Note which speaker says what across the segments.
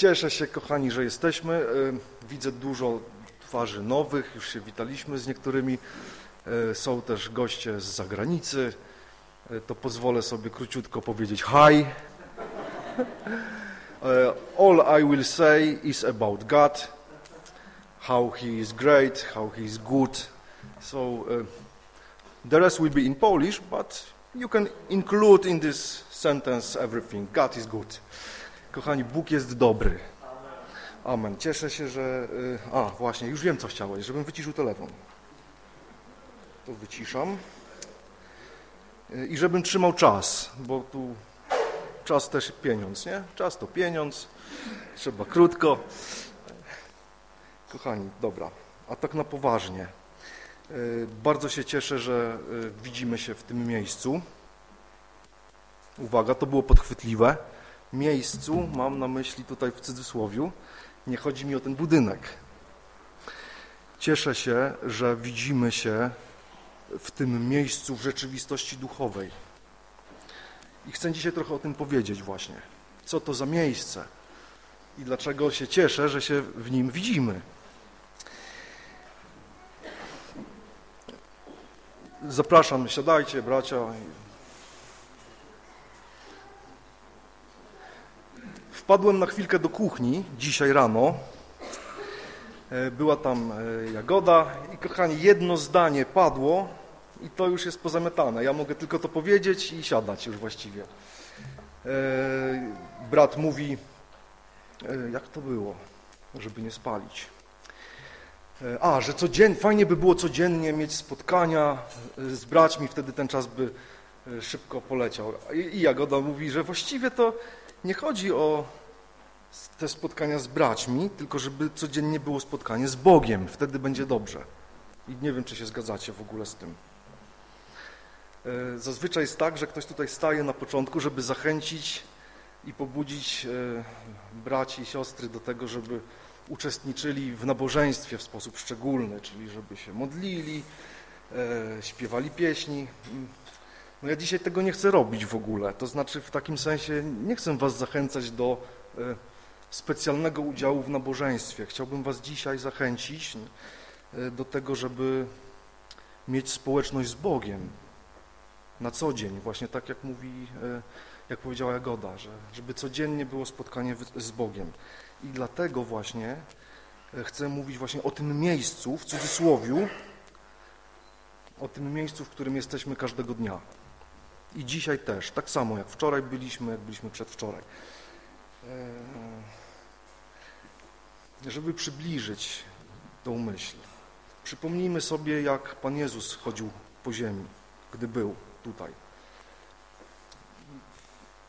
Speaker 1: Cieszę się, kochani, że jesteśmy. E, widzę dużo twarzy nowych, już się witaliśmy z niektórymi. E, są też goście z zagranicy. E, to pozwolę sobie króciutko powiedzieć hi. All I will say is about God, how He is great, how He is good. So the rest will be in Polish, but you can include in this sentence everything. God is good. Kochani, Bóg jest dobry. Amen. Cieszę się, że... Y, a, właśnie, już wiem, co chciałeś, żebym wyciszył telefon. To wyciszam. Y, I żebym trzymał czas, bo tu czas też pieniądz, nie? Czas to pieniądz, trzeba krótko. Kochani, dobra, a tak na poważnie. Y, bardzo się cieszę, że widzimy się w tym miejscu. Uwaga, to było podchwytliwe miejscu, mam na myśli tutaj w cudzysłowiu, nie chodzi mi o ten budynek. Cieszę się, że widzimy się w tym miejscu w rzeczywistości duchowej. I chcę dzisiaj trochę o tym powiedzieć właśnie. Co to za miejsce i dlaczego się cieszę, że się w nim widzimy. Zapraszam, siadajcie bracia. Wpadłem na chwilkę do kuchni dzisiaj rano. E, była tam e, jagoda i kochani, jedno zdanie padło i to już jest pozamiatane. Ja mogę tylko to powiedzieć i siadać już właściwie. E, brat mówi, jak to było, żeby nie spalić. A, że codziennie, fajnie by było codziennie mieć spotkania z braćmi, wtedy ten czas by szybko poleciał. I Jagoda mówi, że właściwie to nie chodzi o te spotkania z braćmi, tylko żeby codziennie było spotkanie z Bogiem. Wtedy będzie dobrze. I nie wiem, czy się zgadzacie w ogóle z tym. E, zazwyczaj jest tak, że ktoś tutaj staje na początku, żeby zachęcić i pobudzić e, braci i siostry do tego, żeby uczestniczyli w nabożeństwie w sposób szczególny, czyli żeby się modlili, e, śpiewali pieśni. No ja dzisiaj tego nie chcę robić w ogóle, to znaczy w takim sensie nie chcę was zachęcać do specjalnego udziału w nabożeństwie. Chciałbym Was dzisiaj zachęcić e, do tego, żeby mieć społeczność z Bogiem na co dzień, właśnie tak jak mówi, e, jak powiedziała Jagoda, że, żeby codziennie było spotkanie z Bogiem. I dlatego właśnie e, chcę mówić właśnie o tym miejscu, w cudzysłowiu, o tym miejscu, w którym jesteśmy każdego dnia. I dzisiaj też, tak samo jak wczoraj byliśmy, jak byliśmy przedwczoraj żeby przybliżyć tą myśl. Przypomnijmy sobie, jak Pan Jezus chodził po ziemi, gdy był tutaj.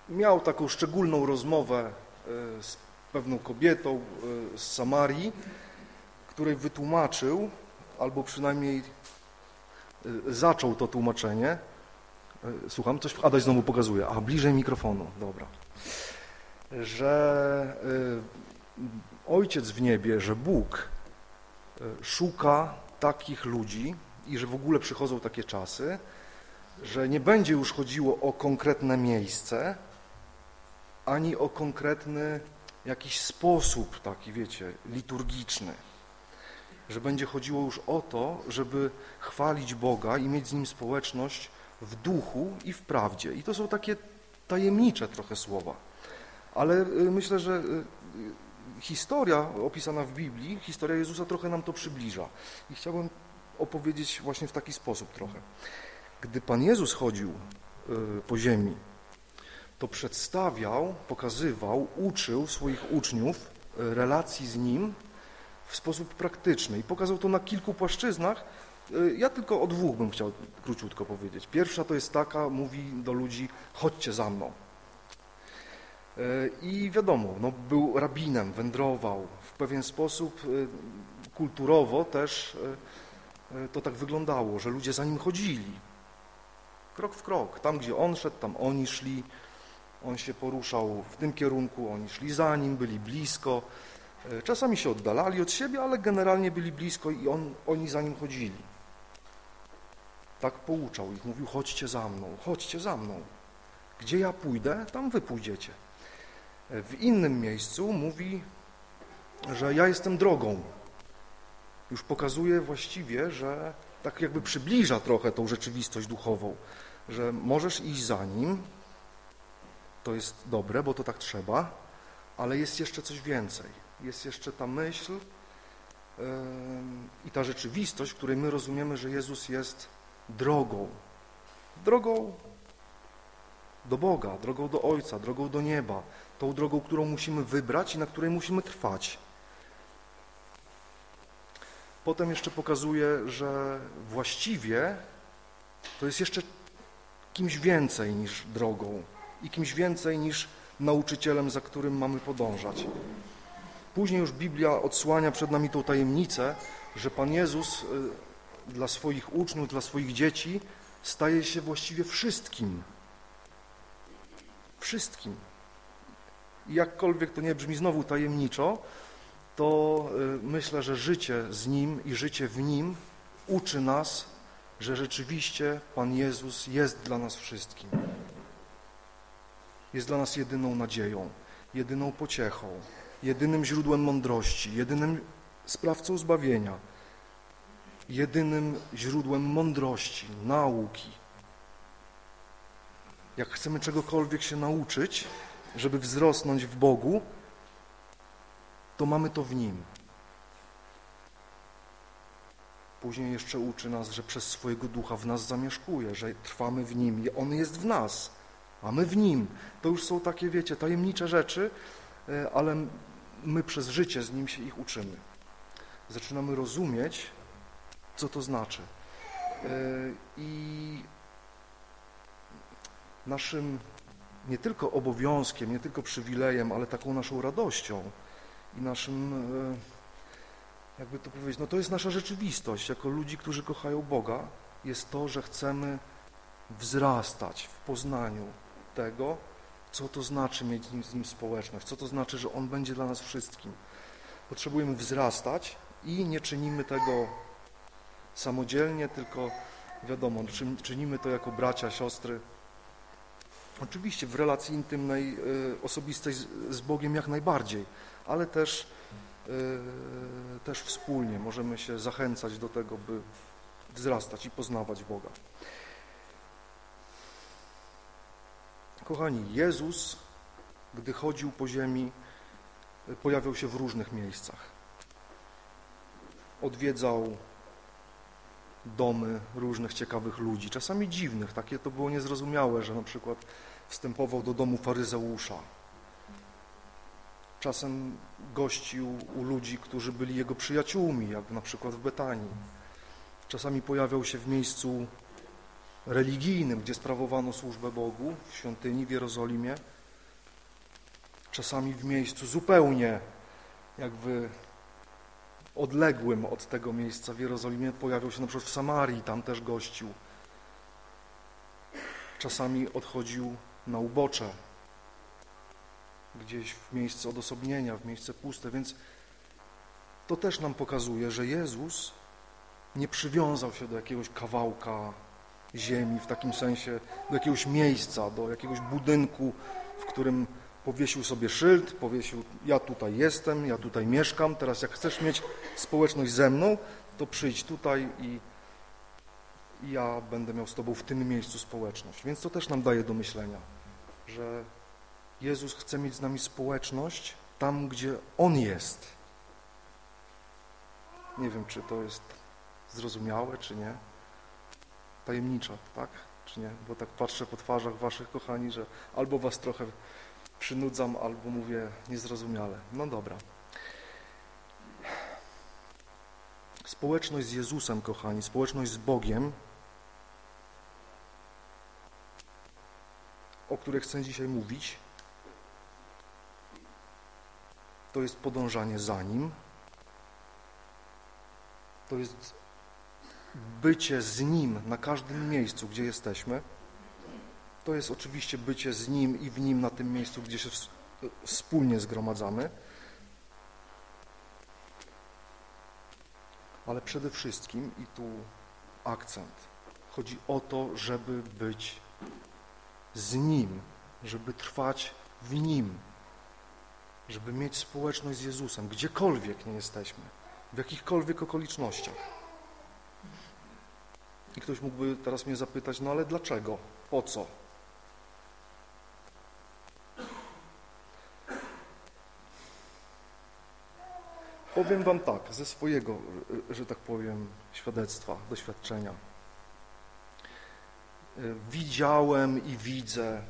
Speaker 1: Miał taką szczególną rozmowę e, z pewną kobietą e, z Samarii, której wytłumaczył, albo przynajmniej e, zaczął to tłumaczenie. Słucham, coś Adaś znowu pokazuje. A, bliżej mikrofonu, dobra. Że Ojciec w niebie, że Bóg e, szuka takich ludzi i że w ogóle przychodzą takie czasy, że nie będzie już chodziło o konkretne miejsce, ani o konkretny jakiś sposób taki, wiecie, liturgiczny. Że będzie chodziło już o to, żeby chwalić Boga i mieć z Nim społeczność w duchu i w prawdzie. I to są takie tajemnicze trochę słowa. Ale e, myślę, że e, historia opisana w Biblii, historia Jezusa trochę nam to przybliża. I chciałbym opowiedzieć właśnie w taki sposób trochę. Gdy Pan Jezus chodził y, po ziemi, to przedstawiał, pokazywał, uczył swoich uczniów y, relacji z Nim w sposób praktyczny i pokazał to na kilku płaszczyznach. Y, ja tylko o dwóch bym chciał króciutko powiedzieć. Pierwsza to jest taka, mówi do ludzi, chodźcie za mną. E, I wiadomo, no, był rabinem, wędrował w pewien sposób e, kulturowo też e, to tak wyglądało, że ludzie za nim chodzili. Krok w krok. Tam, gdzie on szedł, tam oni szli. On się poruszał w tym kierunku, oni szli za nim, byli blisko. Czasami się oddalali od siebie, ale generalnie byli blisko i on, oni za nim chodzili. Tak pouczał ich, mówił, chodźcie za mną, chodźcie za mną. Gdzie ja pójdę, tam wy pójdziecie. W innym miejscu mówi, że ja jestem drogą. Już pokazuje właściwie, że tak jakby przybliża trochę tą rzeczywistość duchową, że możesz iść za nim, to jest dobre, bo to tak trzeba, ale jest jeszcze coś więcej. Jest jeszcze ta myśl i ta rzeczywistość, w której my rozumiemy, że Jezus jest drogą. Drogą do Boga, drogą do Ojca, drogą do nieba, tą drogą, którą musimy wybrać i na której musimy trwać. Potem jeszcze pokazuje, że właściwie to jest jeszcze kimś więcej niż drogą i kimś więcej niż nauczycielem, za którym mamy podążać. Później już Biblia odsłania przed nami tą tajemnicę, że Pan Jezus y, dla swoich uczniów, dla swoich dzieci staje się właściwie wszystkim. Wszystkim. I jakkolwiek to nie brzmi znowu tajemniczo, to y, myślę, że życie z Nim i życie w Nim uczy nas, że rzeczywiście Pan Jezus jest dla nas wszystkim. Jest dla nas jedyną nadzieją, jedyną pociechą, jedynym źródłem mądrości, jedynym sprawcą zbawienia, jedynym źródłem mądrości, nauki. Jak chcemy czegokolwiek się nauczyć, żeby wzrosnąć w Bogu, to mamy to w Nim. Później jeszcze uczy nas, że przez swojego ducha w nas zamieszkuje, że trwamy w Nim i On jest w nas, a my w Nim. To już są takie, wiecie, tajemnicze rzeczy, e, ale my przez życie z Nim się ich uczymy. Zaczynamy rozumieć, co to znaczy. E, I naszym nie tylko obowiązkiem, nie tylko przywilejem, ale taką naszą radością i naszym, e, jakby to powiedzieć, no to jest nasza rzeczywistość, jako ludzi, którzy kochają Boga, jest to, że chcemy wzrastać w poznaniu tego, co to znaczy mieć z Nim społeczność, co to znaczy, że On będzie dla nas wszystkim. Potrzebujemy wzrastać i nie czynimy tego samodzielnie, tylko wiadomo, czynimy to jako bracia, siostry, Oczywiście w relacji intymnej, y, osobistej z Bogiem jak najbardziej, ale też, y, też wspólnie możemy się zachęcać do tego, by wzrastać i poznawać Boga. Kochani, Jezus, gdy chodził po ziemi, pojawiał się w różnych miejscach. Odwiedzał domy różnych ciekawych ludzi, czasami dziwnych, takie to było niezrozumiałe, że na przykład wstępował do domu faryzeusza. Czasem gościł u ludzi, którzy byli jego przyjaciółmi, jak na przykład w Betanii. Czasami pojawiał się w miejscu religijnym, gdzie sprawowano służbę Bogu, w świątyni w Jerozolimie. Czasami w miejscu zupełnie jakby odległym od tego miejsca w Jerozolimie pojawiał się na przykład w Samarii, tam też gościł. Czasami odchodził na ubocze, gdzieś w miejsce odosobnienia, w miejsce puste, więc to też nam pokazuje, że Jezus nie przywiązał się do jakiegoś kawałka ziemi, w takim sensie do jakiegoś miejsca, do jakiegoś budynku, w którym powiesił sobie szyld, powiesił, ja tutaj jestem, ja tutaj mieszkam, teraz jak chcesz mieć społeczność ze mną, to przyjdź tutaj i, i ja będę miał z Tobą w tym miejscu społeczność. Więc to też nam daje do myślenia, że Jezus chce mieć z nami społeczność tam, gdzie On jest. Nie wiem, czy to jest zrozumiałe, czy nie. Tajemniczo, tak? Czy nie? Bo tak patrzę po twarzach Waszych, kochani, że albo Was trochę przynudzam albo mówię niezrozumiale. No dobra. Społeczność z Jezusem, kochani, społeczność z Bogiem, o której chcę dzisiaj mówić, to jest podążanie za Nim, to jest bycie z Nim na każdym miejscu, gdzie jesteśmy, to jest oczywiście bycie z Nim i w Nim na tym miejscu, gdzie się wspólnie zgromadzamy. Ale przede wszystkim, i tu akcent, chodzi o to, żeby być z Nim, żeby trwać w Nim. żeby mieć społeczność z Jezusem, gdziekolwiek nie jesteśmy, w jakichkolwiek okolicznościach. I ktoś mógłby teraz mnie zapytać, no ale dlaczego? Po co? Powiem Wam tak, ze swojego, że tak powiem, świadectwa, doświadczenia. Widziałem i widzę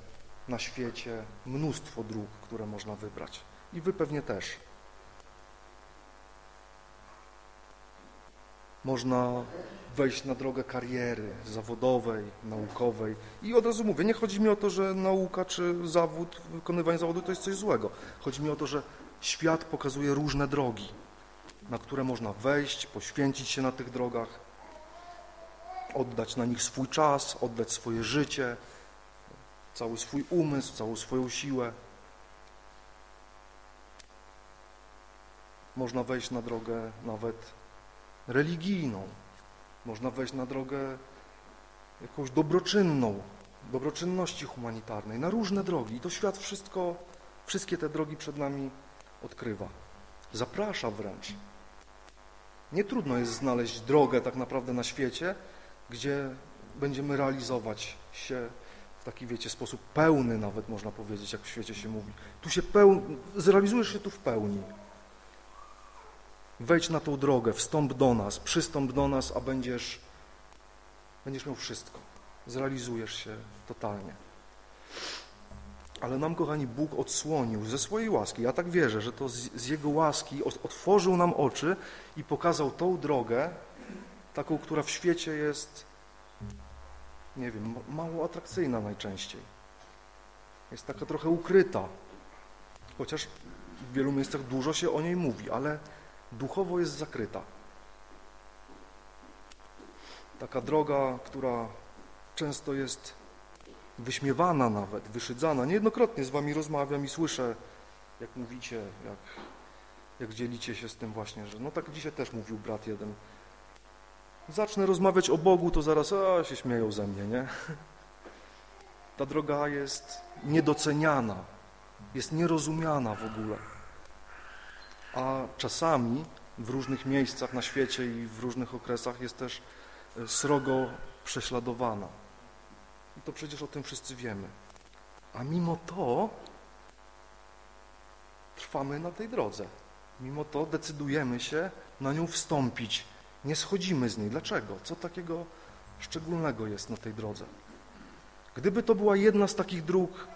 Speaker 1: na świecie mnóstwo dróg, które można wybrać. I Wy pewnie też. Można wejść na drogę kariery zawodowej, naukowej. I od razu mówię, nie chodzi mi o to, że nauka czy zawód, wykonywanie zawodu to jest coś złego. Chodzi mi o to, że świat pokazuje różne drogi na które można wejść, poświęcić się na tych drogach, oddać na nich swój czas, oddać swoje życie, cały swój umysł, całą swoją siłę. Można wejść na drogę nawet religijną, można wejść na drogę jakąś dobroczynną, dobroczynności humanitarnej, na różne drogi. I to świat wszystko, wszystkie te drogi przed nami odkrywa. Zaprasza wręcz. Nie trudno jest znaleźć drogę tak naprawdę na świecie, gdzie będziemy realizować się w taki, wiecie, sposób pełny nawet, można powiedzieć, jak w świecie się mówi. Tu się peł... zrealizujesz się tu w pełni. Wejdź na tą drogę, wstąp do nas, przystąp do nas, a będziesz, będziesz miał wszystko. Zrealizujesz się totalnie. Ale nam, kochani, Bóg odsłonił ze swojej łaski. Ja tak wierzę, że to z, z Jego łaski otworzył nam oczy i pokazał tą drogę, taką, która w świecie jest, nie wiem, mało atrakcyjna najczęściej. Jest taka trochę ukryta. Chociaż w wielu miejscach dużo się o niej mówi, ale duchowo jest zakryta. Taka droga, która często jest wyśmiewana nawet, wyszydzana. Niejednokrotnie z wami rozmawiam i słyszę, jak mówicie, jak, jak dzielicie się z tym właśnie, że no tak dzisiaj też mówił brat jeden. Zacznę rozmawiać o Bogu, to zaraz a, się śmieją ze mnie, nie? Ta droga jest niedoceniana, jest nierozumiana w ogóle. A czasami w różnych miejscach na świecie i w różnych okresach jest też e, srogo prześladowana. I to przecież o tym wszyscy wiemy. A mimo to trwamy na tej drodze. Mimo to decydujemy się na nią wstąpić. Nie schodzimy z niej. Dlaczego? Co takiego szczególnego jest na tej drodze? Gdyby to była jedna z takich dróg,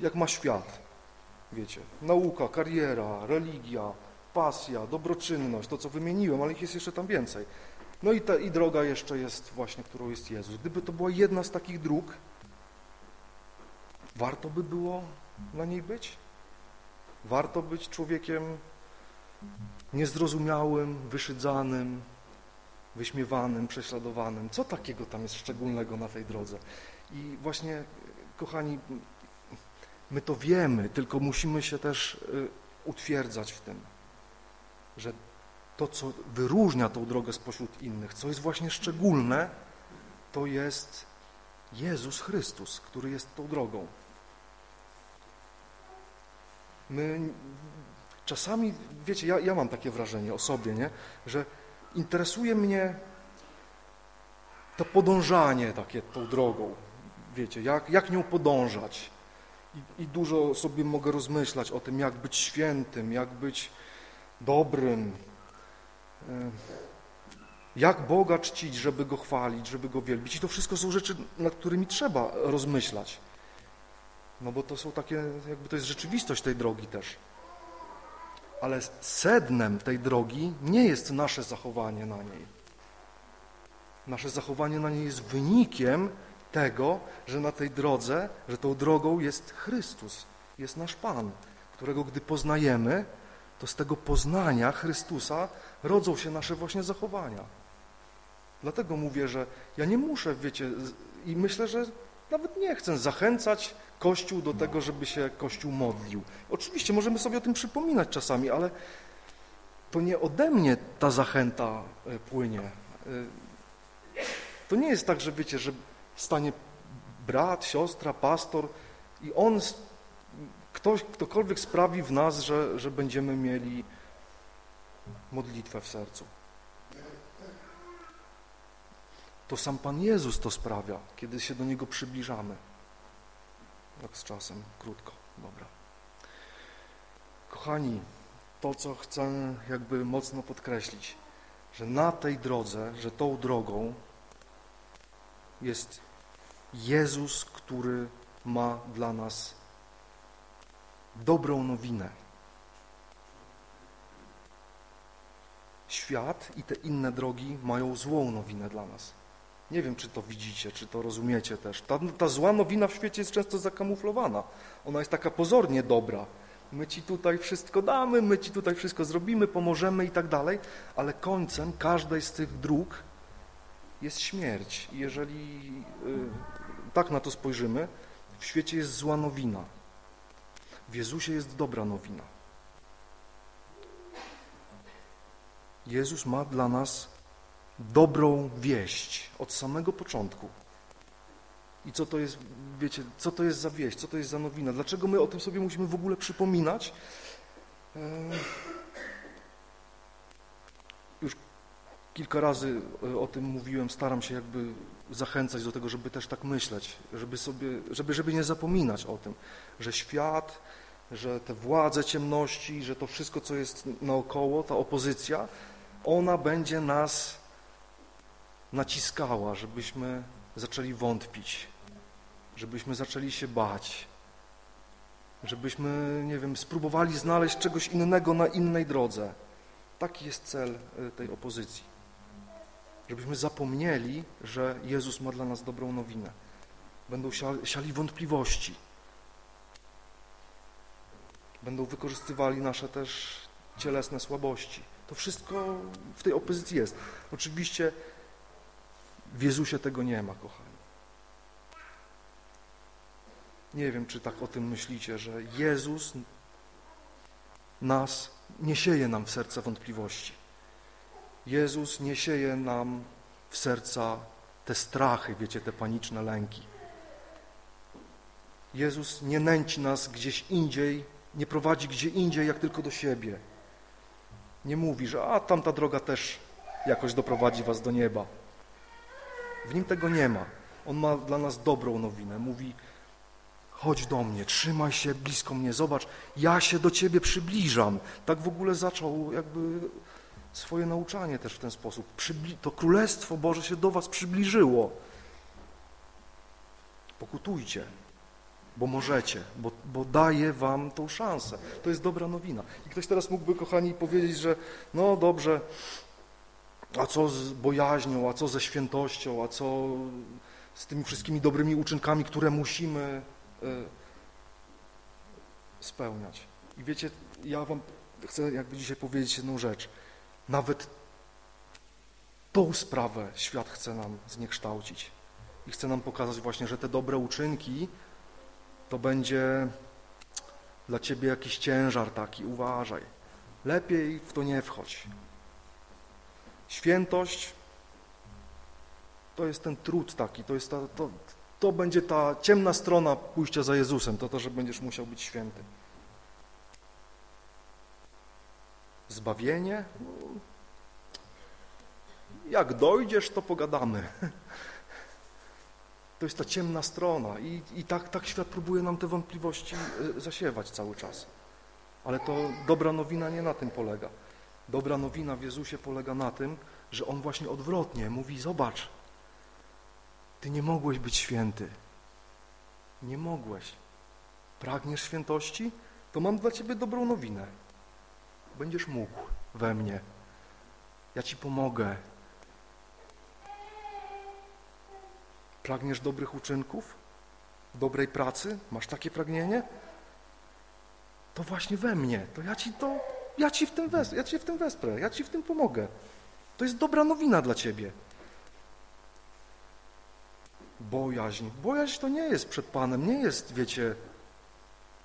Speaker 1: jak ma świat, wiecie, nauka, kariera, religia, pasja, dobroczynność, to co wymieniłem, ale ich jest jeszcze tam więcej. No i, ta, i droga jeszcze jest właśnie, którą jest Jezus. Gdyby to była jedna z takich dróg, warto by było na niej być? Warto być człowiekiem niezrozumiałym, wyszydzanym, wyśmiewanym, prześladowanym. Co takiego tam jest szczególnego na tej drodze? I właśnie, kochani, my to wiemy, tylko musimy się też y, utwierdzać w tym, że to, co wyróżnia tą drogę spośród innych, co jest właśnie szczególne, to jest Jezus Chrystus, który jest tą drogą. My czasami, wiecie, ja, ja mam takie wrażenie o sobie, nie? że interesuje mnie to podążanie takie tą drogą, wiecie, jak, jak nią podążać. I, I dużo sobie mogę rozmyślać o tym, jak być świętym, jak być dobrym, E, jak Boga czcić, żeby Go chwalić, żeby Go wielbić. I to wszystko są rzeczy, nad którymi trzeba rozmyślać. No bo to są takie, jakby to jest rzeczywistość tej drogi też. Ale sednem tej drogi nie jest nasze zachowanie na niej. Nasze zachowanie na niej jest wynikiem tego, że na tej drodze, że tą drogą jest Chrystus, jest nasz Pan, którego gdy poznajemy, to z tego poznania Chrystusa rodzą się nasze właśnie zachowania. Dlatego mówię, że ja nie muszę, wiecie, i myślę, że nawet nie chcę zachęcać Kościół do tego, żeby się Kościół modlił. Oczywiście możemy sobie o tym przypominać czasami, ale to nie ode mnie ta zachęta e, płynie. E, to nie jest tak, że wiecie, że stanie brat, siostra, pastor i on ktoś, ktokolwiek sprawi w nas, że, że będziemy mieli modlitwę w sercu. To sam Pan Jezus to sprawia, kiedy się do Niego przybliżamy. Tak z czasem, krótko, dobra. Kochani, to co chcę jakby mocno podkreślić, że na tej drodze, że tą drogą jest Jezus, który ma dla nas dobrą nowinę. Świat i te inne drogi mają złą nowinę dla nas. Nie wiem, czy to widzicie, czy to rozumiecie też. Ta, ta zła nowina w świecie jest często zakamuflowana. Ona jest taka pozornie dobra. My ci tutaj wszystko damy, my ci tutaj wszystko zrobimy, pomożemy i tak dalej, ale końcem każdej z tych dróg jest śmierć. I jeżeli y, tak na to spojrzymy, w świecie jest zła nowina. W Jezusie jest dobra nowina. Jezus ma dla nas dobrą wieść od samego początku. I co to jest, wiecie, co to jest za wieść, co to jest za nowina? Dlaczego my o tym sobie musimy w ogóle przypominać? Już kilka razy e, o tym mówiłem, staram się jakby zachęcać do tego, żeby też tak myśleć, żeby sobie, żeby, żeby nie zapominać o tym, że świat, że te władze ciemności, że to wszystko, co jest naokoło, ta opozycja, ona będzie nas naciskała, żebyśmy zaczęli wątpić, żebyśmy zaczęli się bać, żebyśmy, nie wiem, spróbowali znaleźć czegoś innego na innej drodze. Taki jest cel e, tej opozycji. Żebyśmy zapomnieli, że Jezus ma dla nas dobrą nowinę. Będą siali wątpliwości. Będą wykorzystywali nasze też cielesne słabości. To wszystko w tej opozycji jest. Oczywiście w Jezusie tego nie ma, kochani. Nie wiem, czy tak o tym myślicie, że Jezus nas nie sieje nam w serca wątpliwości. Jezus nie sieje nam w serca te strachy, wiecie, te paniczne lęki. Jezus nie nęci nas gdzieś indziej, nie prowadzi gdzie indziej, jak tylko do siebie. Nie mówi, że a tamta droga też jakoś doprowadzi was do nieba. W nim tego nie ma. On ma dla nas dobrą nowinę. Mówi, chodź do mnie, trzymaj się blisko mnie, zobacz, ja się do ciebie przybliżam. Tak w ogóle zaczął jakby swoje nauczanie też w ten sposób. to Królestwo Boże się do was przybliżyło. Pokutujcie, bo możecie, bo, bo daje wam tą szansę. To jest dobra nowina. I ktoś teraz mógłby, kochani, powiedzieć, że no dobrze, a co z bojaźnią, a co ze świętością, a co z tymi wszystkimi dobrymi uczynkami, które musimy y, spełniać. I wiecie, ja wam chcę jakby dzisiaj powiedzieć jedną rzecz. Nawet tą sprawę świat chce nam zniekształcić. I chce nam pokazać właśnie, że te dobre uczynki to będzie dla ciebie jakiś ciężar taki, uważaj. Lepiej w to nie wchodź. Świętość to jest ten trud taki, to, jest ta, to, to będzie ta ciemna strona pójścia za Jezusem, to to, że będziesz musiał być święty. Zbawienie? Jak dojdziesz, to pogadamy. To jest ta ciemna strona i, i tak, tak świat próbuje nam te wątpliwości e, zasiewać cały czas. Ale to dobra nowina nie na tym polega. Dobra nowina w Jezusie polega na tym, że On właśnie odwrotnie mówi, zobacz, Ty nie mogłeś być święty. Nie mogłeś. Pragniesz świętości? To mam dla Ciebie dobrą nowinę. Będziesz mógł we mnie. Ja Ci pomogę. Pragniesz dobrych uczynków? Dobrej pracy? Masz takie pragnienie? To właśnie we mnie. To ja Ci to ja ci w tym ja cię w tym wesprę, ja ci w tym pomogę. To jest dobra nowina dla ciebie. Bojaźń. Bojaźń to nie jest przed Panem, nie jest, wiecie,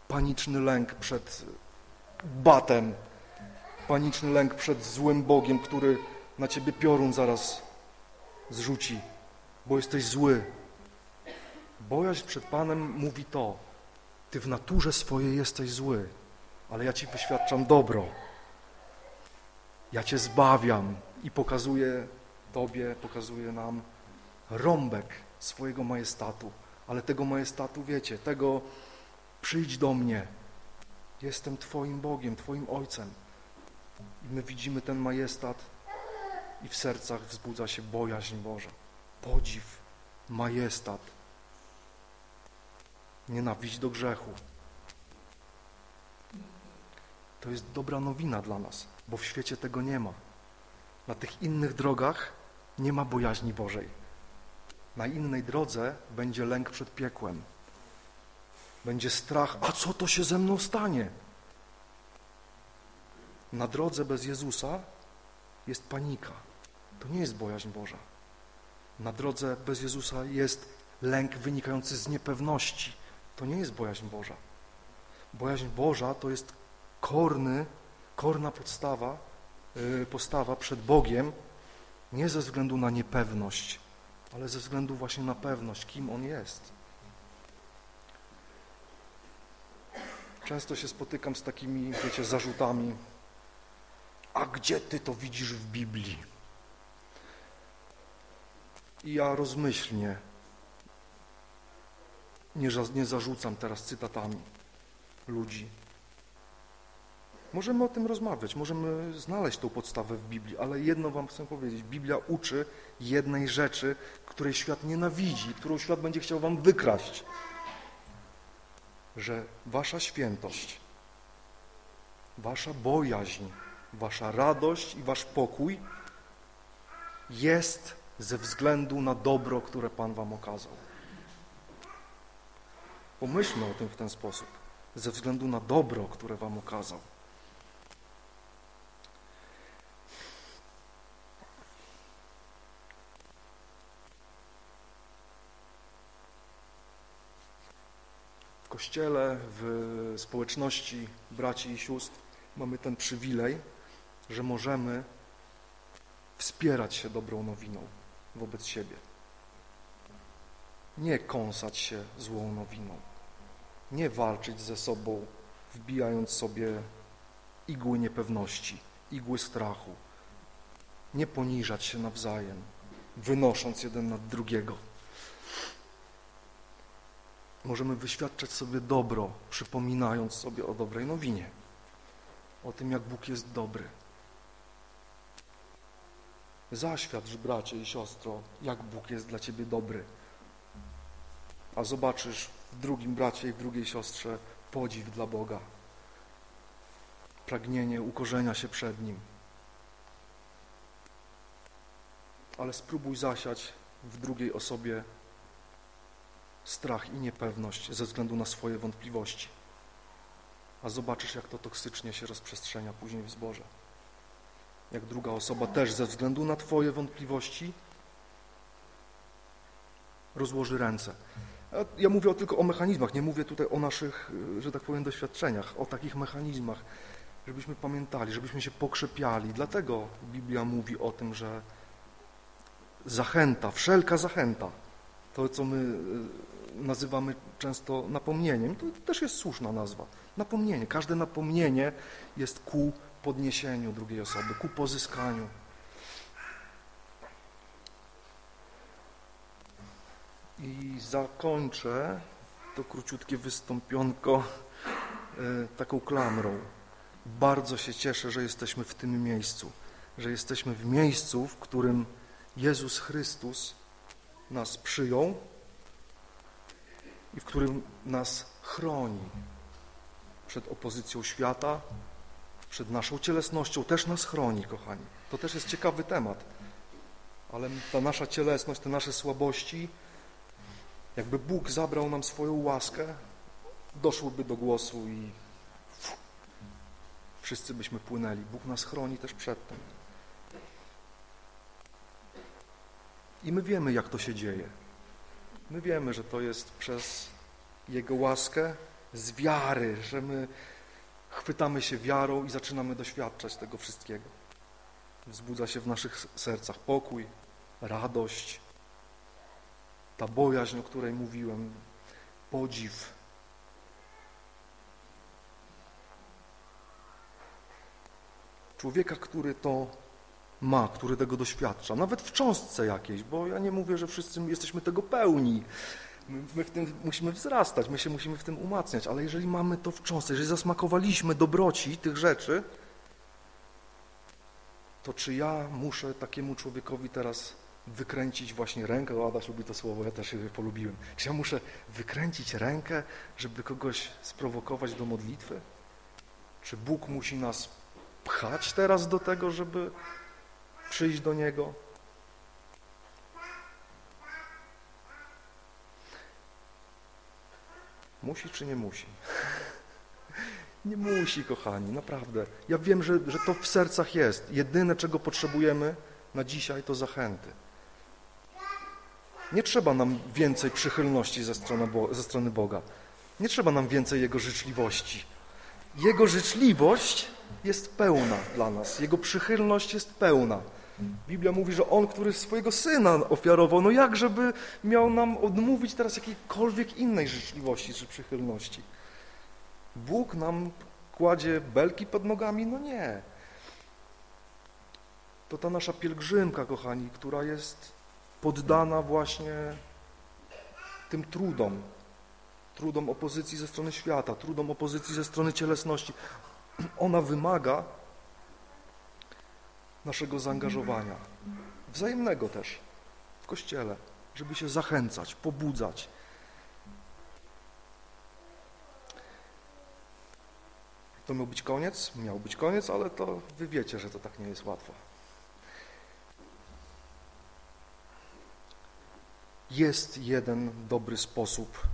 Speaker 1: paniczny lęk przed batem, paniczny lęk przed złym Bogiem, który na ciebie piorun zaraz zrzuci, bo jesteś zły. Bojaźń przed Panem mówi to, Ty w naturze swojej jesteś zły, ale ja Ci wyświadczam dobro. Ja Cię zbawiam i pokazuję Tobie, pokazuję nam rąbek swojego majestatu. Ale tego majestatu, wiecie, tego przyjdź do mnie. Jestem Twoim Bogiem, Twoim Ojcem. I my widzimy ten majestat i w sercach wzbudza się bojaźń Boża, podziw, majestat, nienawiść do grzechu. To jest dobra nowina dla nas, bo w świecie tego nie ma. Na tych innych drogach nie ma bojaźni Bożej. Na innej drodze będzie lęk przed piekłem. Będzie strach, a co to się ze mną stanie? Na drodze bez Jezusa jest panika. To nie jest bojaźń Boża. Na drodze bez Jezusa jest lęk wynikający z niepewności. To nie jest bojaźń Boża. Bojaźń Boża to jest korny, korna podstawa, yy, postawa przed Bogiem, nie ze względu na niepewność, ale ze względu właśnie na pewność, kim On jest. Często się spotykam z takimi, wiecie, zarzutami. A gdzie ty to widzisz w Biblii? I ja rozmyślnie nie, nie zarzucam teraz cytatami ludzi. Możemy o tym rozmawiać, możemy znaleźć tą podstawę w Biblii, ale jedno wam chcę powiedzieć. Biblia uczy jednej rzeczy, której świat nienawidzi, którą świat będzie chciał wam wykraść. Że wasza świętość, wasza bojaźń, wasza radość i wasz pokój jest ze względu na dobro, które Pan wam okazał. Pomyślmy o tym w ten sposób. Ze względu na dobro, które wam okazał. Kościele, w społeczności braci i sióstr mamy ten przywilej, że możemy wspierać się dobrą nowiną wobec siebie. Nie kąsać się złą nowiną. Nie walczyć ze sobą, wbijając sobie igły niepewności, igły strachu. Nie poniżać się nawzajem, wynosząc jeden nad drugiego. Możemy wyświadczać sobie dobro, przypominając sobie o dobrej nowinie, o tym, jak Bóg jest dobry. Zaświadcz, bracie i siostro, jak Bóg jest dla ciebie dobry. A zobaczysz w drugim bracie i w drugiej siostrze podziw dla Boga. Pragnienie ukorzenia się przed Nim. Ale spróbuj zasiać w drugiej osobie strach i niepewność ze względu na swoje wątpliwości. A zobaczysz, jak to toksycznie się rozprzestrzenia później w zborze jak druga osoba też ze względu na Twoje wątpliwości rozłoży ręce. Ja mówię tylko o mechanizmach, nie mówię tutaj o naszych, że tak powiem, doświadczeniach, o takich mechanizmach, żebyśmy pamiętali, żebyśmy się pokrzepiali. Dlatego Biblia mówi o tym, że zachęta, wszelka zachęta, to co my nazywamy często napomnieniem, to też jest słuszna nazwa. Napomnienie. Każde napomnienie jest ku podniesieniu drugiej osoby, ku pozyskaniu. I zakończę to króciutkie wystąpionko e, taką klamrą. Bardzo się cieszę, że jesteśmy w tym miejscu, że jesteśmy w miejscu, w którym Jezus Chrystus nas przyjął i w którym nas chroni przed opozycją świata, przed naszą cielesnością też nas chroni, kochani. To też jest ciekawy temat. Ale ta nasza cielesność, te nasze słabości, jakby Bóg zabrał nam swoją łaskę, doszłyby do głosu i wszyscy byśmy płynęli. Bóg nas chroni też przed tym. I my wiemy, jak to się dzieje. My wiemy, że to jest przez Jego łaskę z wiary, że my chwytamy się wiarą i zaczynamy doświadczać tego wszystkiego. Wzbudza się w naszych sercach pokój, radość, ta bojaźń, o której mówiłem, podziw. Człowieka, który to ma, który tego doświadcza, nawet w cząstce jakiejś, bo ja nie mówię, że wszyscy jesteśmy tego pełni. My, my w tym musimy wzrastać, my się musimy w tym umacniać, ale jeżeli mamy to w cząstce, jeżeli zasmakowaliśmy dobroci tych rzeczy, to czy ja muszę takiemu człowiekowi teraz wykręcić właśnie rękę, o Adaś lubi to słowo, ja też je polubiłem, czy ja muszę wykręcić rękę, żeby kogoś sprowokować do modlitwy? Czy Bóg musi nas pchać teraz do tego, żeby przyjść do Niego? Musi czy nie musi? Nie musi, kochani, naprawdę. Ja wiem, że, że to w sercach jest. Jedyne, czego potrzebujemy na dzisiaj, to zachęty. Nie trzeba nam więcej przychylności ze strony, ze strony Boga. Nie trzeba nam więcej Jego życzliwości. Jego życzliwość jest pełna dla nas. Jego przychylność jest pełna. Biblia mówi, że On, który swojego Syna ofiarował, no jak żeby miał nam odmówić teraz jakiejkolwiek innej życzliwości czy przychylności? Bóg nam kładzie belki pod nogami? No nie. To ta nasza pielgrzymka, kochani, która jest poddana właśnie tym trudom, trudom opozycji ze strony świata, trudom opozycji ze strony cielesności. Ona wymaga naszego zaangażowania, wzajemnego też w Kościele, żeby się zachęcać, pobudzać. To miał być koniec? Miał być koniec, ale to wy wiecie, że to tak nie jest łatwo. Jest jeden dobry sposób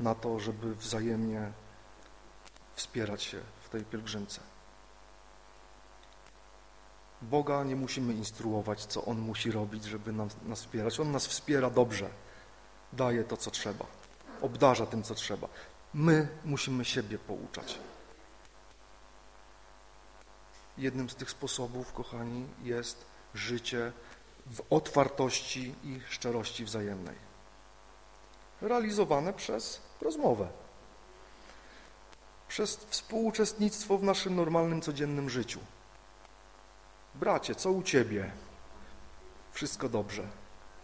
Speaker 1: na to, żeby wzajemnie wspierać się w tej pielgrzymce. Boga nie musimy instruować, co On musi robić, żeby nam, nas wspierać. On nas wspiera dobrze, daje to, co trzeba, obdarza tym, co trzeba. My musimy siebie pouczać. Jednym z tych sposobów, kochani, jest życie w otwartości i szczerości wzajemnej. Realizowane przez rozmowę. Przez współuczestnictwo w naszym normalnym, codziennym życiu. Bracie, co u ciebie? Wszystko dobrze.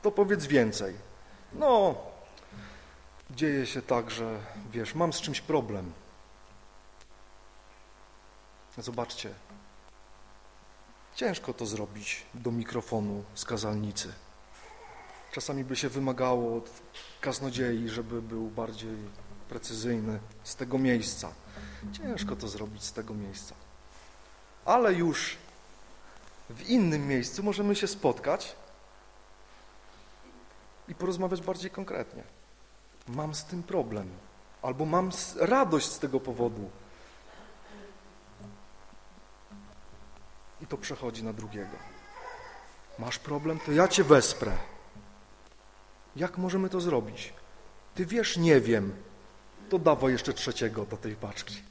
Speaker 1: To powiedz więcej. No, dzieje się tak, że wiesz, mam z czymś problem. Zobaczcie, ciężko to zrobić do mikrofonu z kazalnicy. Czasami by się wymagało od kaznodziei, żeby był bardziej precyzyjny z tego miejsca. Ciężko to zrobić z tego miejsca. Ale już w innym miejscu możemy się spotkać i porozmawiać bardziej konkretnie. Mam z tym problem, albo mam radość z tego powodu. I to przechodzi na drugiego. Masz problem, to ja cię wesprę. Jak możemy to zrobić? Ty wiesz, nie wiem. To dawaj jeszcze trzeciego do tej paczki.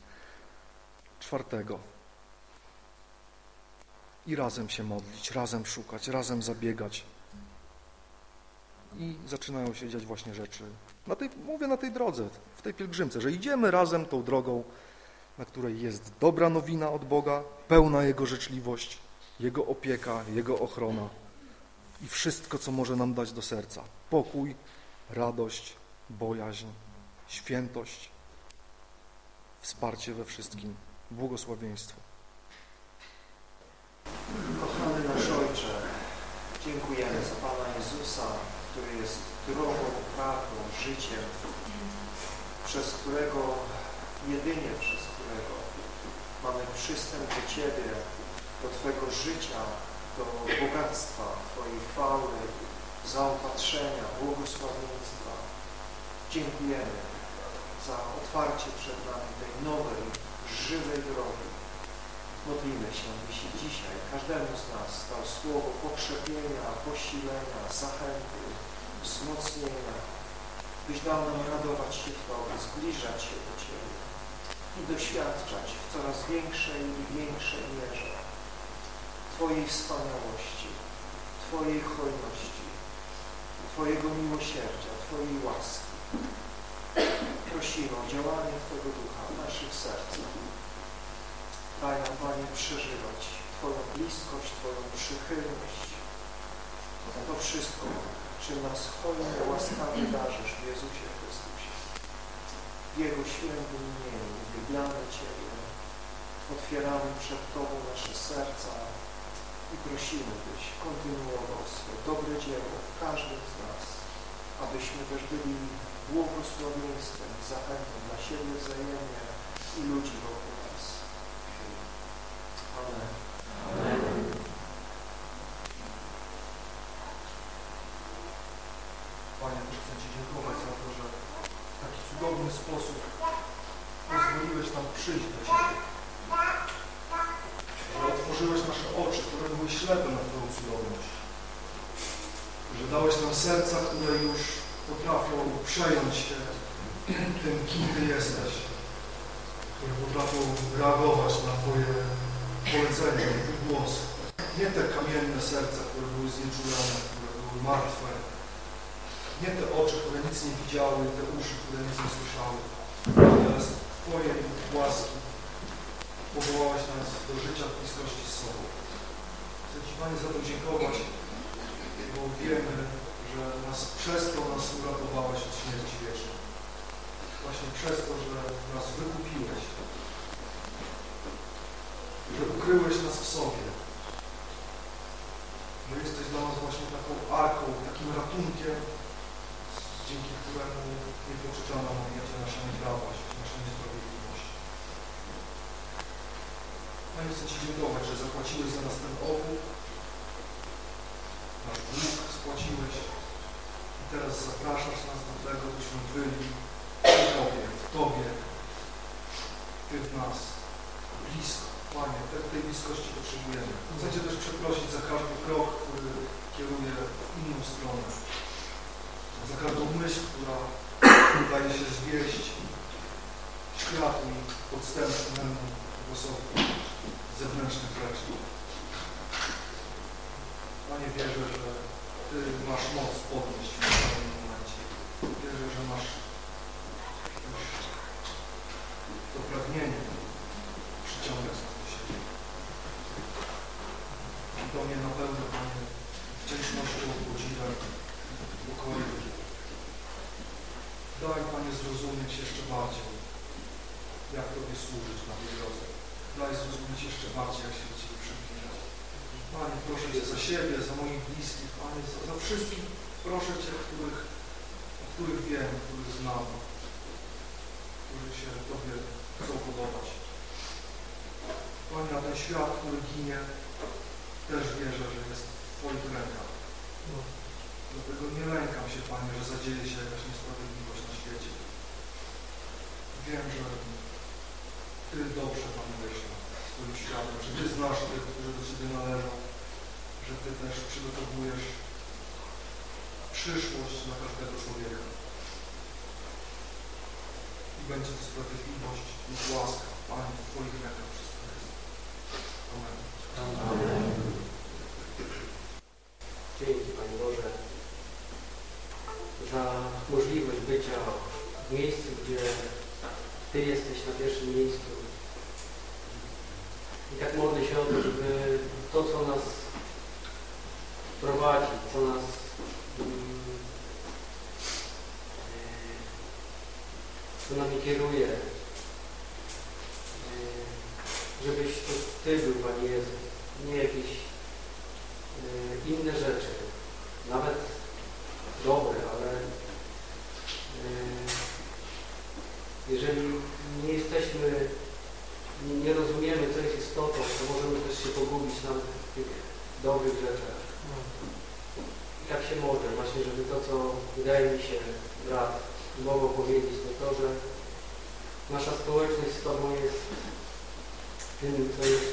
Speaker 1: Czwartego i razem się modlić, razem szukać, razem zabiegać. I zaczynają się dziać właśnie rzeczy. Na tej, mówię na tej drodze, w tej pielgrzymce, że idziemy razem tą drogą, na której jest dobra nowina od Boga, pełna Jego życzliwość, Jego opieka, Jego ochrona i wszystko, co może nam dać do serca. Pokój, radość, bojaźń, świętość, wsparcie we wszystkim, błogosławieństwo.
Speaker 2: Kochany nasz Ojcze, dziękujemy za Pana Jezusa, który jest drogą, prawdą, życiem, przez którego, jedynie przez którego mamy przystęp do Ciebie, do Twojego życia, do bogactwa Twojej chwały, zaopatrzenia, błogosławieństwa. Dziękujemy za otwarcie przed nami tej nowej, żywej drogi, Modlimy się, byś dzisiaj każdemu z nas dał słowo pokrzepienia, posilenia, zachęty, wzmocnienia, byś dał nam radować się w Tobie, zbliżać się do Ciebie i doświadczać w coraz większej i większej mierze Twojej wspaniałości, Twojej hojności, Twojego miłosierdzia, Twojej łaski. Prosimy o działanie Twojego Ducha w naszych sercach
Speaker 3: Daj nam, Panie, przeżywać Twoją bliskość, Twoją przychylność. To wszystko, czym nas hojnie, łaskawie darzysz w Jezusie Chrystusie. W Jego świętym imieniu uwielbiamy Ciebie, otwieramy przed Tobą nasze serca i prosimy, byś kontynuował swoje dobre dzieło w każdym z nas, abyśmy też byli błogosławieństwem i zachętą dla siebie wzajemnie i ludzi wokół
Speaker 1: serca, które już potrafią przejąć się tym, kim Ty jesteś. Które potrafią reagować na Twoje Twój głos. Nie te kamienne serca, które były znieczulone, które były martwe, nie te oczy, które nic nie widziały, te uszy, które nic nie słyszały, z Twojej łaski powołałaś nas do życia w bliskości z Sobą. Chcę Ci Panie za to dziękować, bo wiemy, że nas przez to nas uratowałeś od śmierci wiecznej. Właśnie przez to, że nas wykupiłeś, że ukryłeś nas w sobie, że jesteś dla nas właśnie taką arką, takim ratunkiem, dzięki któremu niepoczytana będzie nasza nieprawość, nasza niesprawiedliwość. Panie, chcę Ci dziękować, że zapłaciłeś za nas ten obóz, nasz dług spłaciłeś i teraz zapraszasz nas do tego, byśmy byli w Tobie, w Tobie, Ty w nas, blisko. Panie, te, tej bliskości potrzebujemy. Chcę Cię też przeprosić za każdy krok, który kieruje w inną stronę za każdą myśl, która daje się zwieść światłu podstępnemu głosowi zewnętrznych rzeczy. Panie, wierzę, że Ty masz moc podnieść w tym momencie. Wierzę, że masz to pragnienie przyciągać nas do siebie. I do mnie na pewno, Panie, wdzięcznością, podziwem, pokoju. Daj, Panie, zrozumieć jeszcze bardziej, jak Tobie służyć na tej drodze. Daj zrozumieć jeszcze bardziej, jak się do Ciebie przybliżać. Panie, proszę Cię za siebie, za moich bliskich, Panie, za, za wszystkich. Proszę Cię, których, których wiem, których znam, którzy się Tobie chcą podobać. Panie, na ten świat, który ginie, też wierzę, że jest w Twoich rękach. Dlatego nie lękam się, Panie, że zadzieje się jakaś niesprawiedliwość. Wiem, że Ty dobrze panujesz nad swoim światem, że Ty znasz tych, którzy do Ciebie należą, że Ty też przygotowujesz przyszłość dla każdego człowieka. I będzie to sprawiedliwość i łaska, Panie, w Twoich rękach wszystko. Amen. Amen.
Speaker 4: Dzięki Panie Boże za możliwość bycia w miejscu, gdzie Ty jesteś na pierwszym miejscu. I tak modlę się o to, żeby to, co nas prowadzi, co nas mm, co nami kieruje, e, żebyś to Ty był, Panie Jezu, nie jakieś e, inne rzeczy, nawet dobre, ale e, jeżeli nie jesteśmy, nie, nie rozumiemy, co jest istotą, to możemy też się pogubić na tych dobrych rzeczach. I tak się może, właśnie, żeby to, co wydaje mi się, brat, mogą powiedzieć, to to, że nasza społeczność z Tobą jest tym, co jest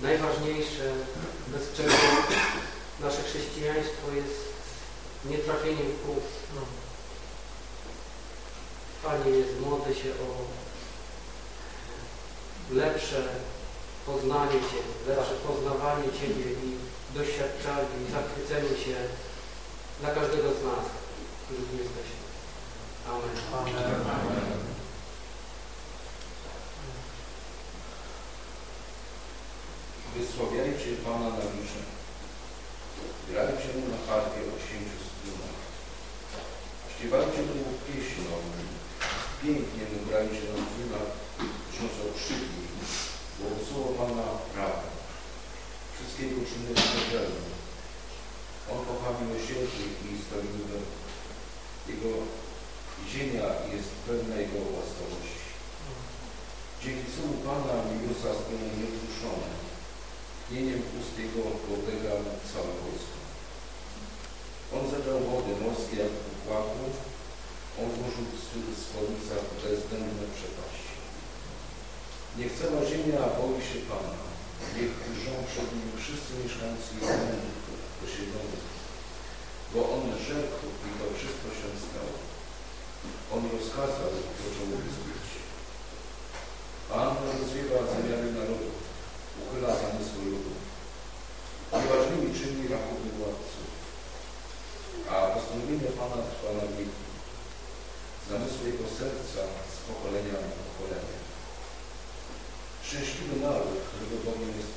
Speaker 4: najważniejsze, bez czego nasze chrześcijaństwo jest nietrafieniem w punkt. Panie, jest, modlę się o lepsze poznanie Ciebie, lepsze poznawanie Ciebie i doświadczanie i zachwycenie się dla każdego z nas, którzy tu jesteśmy. Amen. Amen.
Speaker 5: Amen. Wysławiajcie Pana na lisze. Grajcie Mu na harfie o sięciu strunach. Śpiewajcie Mu pieśń pięknie w ubraniu się nazywa ksiądz Okrzyki, bo słowo Pana prawo. Wszystkiego czynnego podzielne. On kocha miłosierdzie i sprawiedliwe. Jego ziemia jest pełna Jego łaskawości. Dzięki słowu Pana miłosza spełnia niewzruszone. Tchnieniem ust Jego podlega całe wojsko. On zebrał wody morskie jak w płaku, on włożył słownica bez względu przepaść. Niech cała ziemia boi się Pana, niech drżą przed nim wszyscy mieszkańcy Izraeli posiedlonych, bo on rzekł i to wszystko się stało. On rozkazał, zaczął wyzbyć. Pan rozwiewa zamiary narodów, uchyla zamysły ludów. Nieważnymi czyni rachunek władców, a postanowienie Pana trwa na wieki serca z pokolenia na pokolenie. Szczęśliwy naród, którego Bogiem jest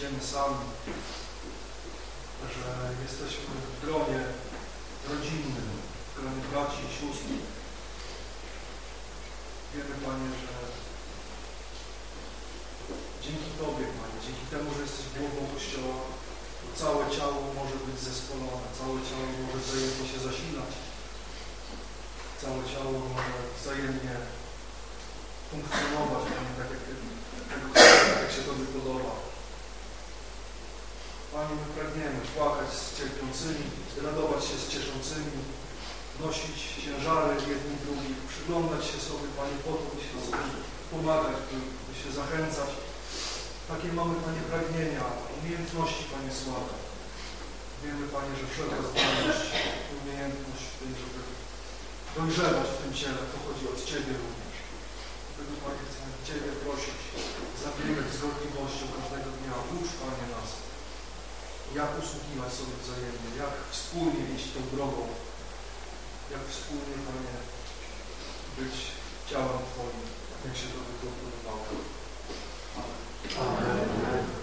Speaker 5: by się zachęcać, Wiemy, Panie, że wszelka zdolność, umiejętność w tym, żeby dojrzewać w tym ciele, pochodzi od Ciebie również. Dlatego, Panie, chcemy Ciebie prosić, zabiegać z gorliwością każdego dnia. Ucz, Panie, nas, jak usługiwać sobie wzajemnie, jak wspólnie iść tą drogą, jak wspólnie, Panie, być ciałem Twoim, jak się to wykonuje. Amen. Amen.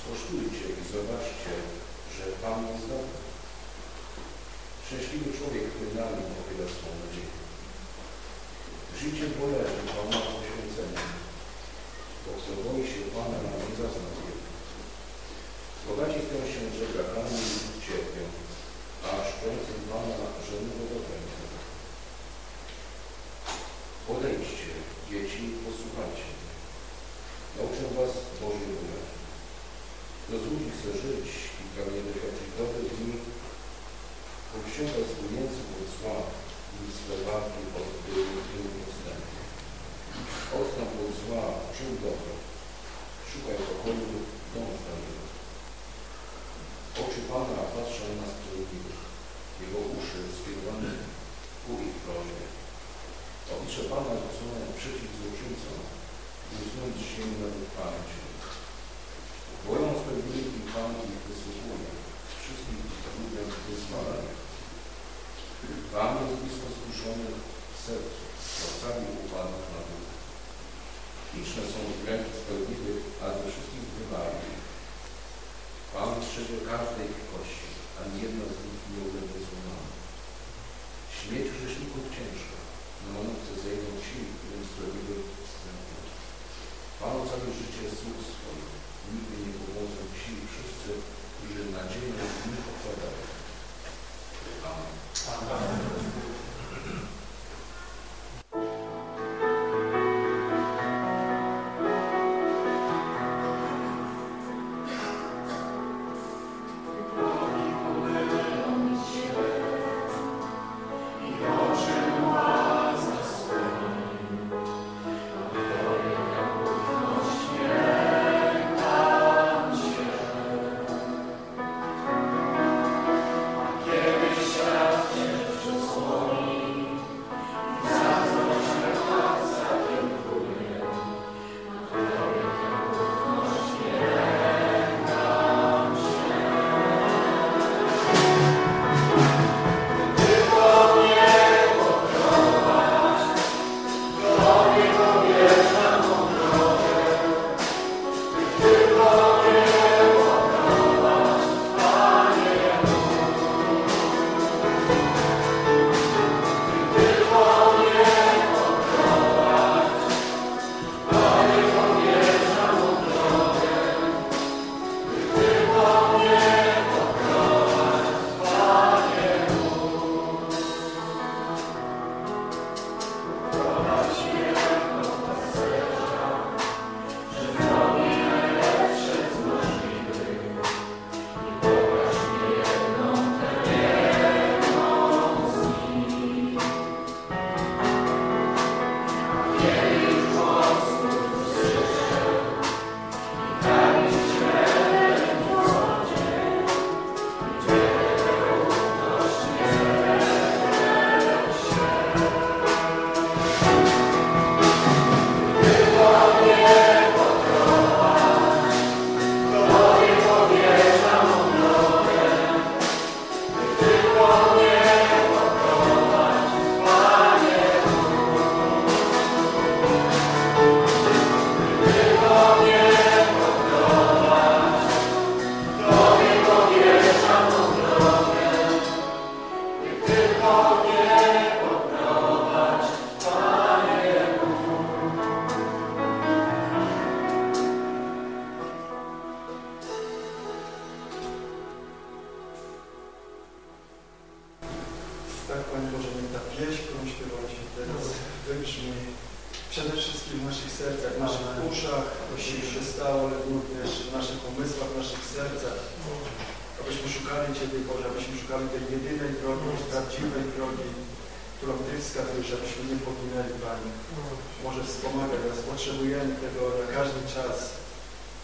Speaker 5: Skosztujcie i zobaczcie, że Pan jest dobry. Szczęśliwy człowiek, który na nim opowiada swą nadzieję. Życie poleży Pana poświęcenia, bo kto boi się Pana, nie zazna wielu. Bogaci stał się rzeka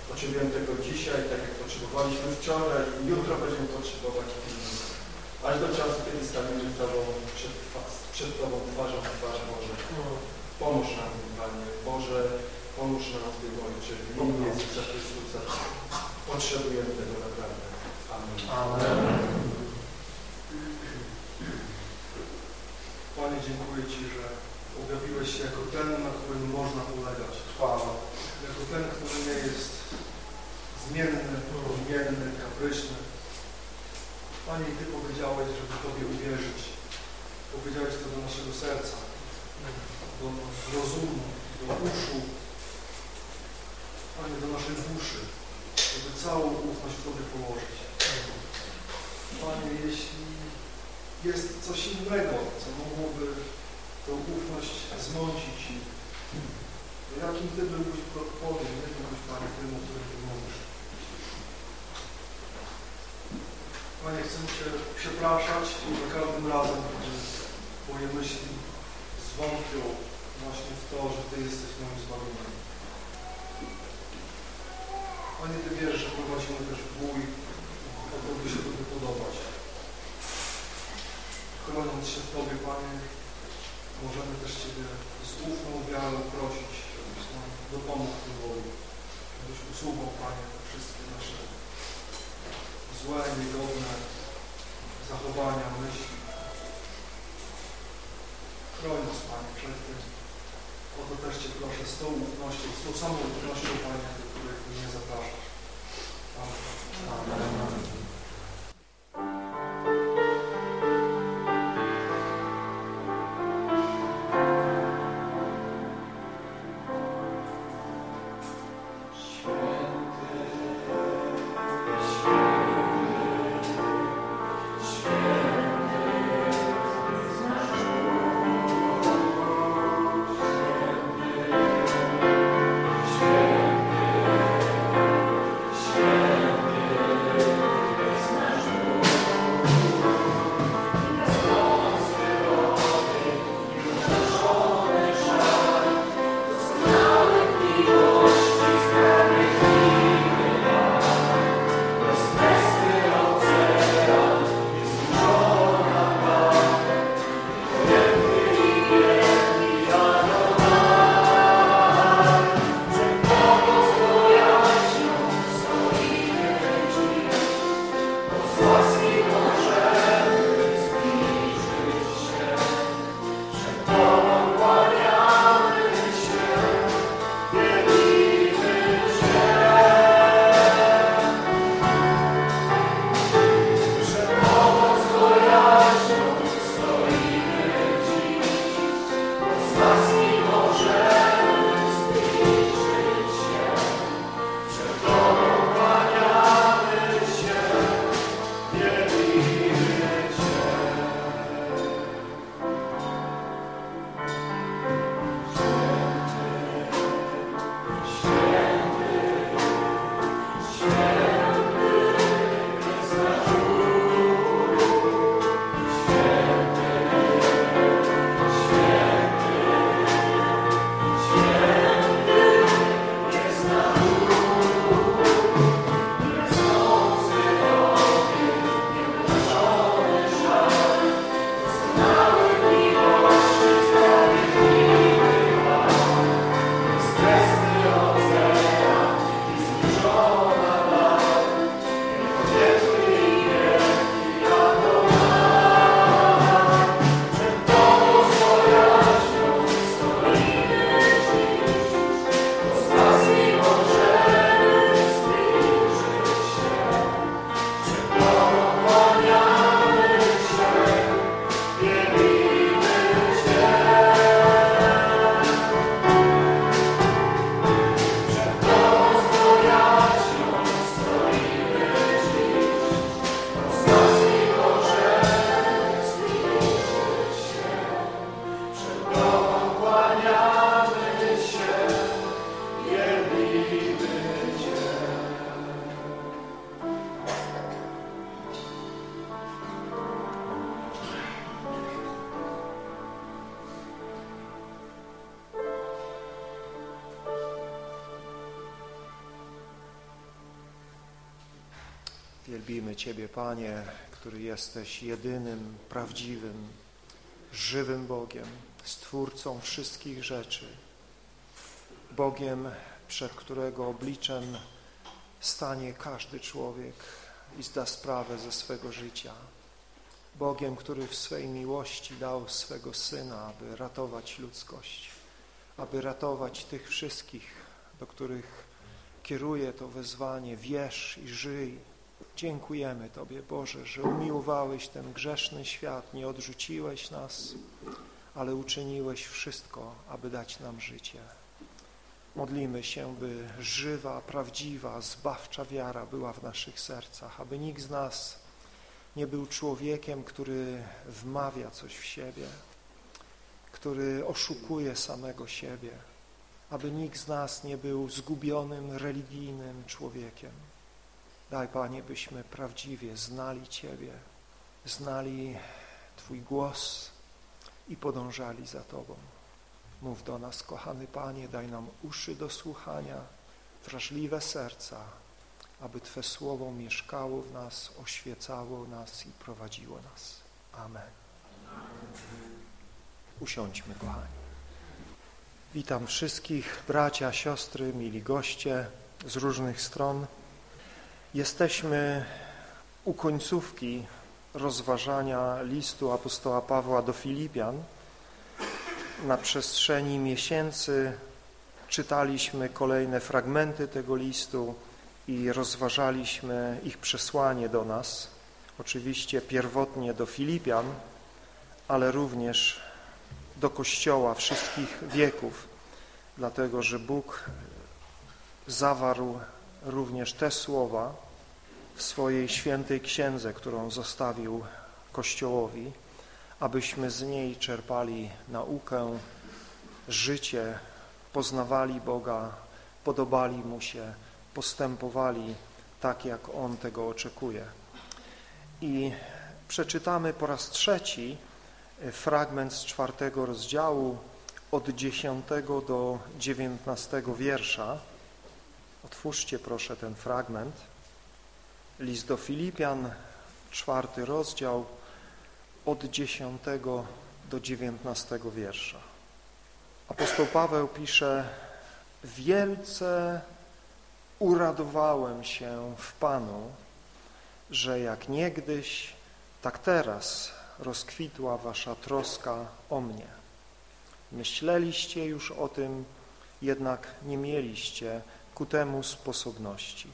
Speaker 5: Potrzebujemy tego dzisiaj, tak jak potrzebowaliśmy wczoraj i jutro będziemy potrzebować pilnie. Aż do czasu, kiedy staniemy tobą przed, przed Tobą twarzą w twarz Boże. Pomóż nam, Panie Boże, pomóż nam w tym Ojcze, w imieniu Jezusa Chrystusa. Potrzebujemy tego naprawdę. Amen. Amen. Panie, dziękuję Ci, że objawiłeś się jako ten, na którym można polegać. Chwała. Jako ten, który nie jest zmienne, zmienne, kapryczne.
Speaker 4: Panie,
Speaker 2: Ty
Speaker 1: powiedziałeś, żeby Tobie uwierzyć. Powiedziałeś to do naszego serca, do rozumu, do uszu, Panie, do naszej duszy, żeby całą ufność w Tobie położyć. Panie, jeśli jest coś innego, co mogłoby tą ufność zmącić i jakim Ty byłbyś podpowiem, jakim byś Panie tym, o którym Panie, chcę się przepraszać i za każdym razem, gdy moje myśli zwątpią właśnie w to, że Ty jesteś moim zbawieniem. Panie, Ty wiesz, że prowadzimy też bój po to, by się Tobie podobać. Chroniąc się w Tobie,
Speaker 6: Panie,
Speaker 1: możemy też Ciebie z ufną wiarą prosić, abyś nam dopomógł w tym boju, abyś usłuchał, Panie, złe, niegodne zachowania, myśli. Chroń nas, Panie, przed tym. O to też Cię proszę, z tą ufnością, z tą samą ufnością, Panie, do której mnie zapraszasz. Amen. Amen.
Speaker 2: Ciebie, Panie, który jesteś jedynym, prawdziwym, żywym Bogiem, Stwórcą wszystkich rzeczy, Bogiem, przed którego obliczem stanie każdy człowiek i zda sprawę ze swego życia. Bogiem, który w swej miłości dał swego Syna, aby ratować ludzkość, aby ratować tych wszystkich, do których kieruje to wezwanie, wierz i żyj, Dziękujemy Tobie, Boże, że umiłowałeś ten grzeszny świat, nie odrzuciłeś nas, ale uczyniłeś wszystko, aby dać nam życie. Modlimy się, by żywa, prawdziwa, zbawcza wiara była w naszych sercach, aby nikt z nas nie był człowiekiem, który wmawia coś w siebie, który oszukuje samego siebie, aby nikt z nas nie był zgubionym, religijnym człowiekiem, Daj, Panie, byśmy prawdziwie znali Ciebie, znali Twój głos i podążali za Tobą. Mów do nas, kochany Panie, daj nam uszy do słuchania, wrażliwe serca, aby Twe słowo mieszkało w nas, oświecało nas i prowadziło nas. Amen. Usiądźmy, kochani. Witam wszystkich bracia, siostry, mili goście z różnych stron. Jesteśmy u końcówki rozważania listu apostoła Pawła do Filipian. Na przestrzeni miesięcy czytaliśmy kolejne fragmenty tego listu i rozważaliśmy ich przesłanie do nas. Oczywiście pierwotnie do Filipian, ale również do Kościoła wszystkich wieków, dlatego że Bóg zawarł również te słowa w swojej świętej księdze, którą zostawił Kościołowi, abyśmy z niej czerpali naukę, życie, poznawali Boga, podobali Mu się, postępowali tak, jak On tego oczekuje. I przeczytamy po raz trzeci fragment z czwartego rozdziału od dziesiątego do dziewiętnastego wiersza. Otwórzcie proszę ten fragment. List do Filipian, czwarty rozdział, od dziesiątego do dziewiętnastego wiersza. Apostoł Paweł pisze, wielce uradowałem się w Panu, że jak niegdyś, tak teraz rozkwitła wasza troska o mnie. Myśleliście już o tym, jednak nie mieliście ku temu sposobności.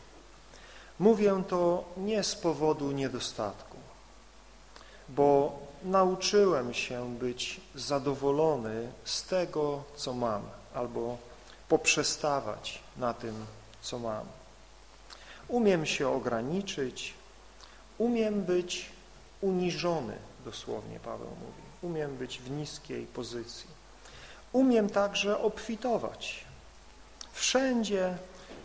Speaker 2: Mówię to nie z powodu niedostatku, bo nauczyłem się być zadowolony z tego, co mam, albo poprzestawać na tym, co mam. Umiem się ograniczyć, umiem być uniżony, dosłownie Paweł mówi. Umiem być w niskiej pozycji. Umiem także obfitować. Wszędzie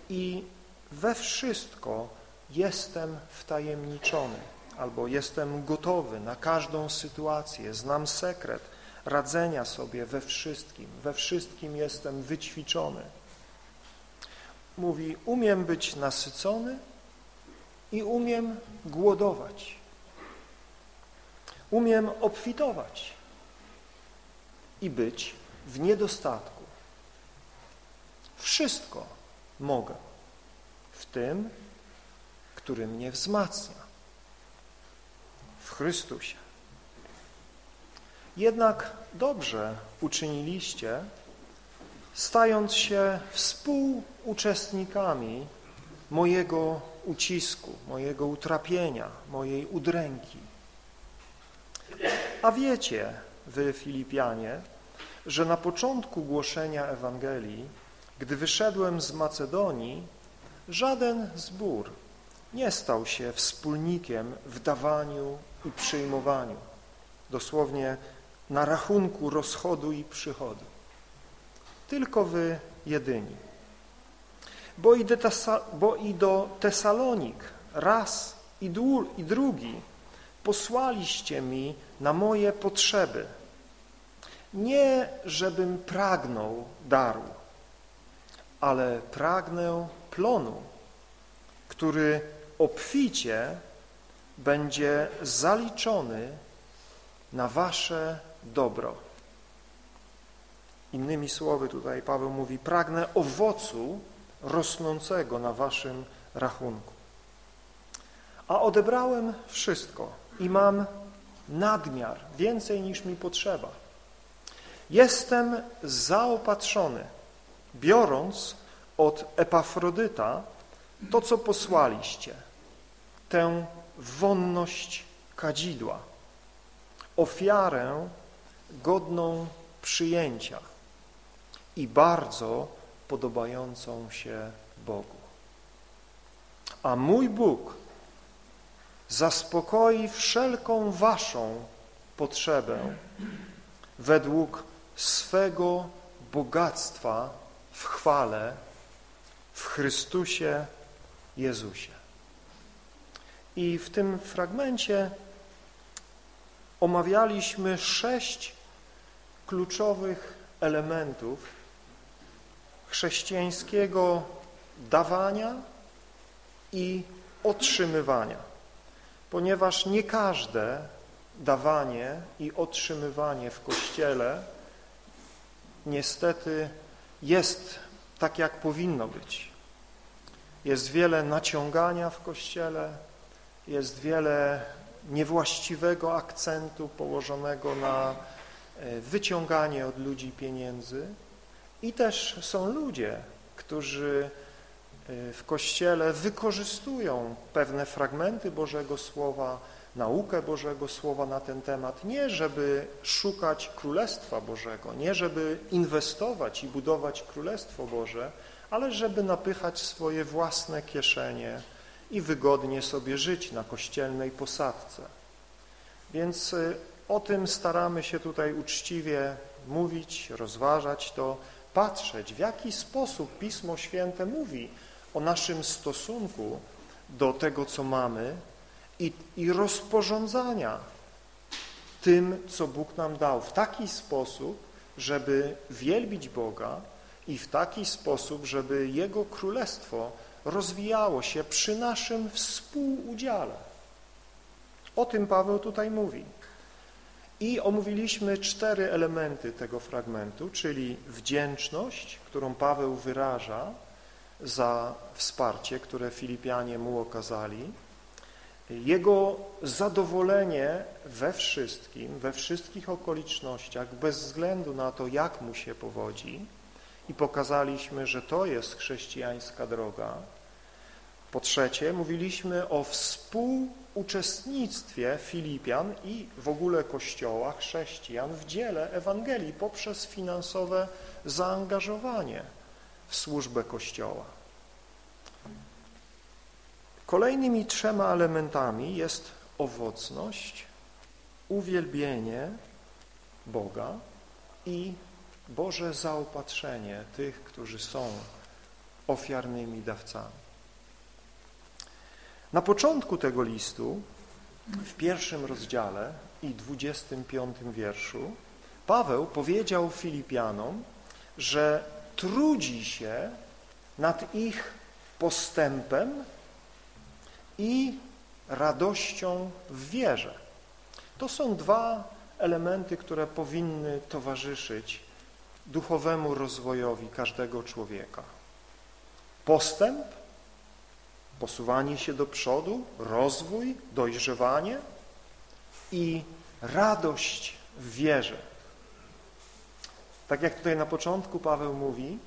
Speaker 2: i we wszystko jestem wtajemniczony albo jestem gotowy na każdą sytuację. Znam sekret radzenia sobie we wszystkim. We wszystkim jestem wyćwiczony. Mówi, umiem być nasycony i umiem głodować. Umiem obfitować i być w niedostatku. Wszystko mogę w tym, który mnie wzmacnia, w Chrystusie. Jednak dobrze uczyniliście, stając się współuczestnikami mojego ucisku, mojego utrapienia, mojej udręki. A wiecie, wy Filipianie, że na początku głoszenia Ewangelii, gdy wyszedłem z Macedonii, żaden zbór nie stał się wspólnikiem w dawaniu i przyjmowaniu, dosłownie na rachunku rozchodu i przychodu. Tylko wy jedyni. Bo i do, bo i do Tesalonik raz i, i drugi posłaliście mi na moje potrzeby. Nie, żebym pragnął daru, ale pragnę plonu, który obficie będzie zaliczony na wasze dobro. Innymi słowy tutaj Paweł mówi, pragnę owocu rosnącego na waszym rachunku. A odebrałem wszystko i mam nadmiar, więcej niż mi potrzeba. Jestem zaopatrzony, biorąc od Epafrodyta to, co posłaliście, tę wonność kadzidła, ofiarę godną przyjęcia i bardzo podobającą się Bogu. A mój Bóg zaspokoi wszelką waszą potrzebę według swego bogactwa w chwale w Chrystusie Jezusie. I w tym fragmencie omawialiśmy sześć kluczowych elementów chrześcijańskiego dawania i otrzymywania ponieważ nie każde dawanie i otrzymywanie w Kościele niestety jest tak, jak powinno być. Jest wiele naciągania w Kościele, jest wiele niewłaściwego akcentu położonego na e, wyciąganie od ludzi pieniędzy. I też są ludzie, którzy e, w Kościele wykorzystują pewne fragmenty Bożego Słowa, naukę Bożego Słowa na ten temat, nie żeby szukać Królestwa Bożego, nie żeby inwestować i budować Królestwo Boże, ale żeby napychać swoje własne kieszenie i wygodnie sobie żyć na kościelnej posadce. Więc y, o tym staramy się tutaj uczciwie mówić, rozważać to, patrzeć, w jaki sposób Pismo Święte mówi o naszym stosunku do tego, co mamy i, i rozporządzania tym, co Bóg nam dał w taki sposób, żeby wielbić Boga i w taki sposób, żeby Jego Królestwo rozwijało się przy naszym współudziale. O tym Paweł tutaj mówi. I omówiliśmy cztery elementy tego fragmentu, czyli wdzięczność, którą Paweł wyraża za wsparcie, które Filipianie mu okazali, jego zadowolenie we wszystkim, we wszystkich okolicznościach, bez względu na to, jak mu się powodzi i pokazaliśmy, że to jest chrześcijańska droga. Po trzecie, mówiliśmy o współuczestnictwie Filipian i w ogóle Kościoła, chrześcijan w dziele Ewangelii poprzez finansowe zaangażowanie w służbę Kościoła. Kolejnymi trzema elementami jest owocność, uwielbienie Boga i Boże zaopatrzenie tych, którzy są ofiarnymi dawcami. Na początku tego listu, w pierwszym rozdziale i dwudziestym piątym wierszu, Paweł powiedział Filipianom, że trudzi się nad ich postępem i radością w wierze. To są dwa elementy, które powinny towarzyszyć duchowemu rozwojowi każdego człowieka. Postęp, posuwanie się do przodu, rozwój, dojrzewanie i radość w wierze. Tak jak tutaj na początku Paweł mówi,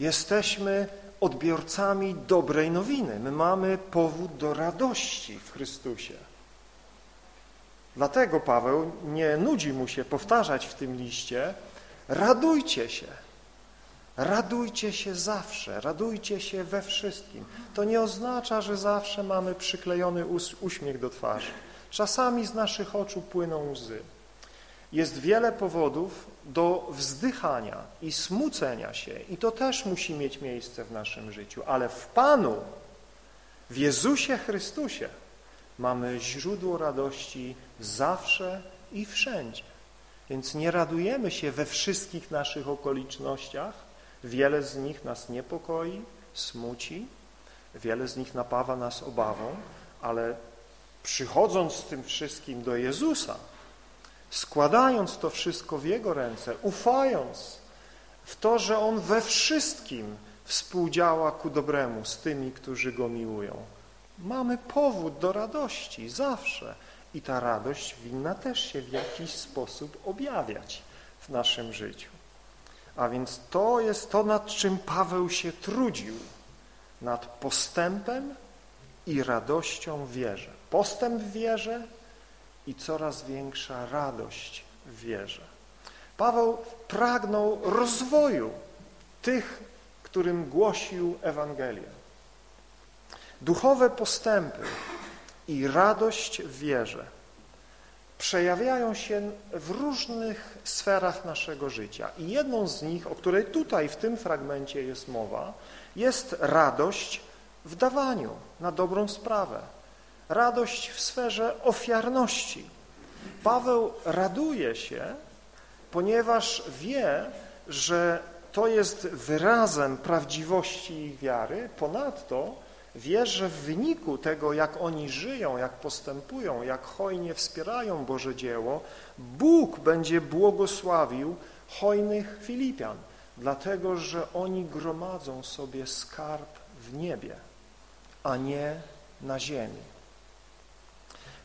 Speaker 2: jesteśmy odbiorcami dobrej nowiny. My mamy powód do radości w Chrystusie. Dlatego Paweł nie nudzi mu się powtarzać w tym liście radujcie się, radujcie się zawsze, radujcie się we wszystkim. To nie oznacza, że zawsze mamy przyklejony uśmiech do twarzy. Czasami z naszych oczu płyną łzy. Jest wiele powodów do wzdychania i smucenia się i to też musi mieć miejsce w naszym życiu, ale w Panu, w Jezusie Chrystusie mamy źródło radości zawsze i wszędzie. Więc nie radujemy się we wszystkich naszych okolicznościach, wiele z nich nas niepokoi, smuci, wiele z nich napawa nas obawą, ale przychodząc z tym wszystkim do Jezusa, składając to wszystko w Jego ręce, ufając w to, że On we wszystkim współdziała ku dobremu z tymi, którzy Go miłują. Mamy powód do radości zawsze i ta radość winna też się w jakiś sposób objawiać w naszym życiu. A więc to jest to, nad czym Paweł się trudził, nad postępem i radością w wierze. Postęp w wierze i coraz większa radość w wierze. Paweł pragnął rozwoju tych, którym głosił Ewangelię. Duchowe postępy i radość w wierze przejawiają się w różnych sferach naszego życia. I jedną z nich, o której tutaj w tym fragmencie jest mowa, jest radość w dawaniu na dobrą sprawę radość w sferze ofiarności. Paweł raduje się, ponieważ wie, że to jest wyrazem prawdziwości ich wiary. Ponadto wie, że w wyniku tego, jak oni żyją, jak postępują, jak hojnie wspierają Boże dzieło, Bóg będzie błogosławił hojnych Filipian, dlatego że oni gromadzą sobie skarb w niebie, a nie na ziemi.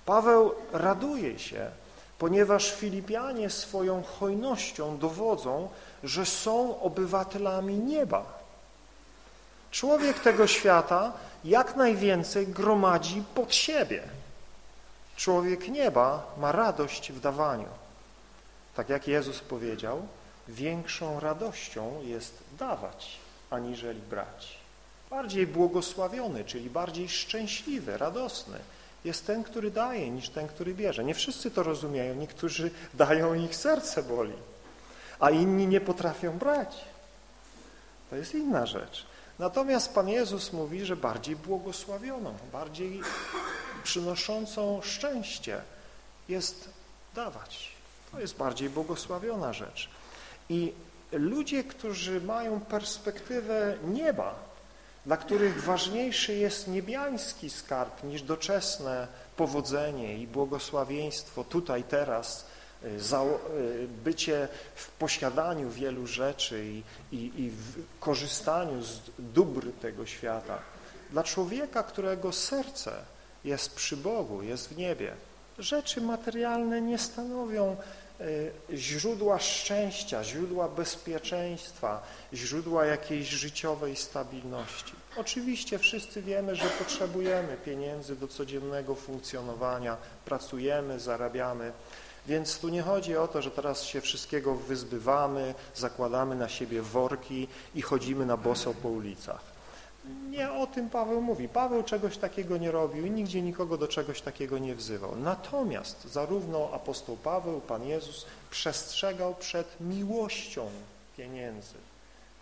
Speaker 2: Paweł raduje się, ponieważ Filipianie swoją hojnością dowodzą, że są obywatelami nieba. Człowiek tego świata jak najwięcej gromadzi pod siebie. Człowiek nieba ma radość w dawaniu. Tak jak Jezus powiedział, większą radością jest dawać, aniżeli brać. Bardziej błogosławiony, czyli bardziej szczęśliwy, radosny jest ten, który daje, niż ten, który bierze. Nie wszyscy to rozumieją, niektórzy dają, ich serce boli, a inni nie potrafią brać. To jest inna rzecz. Natomiast Pan Jezus mówi, że bardziej błogosławioną, bardziej przynoszącą szczęście jest dawać. To jest bardziej błogosławiona rzecz. I ludzie, którzy mają perspektywę nieba, dla których ważniejszy jest niebiański skarb niż doczesne powodzenie i błogosławieństwo tutaj, teraz, bycie w posiadaniu wielu rzeczy i, i, i w korzystaniu z dóbr tego świata. Dla człowieka, którego serce jest przy Bogu, jest w niebie, rzeczy materialne nie stanowią Y, źródła szczęścia, źródła bezpieczeństwa, źródła jakiejś życiowej stabilności. Oczywiście wszyscy wiemy, że potrzebujemy pieniędzy do codziennego funkcjonowania, pracujemy, zarabiamy, więc tu nie chodzi o to, że teraz się wszystkiego wyzbywamy, zakładamy na siebie worki i chodzimy na boso po ulicach. Nie o tym Paweł mówi. Paweł czegoś takiego nie robił i nigdzie nikogo do czegoś takiego nie wzywał. Natomiast zarówno apostoł Paweł, Pan Jezus przestrzegał przed miłością pieniędzy,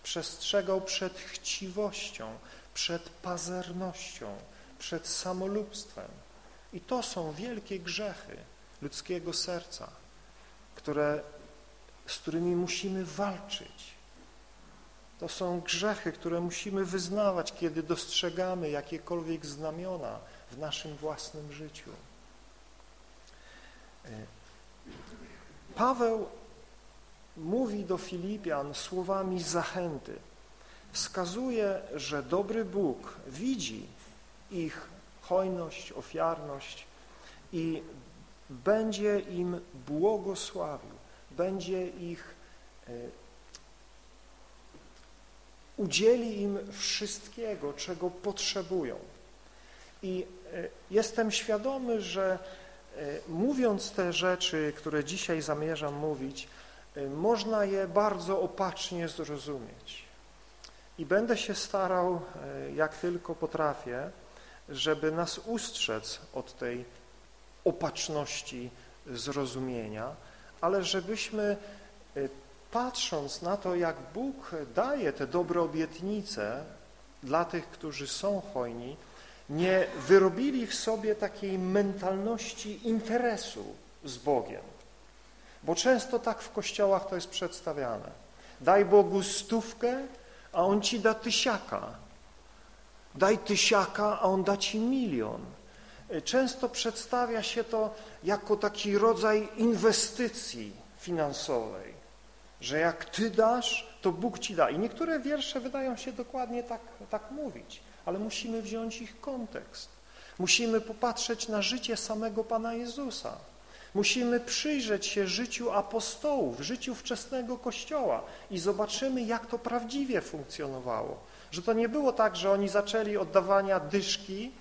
Speaker 2: przestrzegał przed chciwością, przed pazernością, przed samolubstwem. I to są wielkie grzechy ludzkiego serca, które, z którymi musimy walczyć to są grzechy, które musimy wyznawać, kiedy dostrzegamy jakiekolwiek znamiona w naszym własnym życiu. E, Paweł mówi do Filipian słowami zachęty. Wskazuje, że dobry Bóg widzi ich hojność, ofiarność i będzie im błogosławił, będzie ich e, udzieli im wszystkiego, czego potrzebują. I e, jestem świadomy, że e, mówiąc te rzeczy, które dzisiaj zamierzam mówić, można je bardzo opacznie zrozumieć. I będę się starał, jak tylko potrafię, żeby nas ustrzec od tej opatrzności zrozumienia, ale żebyśmy patrząc na to, jak Bóg daje te dobre obietnice dla tych, którzy są hojni, nie wyrobili w sobie takiej mentalności interesu z Bogiem. Bo często tak w kościołach to jest przedstawiane. Daj Bogu stówkę, a On ci da tysiaka. Daj tysiaka, a On da ci milion. Często przedstawia się to jako taki rodzaj inwestycji finansowej że jak Ty dasz, to Bóg Ci da. I niektóre wiersze wydają się dokładnie tak, tak mówić, ale musimy wziąć ich kontekst. Musimy popatrzeć na życie samego Pana Jezusa. Musimy przyjrzeć się życiu apostołów, życiu wczesnego Kościoła i zobaczymy, jak to prawdziwie funkcjonowało. Że to nie było tak, że oni zaczęli oddawania dyszki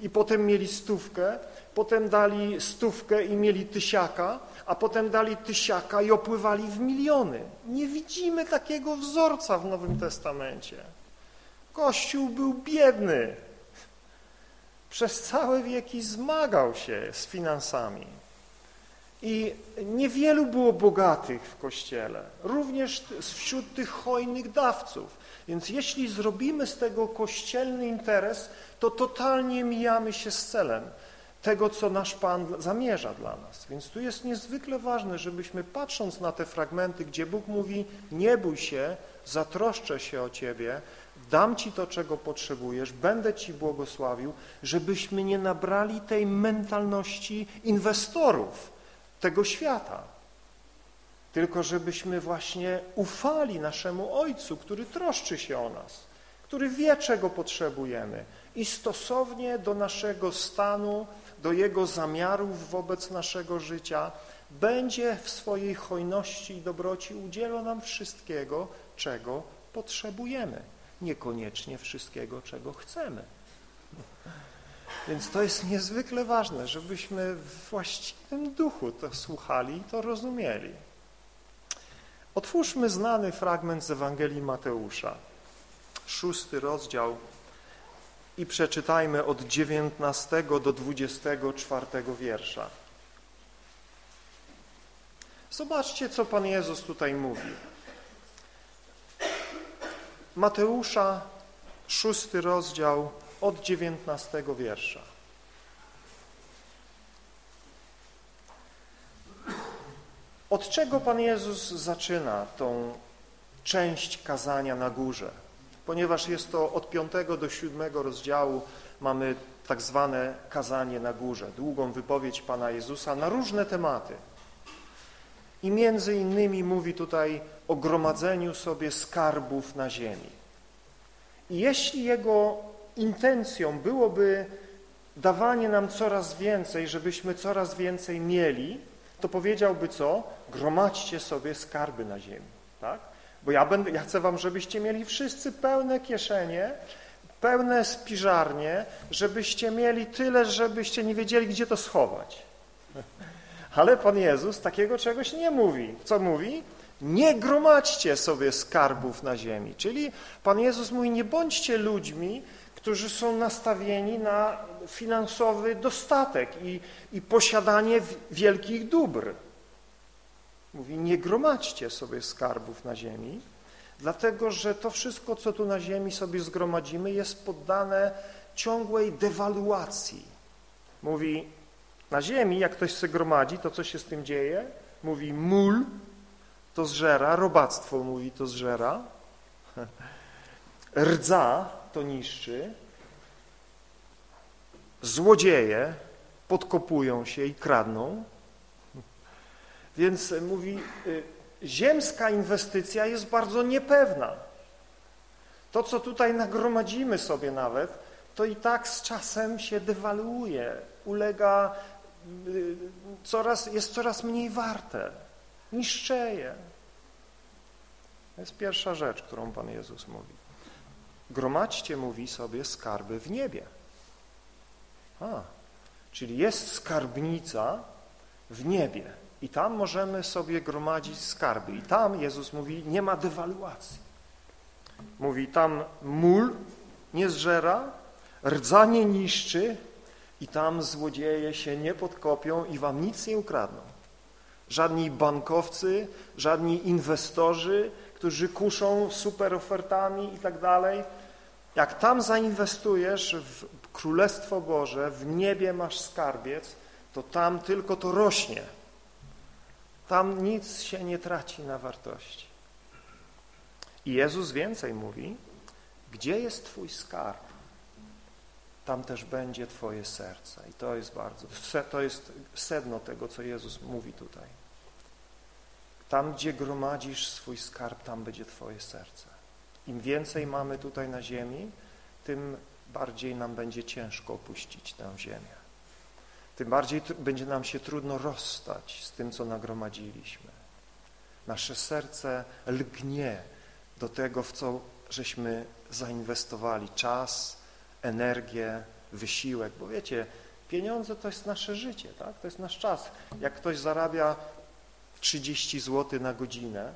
Speaker 2: i potem mieli stówkę, potem dali stówkę i mieli tysiaka, a potem dali tysiaka i opływali w miliony. Nie widzimy takiego wzorca w Nowym Testamencie. Kościół był biedny. Przez całe wieki zmagał się z finansami. I niewielu było bogatych w Kościele, również wśród tych hojnych dawców. Więc jeśli zrobimy z tego kościelny interes, to totalnie mijamy się z celem tego, co nasz Pan zamierza dla nas. Więc tu jest niezwykle ważne, żebyśmy patrząc na te fragmenty, gdzie Bóg mówi nie bój się, zatroszczę się o Ciebie, dam Ci to, czego potrzebujesz, będę Ci błogosławił, żebyśmy nie nabrali tej mentalności inwestorów tego świata, tylko żebyśmy właśnie ufali naszemu Ojcu, który troszczy się o nas, który wie, czego potrzebujemy i stosownie do naszego stanu, do Jego zamiarów wobec naszego życia będzie w swojej hojności i dobroci udzielał nam wszystkiego, czego potrzebujemy, niekoniecznie wszystkiego, czego chcemy. Więc to jest niezwykle ważne, żebyśmy w właściwym duchu to słuchali i to rozumieli. Otwórzmy znany fragment z Ewangelii Mateusza, szósty rozdział i przeczytajmy od 19 do 24 wiersza. Zobaczcie, co Pan Jezus tutaj mówi. Mateusza, szósty rozdział, od 19 wiersza. Od czego Pan Jezus zaczyna tą część kazania na górze? Ponieważ jest to od 5 do 7 rozdziału, mamy tak zwane kazanie na górze, długą wypowiedź Pana Jezusa na różne tematy. I między innymi mówi tutaj o gromadzeniu sobie skarbów na ziemi. I jeśli jego intencją byłoby dawanie nam coraz więcej, żebyśmy coraz więcej mieli, to powiedziałby co? Gromadźcie sobie skarby na ziemi, tak? Bo ja, będę, ja chcę wam, żebyście mieli wszyscy pełne kieszenie, pełne spiżarnie, żebyście mieli tyle, żebyście nie wiedzieli, gdzie to schować. Ale Pan Jezus takiego czegoś nie mówi. Co mówi? Nie gromadźcie sobie skarbów na ziemi. Czyli Pan Jezus mówi, nie bądźcie ludźmi, którzy są nastawieni na finansowy dostatek i, i posiadanie wielkich dóbr. Mówi, nie gromadźcie sobie skarbów na ziemi, dlatego że to wszystko, co tu na ziemi sobie zgromadzimy, jest poddane ciągłej dewaluacji. Mówi, na ziemi, jak ktoś się gromadzi, to co się z tym dzieje? Mówi, mól to zżera, robactwo mówi, to zżera, rdza to niszczy, złodzieje podkopują się i kradną, więc mówi, y, ziemska inwestycja jest bardzo niepewna. To, co tutaj nagromadzimy sobie nawet, to i tak z czasem się dewaluuje, ulega, y, coraz, jest coraz mniej warte, niszczeje. To jest pierwsza rzecz, którą Pan Jezus mówi. Gromadźcie, mówi sobie, skarby w niebie. A, czyli jest skarbnica w niebie i tam możemy sobie gromadzić skarby. I tam Jezus mówi, nie ma dewaluacji. Mówi, tam mól nie zżera, rdza nie niszczy i tam złodzieje się nie podkopią i wam nic nie ukradną. Żadni bankowcy, żadni inwestorzy, którzy kuszą super ofertami i tak dalej. Jak tam zainwestujesz w Królestwo Boże, w niebie masz skarbiec, to tam tylko to rośnie. Tam nic się nie traci na wartości. I Jezus więcej mówi, gdzie jest Twój skarb, tam też będzie Twoje serce. I to jest bardzo, to jest sedno tego, co Jezus mówi tutaj. Tam, gdzie gromadzisz swój skarb, tam będzie Twoje serce. Im więcej mamy tutaj na ziemi, tym bardziej nam będzie ciężko opuścić tę ziemię. Tym bardziej będzie nam się trudno rozstać z tym, co nagromadziliśmy. Nasze serce lgnie do tego, w co żeśmy zainwestowali czas, energię, wysiłek, bo wiecie, pieniądze to jest nasze życie, tak? to jest nasz czas. Jak ktoś zarabia 30 zł na godzinę,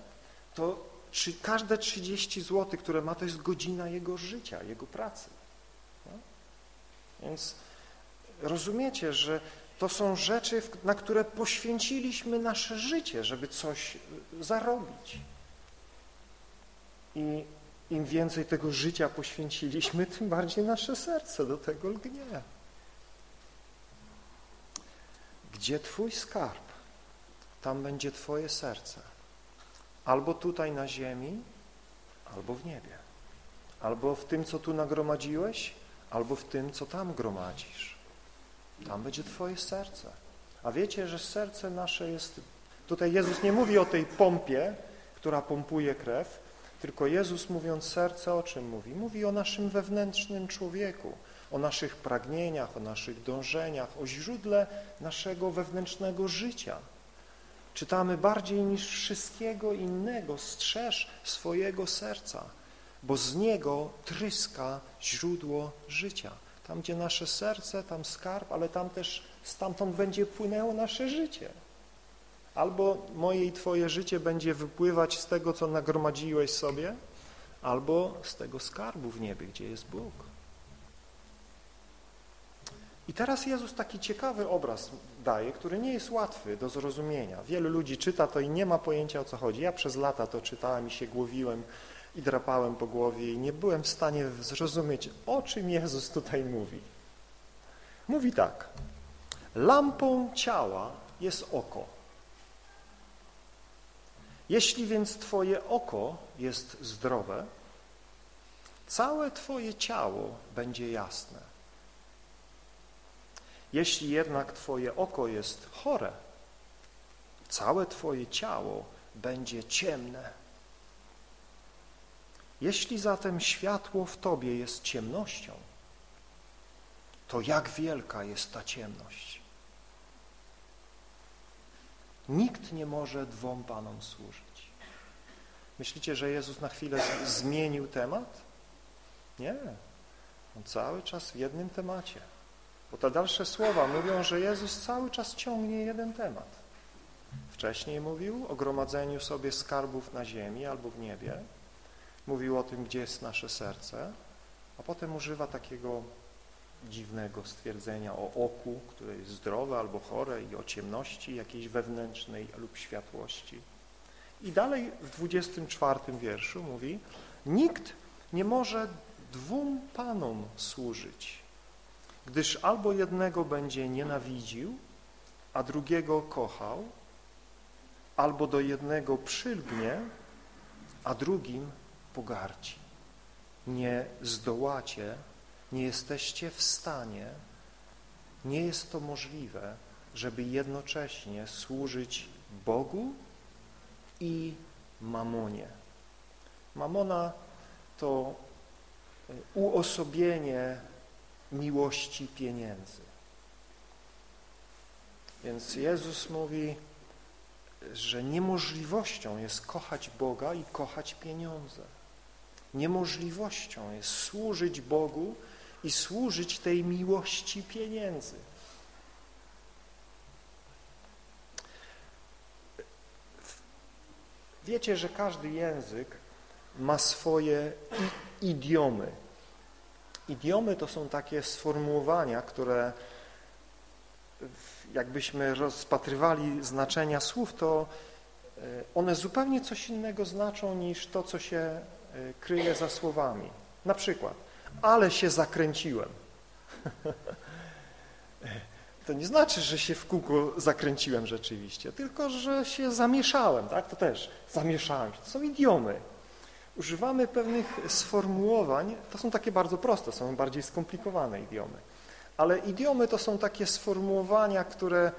Speaker 2: to każde 30 zł, które ma, to jest godzina jego życia, jego pracy. No? Więc rozumiecie, że to są rzeczy, na które poświęciliśmy nasze życie, żeby coś zarobić. I im więcej tego życia poświęciliśmy, tym bardziej nasze serce do tego lgnie. Gdzie Twój skarb, tam będzie Twoje serce. Albo tutaj na ziemi, albo w niebie. Albo w tym, co tu nagromadziłeś, albo w tym, co tam gromadzisz. Tam będzie Twoje serce. A wiecie, że serce nasze jest... Tutaj Jezus nie mówi o tej pompie, która pompuje krew, tylko Jezus mówiąc serce o czym mówi? Mówi o naszym wewnętrznym człowieku, o naszych pragnieniach, o naszych dążeniach, o źródle naszego wewnętrznego życia. Czytamy bardziej niż wszystkiego innego, strzeż swojego serca, bo z niego tryska źródło życia. Tam, gdzie nasze serce, tam skarb, ale tam też stamtąd będzie płynęło nasze życie. Albo moje i Twoje życie będzie wypływać z tego, co nagromadziłeś sobie, albo z tego skarbu w niebie, gdzie jest Bóg. I teraz Jezus taki ciekawy obraz daje, który nie jest łatwy do zrozumienia. Wielu ludzi czyta to i nie ma pojęcia o co chodzi. Ja przez lata to czytałem i się głowiłem i drapałem po głowie i nie byłem w stanie zrozumieć, o czym Jezus tutaj mówi. Mówi tak, lampą ciała jest oko. Jeśli więc Twoje oko jest zdrowe, całe Twoje ciało będzie jasne. Jeśli jednak Twoje oko jest chore, całe Twoje ciało będzie ciemne. Jeśli zatem światło w Tobie jest ciemnością, to jak wielka jest ta ciemność? Nikt nie może dwom Panom służyć. Myślicie, że Jezus na chwilę zmienił temat? Nie. On cały czas w jednym temacie. Bo te dalsze słowa mówią, że Jezus cały czas ciągnie jeden temat. Wcześniej mówił o gromadzeniu sobie skarbów na ziemi albo w niebie. Mówił o tym, gdzie jest nasze serce, a potem używa takiego dziwnego stwierdzenia o oku, które jest zdrowe albo chore i o ciemności jakiejś wewnętrznej lub światłości. I dalej w 24 wierszu mówi, nikt nie może dwóm panom służyć, gdyż albo jednego będzie nienawidził, a drugiego kochał, albo do jednego przylgnie, a drugim pogardzi. Nie zdołacie, nie jesteście w stanie, nie jest to możliwe, żeby jednocześnie służyć Bogu i mamonie. Mamona to uosobienie miłości pieniędzy. Więc Jezus mówi, że niemożliwością jest kochać Boga i kochać pieniądze. Niemożliwością jest służyć Bogu i służyć tej miłości pieniędzy. Wiecie, że każdy język ma swoje idiomy. Idiomy to są takie sformułowania, które jakbyśmy rozpatrywali znaczenia słów, to e, one zupełnie coś innego znaczą niż to, co się kryje za słowami. Na przykład, ale się zakręciłem. To nie znaczy, że się w kółko zakręciłem rzeczywiście, tylko że się zamieszałem, tak? To też zamieszałem się. To są idiomy. Używamy pewnych sformułowań, to są takie bardzo proste, są bardziej skomplikowane idiomy. Ale idiomy to są takie sformułowania, które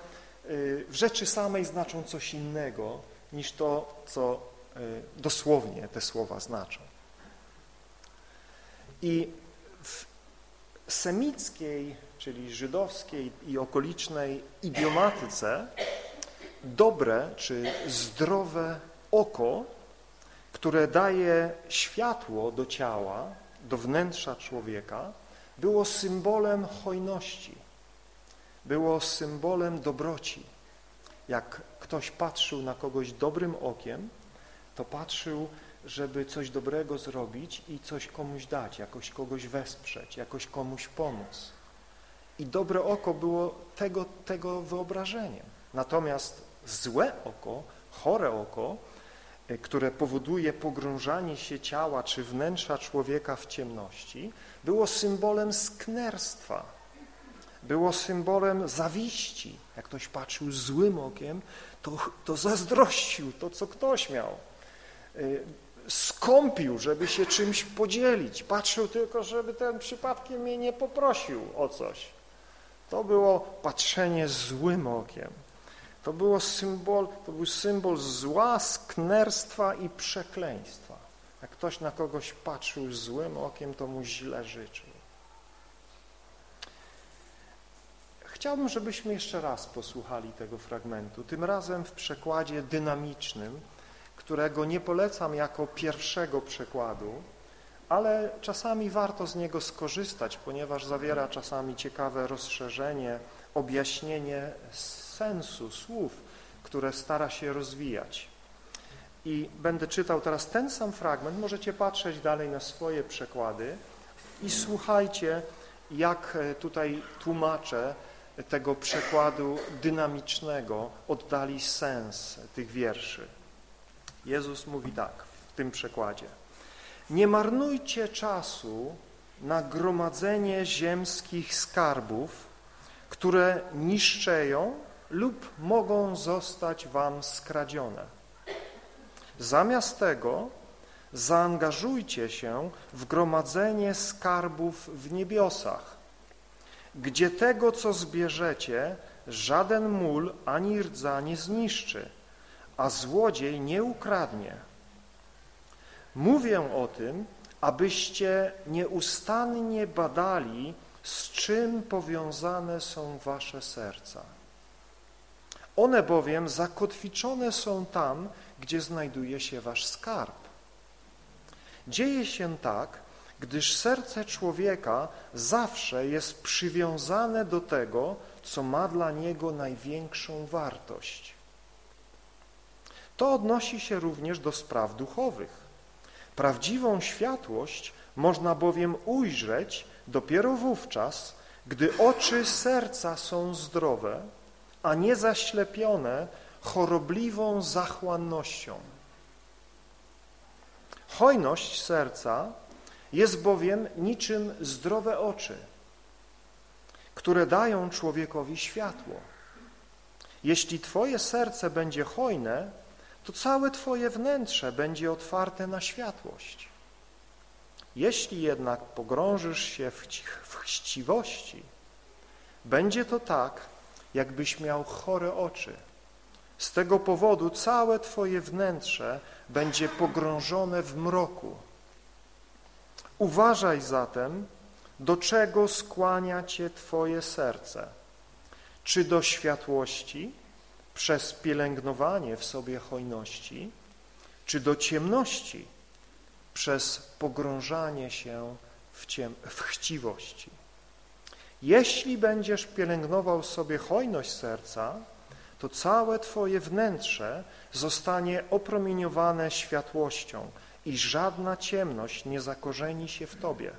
Speaker 2: y, w rzeczy samej znaczą coś innego niż to, co dosłownie te słowa znaczą. I w semickiej, czyli żydowskiej i okolicznej idiomatyce dobre czy zdrowe oko, które daje światło do ciała, do wnętrza człowieka, było symbolem hojności, było symbolem dobroci. Jak ktoś patrzył na kogoś dobrym okiem, to patrzył żeby coś dobrego zrobić i coś komuś dać, jakoś kogoś wesprzeć, jakoś komuś pomóc. I dobre oko było tego, tego wyobrażeniem. Natomiast złe oko, chore oko, y, które powoduje pogrążanie się ciała czy wnętrza człowieka w ciemności, było symbolem sknerstwa, było symbolem zawiści. Jak ktoś patrzył złym okiem, to, to zazdrościł to, co ktoś miał. Y, skąpił, żeby się czymś podzielić. Patrzył tylko, żeby ten przypadkiem mnie nie poprosił o coś. To było patrzenie złym okiem. To, było symbol, to był symbol zła, sknerstwa i przekleństwa. Jak ktoś na kogoś patrzył złym okiem, to mu źle życzył. Chciałbym, żebyśmy jeszcze raz posłuchali tego fragmentu, tym razem w przekładzie dynamicznym, którego nie polecam jako pierwszego przekładu, ale czasami warto z niego skorzystać, ponieważ zawiera czasami ciekawe rozszerzenie, objaśnienie sensu słów, które stara się rozwijać. I będę czytał teraz ten sam fragment, możecie patrzeć dalej na swoje przekłady i słuchajcie, jak e, tutaj tłumacze tego przekładu dynamicznego oddali sens tych wierszy. Jezus mówi tak w tym przekładzie. Nie marnujcie czasu na gromadzenie ziemskich skarbów, które niszczeją lub mogą zostać wam skradzione. Zamiast tego zaangażujcie się w gromadzenie skarbów w niebiosach, gdzie tego, co zbierzecie, żaden mól ani rdza nie zniszczy, a złodziej nie ukradnie. Mówię o tym, abyście nieustannie badali, z czym powiązane są wasze serca. One bowiem zakotwiczone są tam, gdzie znajduje się wasz skarb. Dzieje się tak, gdyż serce człowieka zawsze jest przywiązane do tego, co ma dla niego największą wartość. To odnosi się również do spraw duchowych. Prawdziwą światłość można bowiem ujrzeć dopiero wówczas, gdy oczy serca są zdrowe, a nie zaślepione chorobliwą zachłannością. Hojność serca jest bowiem niczym zdrowe oczy, które dają człowiekowi światło. Jeśli Twoje serce będzie hojne, to całe Twoje wnętrze będzie otwarte na światłość. Jeśli jednak pogrążysz się w, w chciwości, będzie to tak, jakbyś miał chore oczy. Z tego powodu całe Twoje wnętrze będzie pogrążone w mroku. Uważaj zatem, do czego skłania Cię Twoje serce. Czy do światłości przez pielęgnowanie w sobie hojności, czy do ciemności przez pogrążanie się w, ciem w chciwości. Jeśli będziesz pielęgnował sobie hojność serca, to całe Twoje wnętrze zostanie opromieniowane światłością i żadna ciemność nie zakorzeni się w Tobie,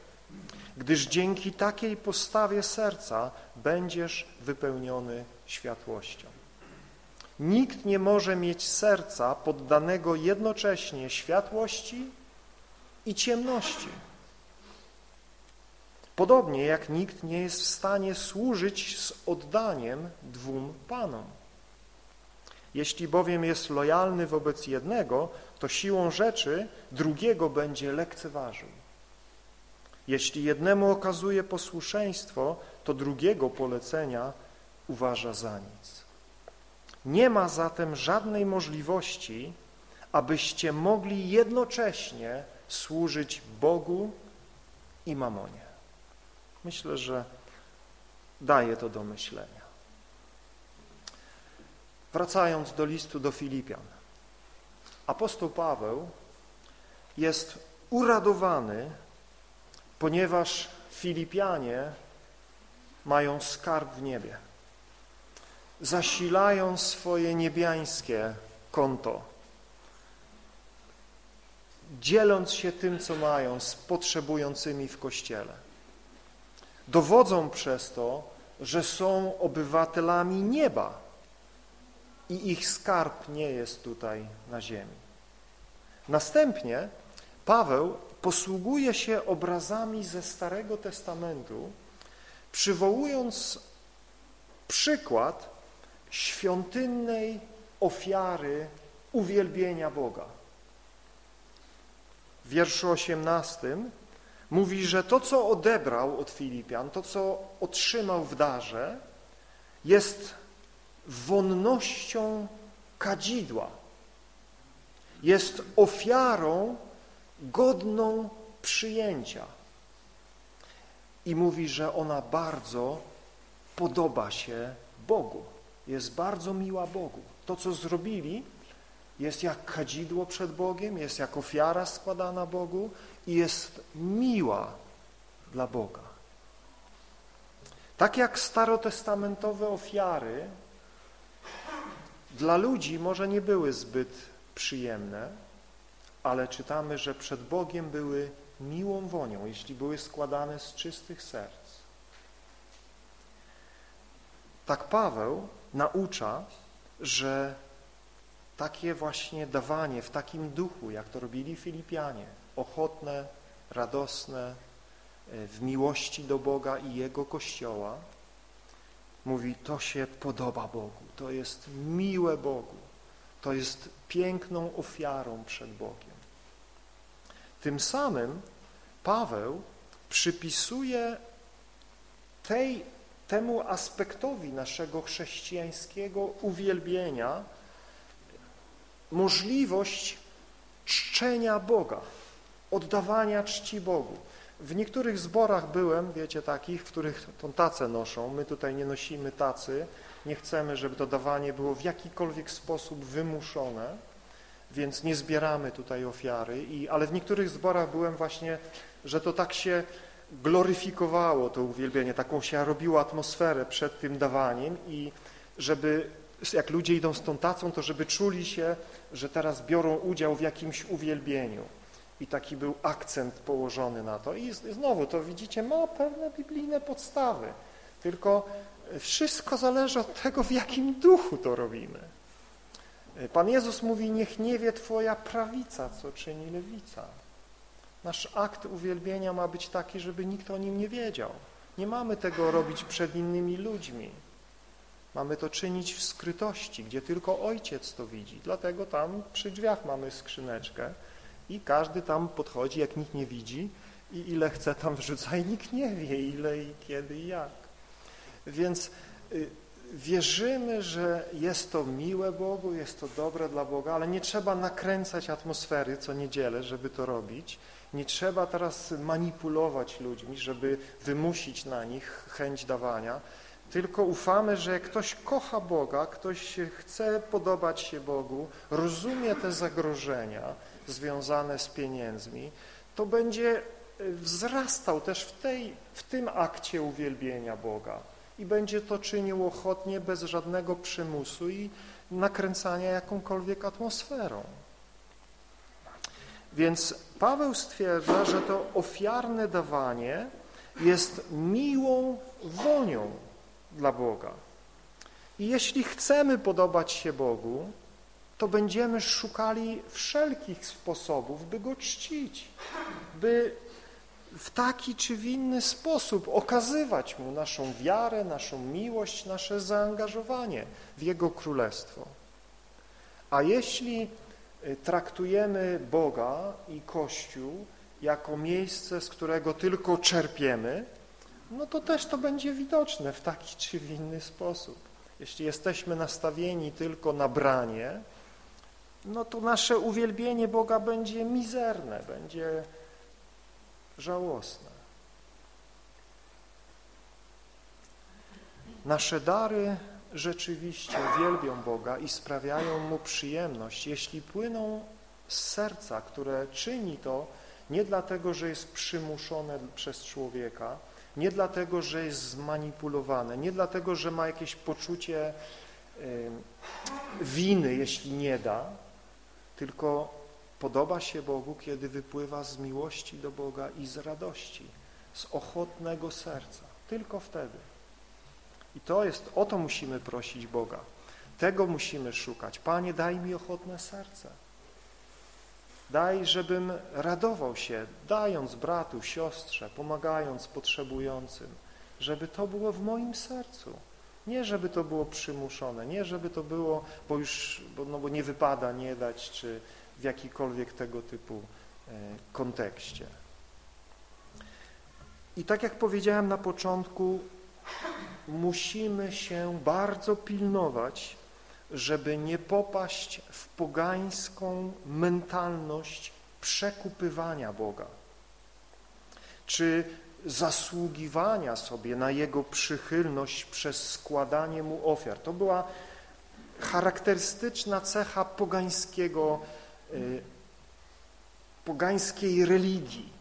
Speaker 2: gdyż dzięki takiej postawie serca będziesz wypełniony światłością. Nikt nie może mieć serca poddanego jednocześnie światłości i ciemności. Podobnie jak nikt nie jest w stanie służyć z oddaniem dwóm panom. Jeśli bowiem jest lojalny wobec jednego, to siłą rzeczy drugiego będzie lekceważył. Jeśli jednemu okazuje posłuszeństwo, to drugiego polecenia uważa za nic. Nie ma zatem żadnej możliwości, abyście mogli jednocześnie służyć Bogu i mamonie. Myślę, że daje to do myślenia. Wracając do listu do Filipian. Apostoł Paweł jest uradowany, ponieważ Filipianie mają skarb w niebie. Zasilają swoje niebiańskie konto, dzieląc się tym, co mają z potrzebującymi w Kościele. Dowodzą przez to, że są obywatelami nieba, i ich skarb nie jest tutaj na ziemi. Następnie Paweł posługuje się obrazami ze Starego Testamentu, przywołując przykład świątynnej ofiary uwielbienia Boga. w wierszu 18 mówi, że to, co odebrał od Filipian, to, co otrzymał w darze, jest wonnością kadzidła. Jest ofiarą godną przyjęcia. I mówi, że ona bardzo podoba się Bogu. Jest bardzo miła Bogu. To, co zrobili, jest jak kadzidło przed Bogiem, jest jak ofiara składana Bogu i jest miła dla Boga. Tak jak starotestamentowe ofiary dla ludzi może nie były zbyt przyjemne, ale czytamy, że przed Bogiem były miłą wonią, jeśli były składane z czystych serc. Tak Paweł naucza, że takie właśnie dawanie w takim duchu, jak to robili Filipianie, ochotne, radosne, e, w miłości do Boga i Jego Kościoła, mówi, to się podoba Bogu, to jest miłe Bogu, to jest piękną ofiarą przed Bogiem. Tym samym Paweł przypisuje tej, temu aspektowi naszego chrześcijańskiego uwielbienia możliwość czczenia Boga, oddawania czci Bogu. W niektórych zborach byłem, wiecie, takich, w których tą tacę noszą. My tutaj nie nosimy tacy, nie chcemy, żeby to dawanie było w jakikolwiek sposób wymuszone, więc nie zbieramy tutaj ofiary, I, ale w niektórych zborach byłem właśnie, że to tak się gloryfikowało to uwielbienie, taką się robiło atmosferę przed tym dawaniem i żeby jak ludzie idą z tą tacą, to żeby czuli się, że teraz biorą udział w jakimś uwielbieniu. I taki był akcent położony na to. I znowu to widzicie, ma pewne biblijne podstawy. Tylko wszystko zależy od tego, w jakim duchu to robimy. Pan Jezus mówi, niech nie wie Twoja prawica, co czyni lewica. Nasz akt uwielbienia ma być taki, żeby nikt o nim nie wiedział. Nie mamy tego robić przed innymi ludźmi. Mamy to czynić w skrytości, gdzie tylko Ojciec to widzi. Dlatego tam przy drzwiach mamy skrzyneczkę i każdy tam podchodzi, jak nikt nie widzi i ile chce tam wrzuca i nikt nie wie, ile i kiedy i jak. Więc y, wierzymy, że jest to miłe Bogu, jest to dobre dla Boga, ale nie trzeba nakręcać atmosfery co niedzielę, żeby to robić. Nie trzeba teraz manipulować ludźmi, żeby wymusić na nich chęć dawania, tylko ufamy, że ktoś kocha Boga, ktoś chce podobać się Bogu, rozumie te zagrożenia związane z pieniędzmi, to będzie e, wzrastał też w, tej, w tym akcie uwielbienia Boga i będzie to czynił ochotnie, bez żadnego przymusu i nakręcania jakąkolwiek atmosferą. Więc Paweł stwierdza, że to ofiarne dawanie jest miłą wonią dla Boga. I jeśli chcemy podobać się Bogu, to będziemy szukali wszelkich sposobów, by Go czcić, by w taki czy w inny sposób okazywać Mu naszą wiarę, naszą miłość, nasze zaangażowanie w Jego Królestwo. A jeśli traktujemy Boga i Kościół jako miejsce, z którego tylko czerpiemy, no to też to będzie widoczne w taki czy w inny sposób. Jeśli jesteśmy nastawieni tylko na branie, no to nasze uwielbienie Boga będzie mizerne, będzie żałosne. Nasze dary rzeczywiście wielbią Boga i sprawiają Mu przyjemność, jeśli płyną z serca, które czyni to nie dlatego, że jest przymuszone przez człowieka, nie dlatego, że jest zmanipulowane, nie dlatego, że ma jakieś poczucie winy, jeśli nie da, tylko podoba się Bogu, kiedy wypływa z miłości do Boga i z radości, z ochotnego serca. Tylko wtedy. I to jest, o to musimy prosić Boga. Tego musimy szukać. Panie, daj mi ochotne serce. Daj, żebym radował się, dając bratu, siostrze, pomagając potrzebującym, żeby to było w moim sercu. Nie, żeby to było przymuszone, nie, żeby to było, bo już, bo, no bo nie wypada nie dać, czy w jakikolwiek tego typu kontekście. I tak jak powiedziałem na początku, musimy się bardzo pilnować, żeby nie popaść w pogańską mentalność przekupywania Boga, czy zasługiwania sobie na Jego przychylność przez składanie Mu ofiar. To była charakterystyczna cecha pogańskiego, y, pogańskiej religii,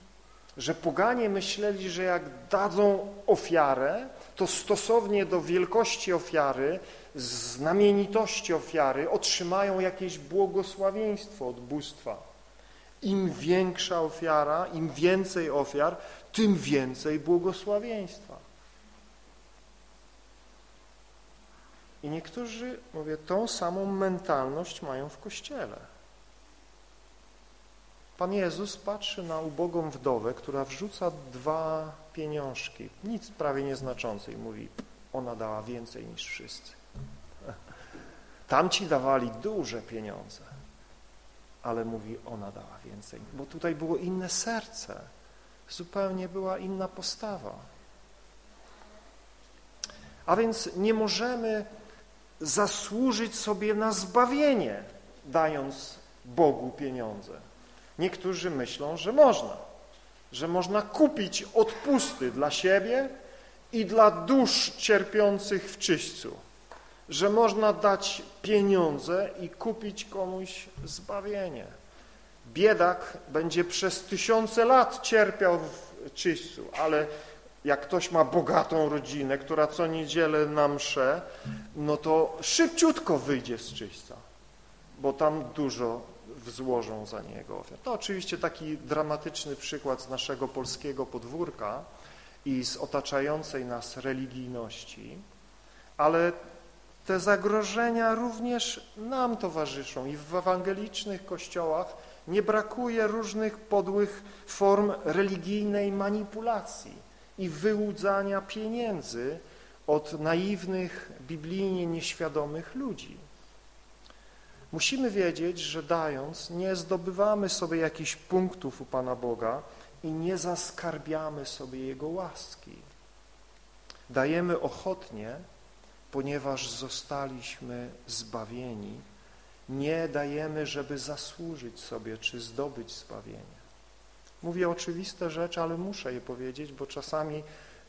Speaker 2: że poganie myśleli, że jak dadzą ofiarę, to stosownie do wielkości ofiary, znamienitości ofiary otrzymają jakieś błogosławieństwo od bóstwa. Im większa ofiara, im więcej ofiar, tym więcej błogosławieństwa. I niektórzy, mówię, tą samą mentalność mają w Kościele. Pan Jezus patrzy na ubogą wdowę, która wrzuca dwa pieniążki, nic prawie nieznaczące i mówi, ona dała więcej niż wszyscy. Tamci dawali duże pieniądze, ale mówi, ona dała więcej, bo tutaj było inne serce, zupełnie była inna postawa. A więc nie możemy zasłużyć sobie na zbawienie, dając Bogu pieniądze. Niektórzy myślą, że można, że można kupić odpusty dla siebie i dla dusz cierpiących w czyśćcu, że można dać pieniądze i kupić komuś zbawienie. Biedak będzie przez tysiące lat cierpiał w czyśćcu, ale jak ktoś ma bogatą rodzinę, która co niedzielę na mszę, no to szybciutko wyjdzie z czyśćca, bo tam dużo złożą za niego ofiar. To oczywiście taki dramatyczny przykład z naszego polskiego podwórka i z otaczającej nas religijności, ale te zagrożenia również nam towarzyszą i w ewangelicznych kościołach nie brakuje różnych podłych form religijnej manipulacji i wyłudzania pieniędzy od naiwnych, biblijnie nieświadomych ludzi. Musimy wiedzieć, że dając nie zdobywamy sobie jakichś punktów u Pana Boga i nie zaskarbiamy sobie Jego łaski. Dajemy ochotnie, ponieważ zostaliśmy zbawieni. Nie dajemy, żeby zasłużyć sobie czy zdobyć zbawienie. Mówię oczywiste rzeczy, ale muszę je powiedzieć, bo czasami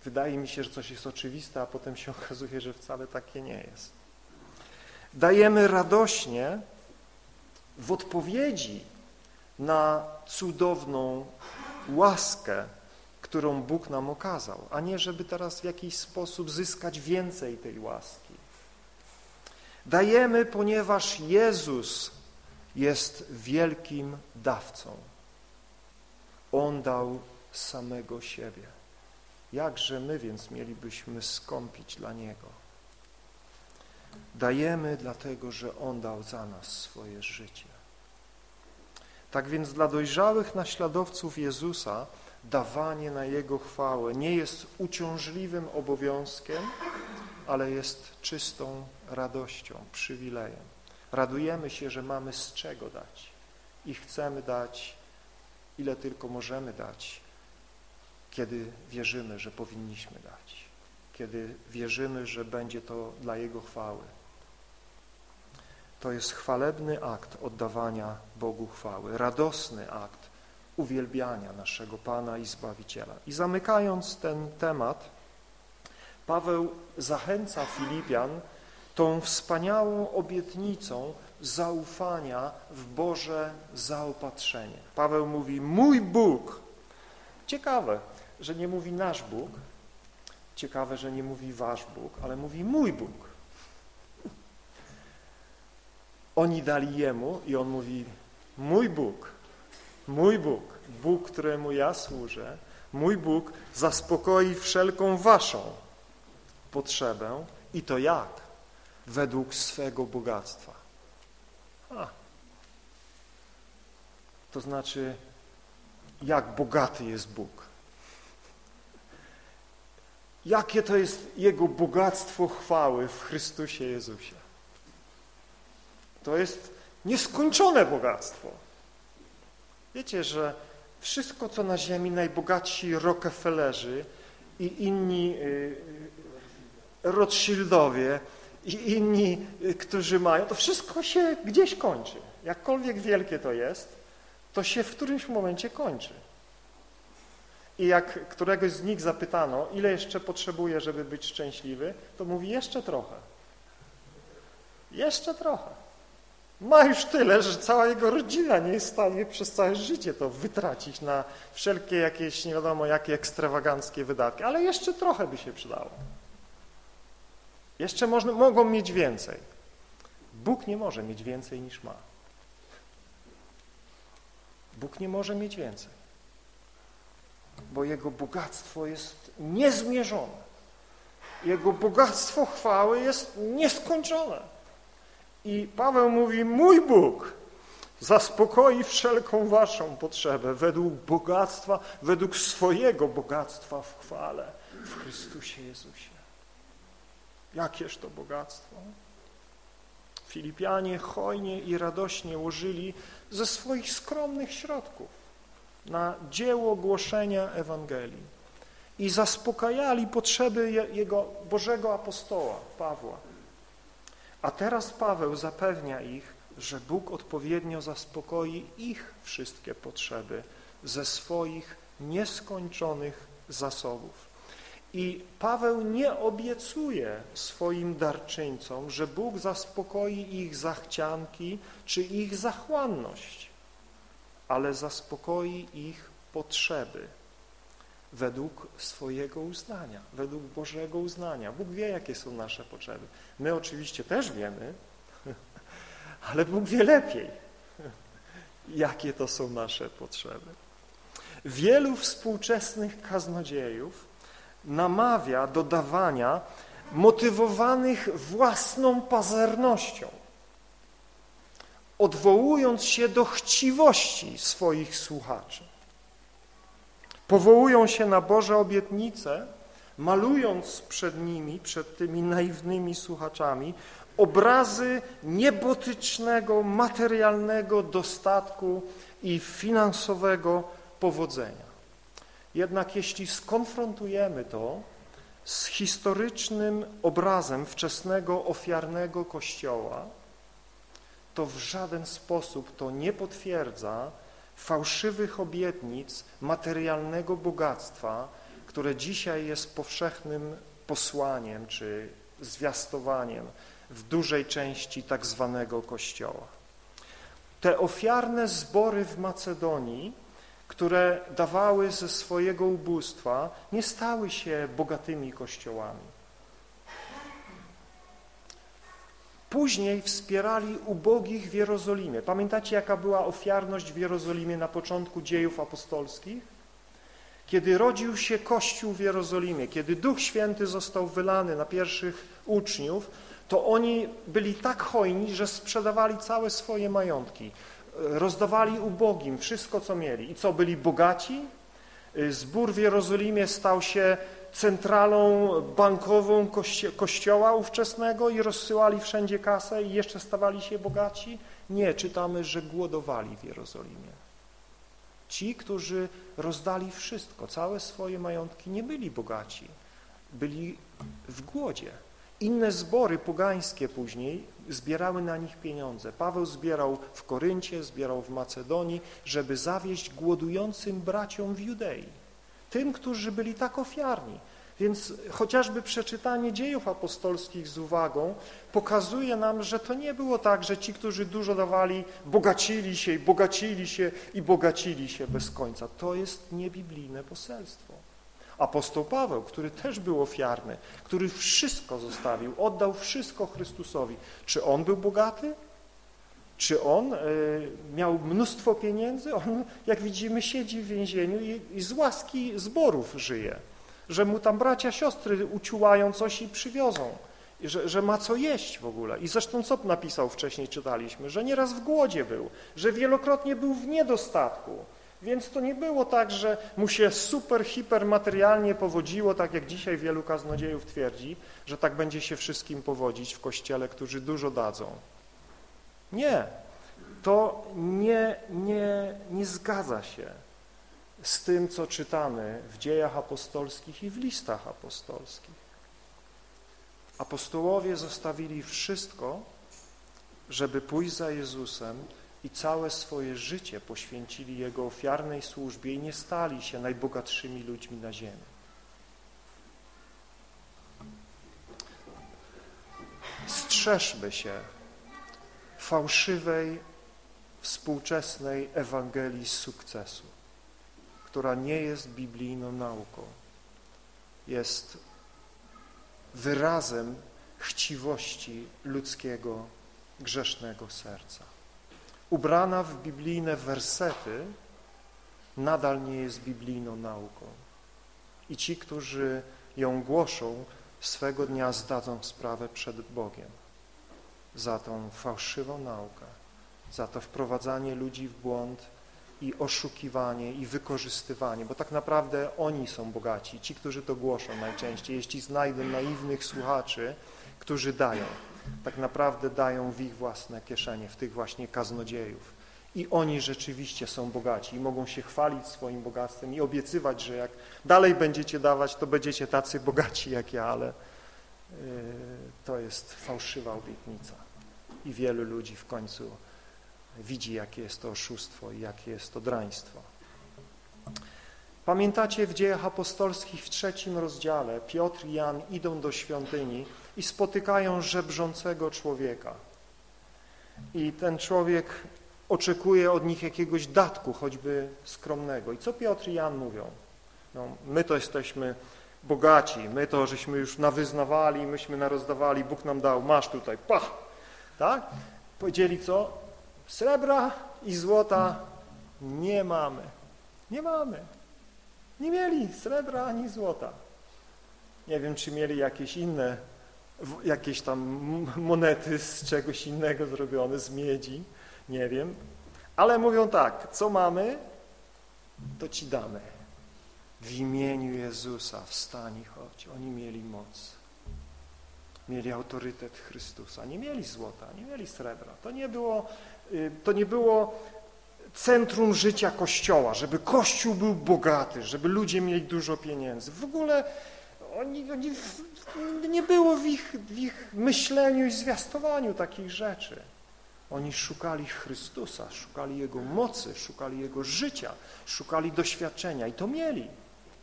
Speaker 2: wydaje mi się, że coś jest oczywiste, a potem się okazuje, że wcale takie nie jest. Dajemy radośnie, w odpowiedzi na cudowną łaskę, którą Bóg nam okazał, a nie żeby teraz w jakiś sposób zyskać więcej tej łaski. Dajemy, ponieważ Jezus jest wielkim dawcą. On dał samego siebie. Jakże my więc mielibyśmy skąpić dla Niego? Dajemy dlatego, że On dał za nas swoje życie. Tak więc dla dojrzałych naśladowców Jezusa dawanie na Jego chwałę nie jest uciążliwym obowiązkiem, ale jest czystą radością, przywilejem. Radujemy się, że mamy z czego dać i chcemy dać, ile tylko możemy dać, kiedy wierzymy, że powinniśmy dać, kiedy wierzymy, że będzie to dla Jego chwały. To jest chwalebny akt oddawania Bogu chwały, radosny akt uwielbiania naszego Pana i Zbawiciela. I zamykając ten temat, Paweł zachęca Filipian tą wspaniałą obietnicą zaufania w Boże zaopatrzenie. Paweł mówi, mój Bóg. Ciekawe, że nie mówi nasz Bóg, ciekawe, że nie mówi wasz Bóg, ale mówi mój Bóg. Oni dali Jemu i On mówi, mój Bóg, mój Bóg, Bóg, któremu ja służę, mój Bóg zaspokoi wszelką waszą potrzebę i to jak? Według swego bogactwa. To znaczy, jak bogaty jest Bóg. Jakie to jest Jego bogactwo chwały w Chrystusie Jezusie. To jest nieskończone bogactwo. Wiecie, że wszystko, co na ziemi najbogatsi Rockefellerzy i inni y, Rothschildowie i inni, y, którzy mają, to wszystko się gdzieś kończy. Jakkolwiek wielkie to jest, to się w którymś momencie kończy. I jak któregoś z nich zapytano, ile jeszcze potrzebuje, żeby być szczęśliwy, to mówi jeszcze trochę. Jeszcze trochę. Ma już tyle, że cała jego rodzina nie jest w stanie przez całe życie to wytracić na wszelkie jakieś nie wiadomo jakie ekstrawaganckie wydatki, ale jeszcze trochę by się przydało. Jeszcze można, mogą mieć więcej. Bóg nie może mieć więcej niż ma. Bóg nie może mieć więcej, bo Jego bogactwo jest niezmierzone. Jego bogactwo chwały jest nieskończone. I Paweł mówi, mój Bóg zaspokoi wszelką waszą potrzebę według bogactwa, według swojego bogactwa w chwale w Chrystusie Jezusie. Jakież to bogactwo? Filipianie hojnie i radośnie łożyli ze swoich skromnych środków na dzieło głoszenia Ewangelii i zaspokajali potrzeby jego Bożego apostoła Pawła. A teraz Paweł zapewnia ich, że Bóg odpowiednio zaspokoi ich wszystkie potrzeby ze swoich nieskończonych zasobów. I Paweł nie obiecuje swoim darczyńcom, że Bóg zaspokoi ich zachcianki czy ich zachłanność, ale zaspokoi ich potrzeby według swojego uznania, według Bożego uznania. Bóg wie, jakie są nasze potrzeby. My oczywiście też wiemy, ale Bóg wie lepiej, jakie to są nasze potrzeby. Wielu współczesnych kaznodziejów namawia do dawania motywowanych własną pazernością, odwołując się do chciwości swoich słuchaczy. Powołują się na Boże obietnice, malując przed nimi, przed tymi naiwnymi słuchaczami, obrazy niebotycznego, materialnego dostatku i finansowego powodzenia. Jednak jeśli skonfrontujemy to z historycznym obrazem wczesnego ofiarnego Kościoła, to w żaden sposób to nie potwierdza fałszywych obietnic materialnego bogactwa, które dzisiaj jest powszechnym posłaniem czy zwiastowaniem w dużej części tak zwanego Kościoła. Te ofiarne zbory w Macedonii, które dawały ze swojego ubóstwa, nie stały się bogatymi kościołami. Później wspierali ubogich w Jerozolimie. Pamiętacie, jaka była ofiarność w Jerozolimie na początku dziejów apostolskich? Kiedy rodził się Kościół w Jerozolimie, kiedy Duch Święty został wylany na pierwszych uczniów, to oni byli tak hojni, że sprzedawali całe swoje majątki, rozdawali ubogim wszystko, co mieli. I co, byli bogaci? Zbór w Jerozolimie stał się centralą bankową kościoła ówczesnego i rozsyłali wszędzie kasę i jeszcze stawali się bogaci? Nie, czytamy, że głodowali w Jerozolimie. Ci, którzy rozdali wszystko, całe swoje majątki, nie byli bogaci, byli w głodzie. Inne zbory pogańskie później zbierały na nich pieniądze. Paweł zbierał w Koryncie, zbierał w Macedonii, żeby zawieść głodującym braciom w Judei tym, którzy byli tak ofiarni. Więc chociażby przeczytanie dziejów apostolskich z uwagą pokazuje nam, że to nie było tak, że ci, którzy dużo dawali, bogacili się i bogacili się i bogacili się bez końca. To jest niebiblijne poselstwo. Apostoł Paweł, który też był ofiarny, który wszystko zostawił, oddał wszystko Chrystusowi. Czy on był bogaty? Czy on e, miał mnóstwo pieniędzy? On, jak widzimy, siedzi w więzieniu i, z łaski zborów żyje. Że mu tam bracia, siostry uciułają coś i przywiozą. Że, że ma co jeść w ogóle. I zresztą co napisał wcześniej, czytaliśmy? Że nieraz w głodzie był, że wielokrotnie był w niedostatku. Więc to nie było tak, że mu się super, hiper materialnie powodziło, tak jak dzisiaj wielu kaznodziejów twierdzi, że tak będzie się wszystkim powodzić w Kościele, którzy dużo dadzą. Nie. to nie, nie, nie zgadza się z tym, co czytamy w dziejach apostolskich i w listach apostolskich. Apostołowie zostawili wszystko, żeby pójść za Jezusem i całe swoje życie poświęcili Jego ofiarnej służbie i nie stali się najbogatszymi ludźmi na ziemi. Strzeżmy się fałszywej, współczesnej Ewangelii sukcesu, która nie jest biblijną nauką. Jest wyrazem chciwości ludzkiego, grzesznego serca. Ubrana w biblijne wersety nadal nie jest biblijną nauką. I ci, którzy ją głoszą, swego dnia zdadzą sprawę przed Bogiem za tą fałszywą naukę, za to wprowadzanie ludzi w błąd i oszukiwanie i wykorzystywanie, bo tak naprawdę oni są bogaci, ci, którzy to głoszą najczęściej, jeśli znajdą naiwnych słuchaczy, którzy dają, tak naprawdę dają w ich własne kieszenie, w tych właśnie kaznodziejów. I oni rzeczywiście są bogaci i mogą się chwalić swoim bogactwem i obiecywać, że jak dalej będziecie dawać, to będziecie tacy bogaci jak ja, ale yy, to jest fałszywa obietnica. I wielu ludzi w końcu widzi, jakie jest to oszustwo i jakie jest to draństwo. Pamiętacie w dziejach apostolskich w trzecim rozdziale Piotr i Jan idą do świątyni i spotykają żebrzącego człowieka. I ten człowiek oczekuje od nich jakiegoś datku, choćby skromnego. I co Piotr i Jan mówią? No, my to jesteśmy bogaci, my to żeśmy już nawyznawali, myśmy narozdawali, Bóg nam dał, masz tutaj, pach, tak? Powiedzieli co? Srebra i złota nie mamy. Nie mamy. Nie mieli srebra ani złota. Nie wiem, czy mieli jakieś inne, jakieś tam monety z czegoś innego zrobione, z miedzi, nie wiem. Ale mówią tak, co mamy, to ci damy. W imieniu Jezusa wstań i chodź. Oni mieli moc. Mieli autorytet Chrystusa. Nie mieli złota, nie mieli srebra. To nie było, y, to nie było centrum życia Kościoła, żeby Kościół był bogaty, żeby ludzie mieli dużo pieniędzy. W ogóle oni, oni nie było w ich, w ich myśleniu i zwiastowaniu takich rzeczy. Oni szukali Chrystusa, szukali Jego mocy, szukali Jego życia, szukali doświadczenia i to mieli,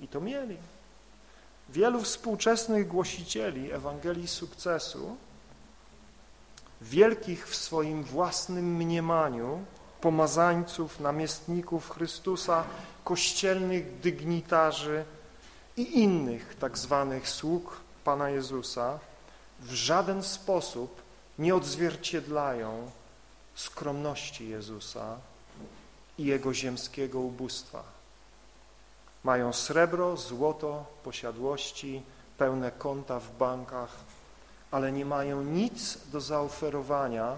Speaker 2: i to mieli. Wielu współczesnych głosicieli Ewangelii sukcesu, wielkich w swoim własnym mniemaniu, pomazańców, namiestników Chrystusa, kościelnych dygnitarzy i innych tak zwanych sług Pana Jezusa w żaden sposób nie odzwierciedlają skromności Jezusa i Jego ziemskiego ubóstwa. Mają srebro, złoto, posiadłości, pełne konta w bankach, ale nie mają nic do zaoferowania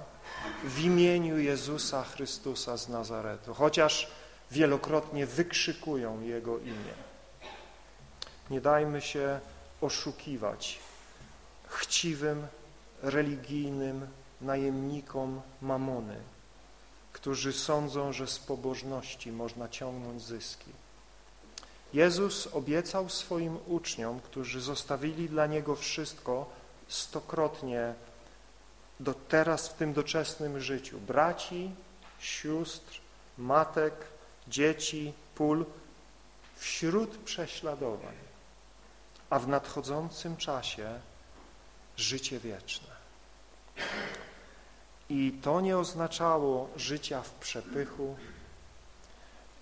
Speaker 2: w imieniu Jezusa Chrystusa z Nazaretu, chociaż wielokrotnie wykrzykują Jego imię. Nie dajmy się oszukiwać chciwym, religijnym najemnikom mamony, którzy sądzą, że z pobożności można ciągnąć zyski. Jezus obiecał swoim uczniom, którzy zostawili dla Niego wszystko, stokrotnie do teraz w tym doczesnym życiu. Braci, sióstr, matek, dzieci, pól wśród prześladowań, a w nadchodzącym czasie życie wieczne. I to nie oznaczało życia w przepychu.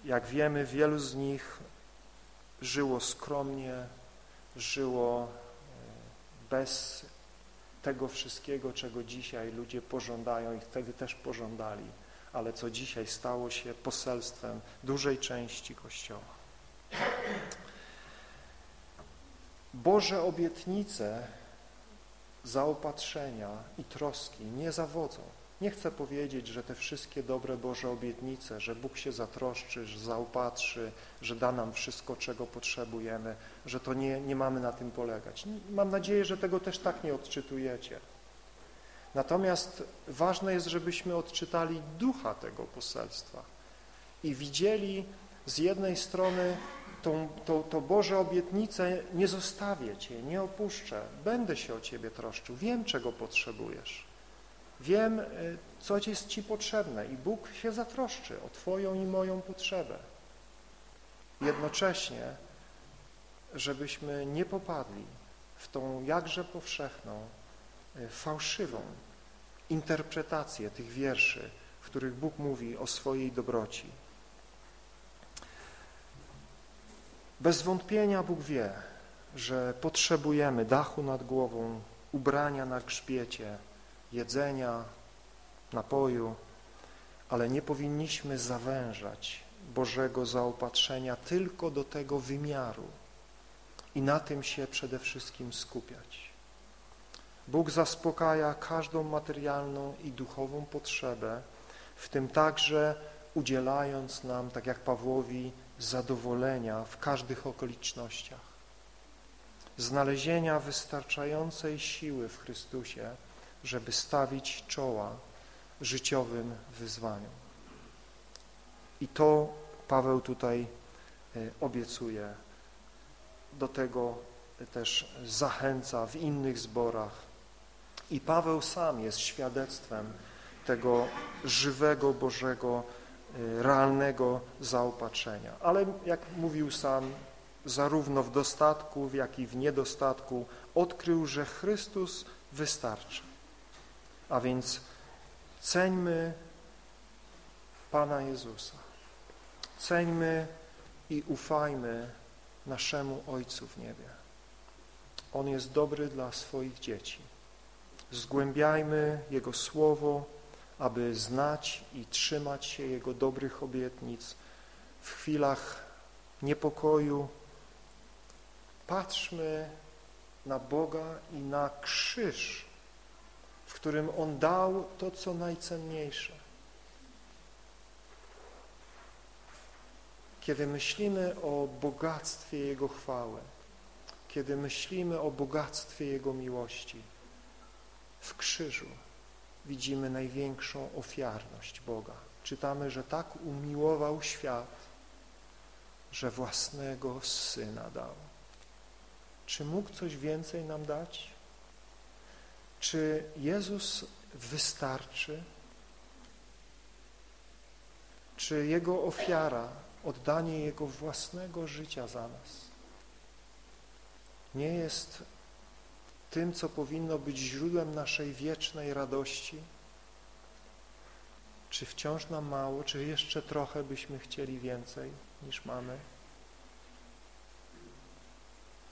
Speaker 2: Jak wiemy, wielu z nich żyło skromnie, żyło e, bez tego wszystkiego, czego dzisiaj ludzie pożądają i wtedy też pożądali, ale co dzisiaj stało się poselstwem dużej części Kościoła. Boże obietnice, zaopatrzenia i troski nie zawodzą. Nie chcę powiedzieć, że te wszystkie dobre Boże obietnice, że Bóg się zatroszczy, że zaopatrzy, że da nam wszystko, czego potrzebujemy, że to nie, nie mamy na tym polegać. Mam nadzieję, że tego też tak nie odczytujecie. Natomiast ważne jest, żebyśmy odczytali ducha tego poselstwa i widzieli z jednej strony tą, to, to Boże obietnicę, nie zostawię Cię, nie opuszczę, będę się o Ciebie troszczył, wiem, czego potrzebujesz, wiem, y, co jest Ci potrzebne i Bóg się zatroszczy o Twoją i moją potrzebę. Jednocześnie, żebyśmy nie popadli w tą jakże powszechną, y, fałszywą interpretację tych wierszy, w których Bóg mówi o swojej dobroci. Bez wątpienia Bóg wie, że potrzebujemy dachu nad głową, ubrania na grzbiecie, jedzenia, napoju, ale nie powinniśmy zawężać Bożego zaopatrzenia tylko do tego wymiaru i na tym się przede wszystkim skupiać. Bóg zaspokaja każdą materialną i duchową potrzebę, w tym także udzielając nam, tak jak Pawłowi, zadowolenia w każdych okolicznościach, znalezienia wystarczającej siły w Chrystusie, żeby stawić czoła życiowym wyzwaniom. I to Paweł tutaj e, obiecuje, do tego też zachęca w innych zborach. I Paweł sam jest świadectwem tego żywego Bożego Y, realnego zaopatrzenia. Ale jak mówił sam, zarówno w dostatku, jak i w niedostatku odkrył, że Chrystus wystarczy. A więc ceńmy Pana Jezusa. Ceńmy i ufajmy naszemu Ojcu w niebie. On jest dobry dla swoich dzieci. Zgłębiajmy Jego Słowo, aby znać i trzymać się Jego dobrych obietnic w chwilach niepokoju. Patrzmy na Boga i na krzyż, którym On dał to, co najcenniejsze. Kiedy myślimy o bogactwie Jego chwały, kiedy myślimy o bogactwie Jego miłości w krzyżu, widzimy największą ofiarność Boga. Czytamy, że tak umiłował świat, że własnego Syna dał. Czy mógł coś więcej nam dać? Czy Jezus wystarczy? Czy Jego ofiara, oddanie Jego własnego życia za nas nie jest tym, co powinno być źródłem naszej wiecznej radości? Czy wciąż nam mało, czy jeszcze trochę byśmy chcieli więcej niż mamy?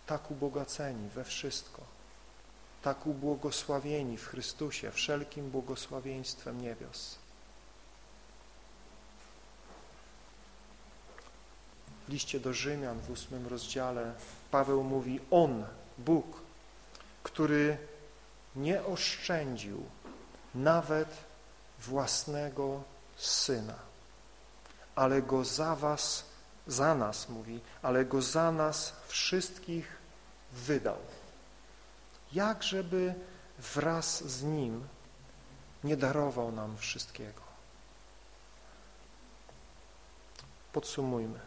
Speaker 2: Tak ubogaceni we wszystko, tak ubłogosławieni w Chrystusie wszelkim błogosławieństwem niebios. W liście do Rzymian w ósmym rozdziale Paweł mówi On, Bóg, który nie oszczędził nawet własnego Syna, ale Go za was, za nas, mówi, ale Go za nas wszystkich wydał. Jak żeby wraz z Nim nie darował nam wszystkiego. Podsumujmy.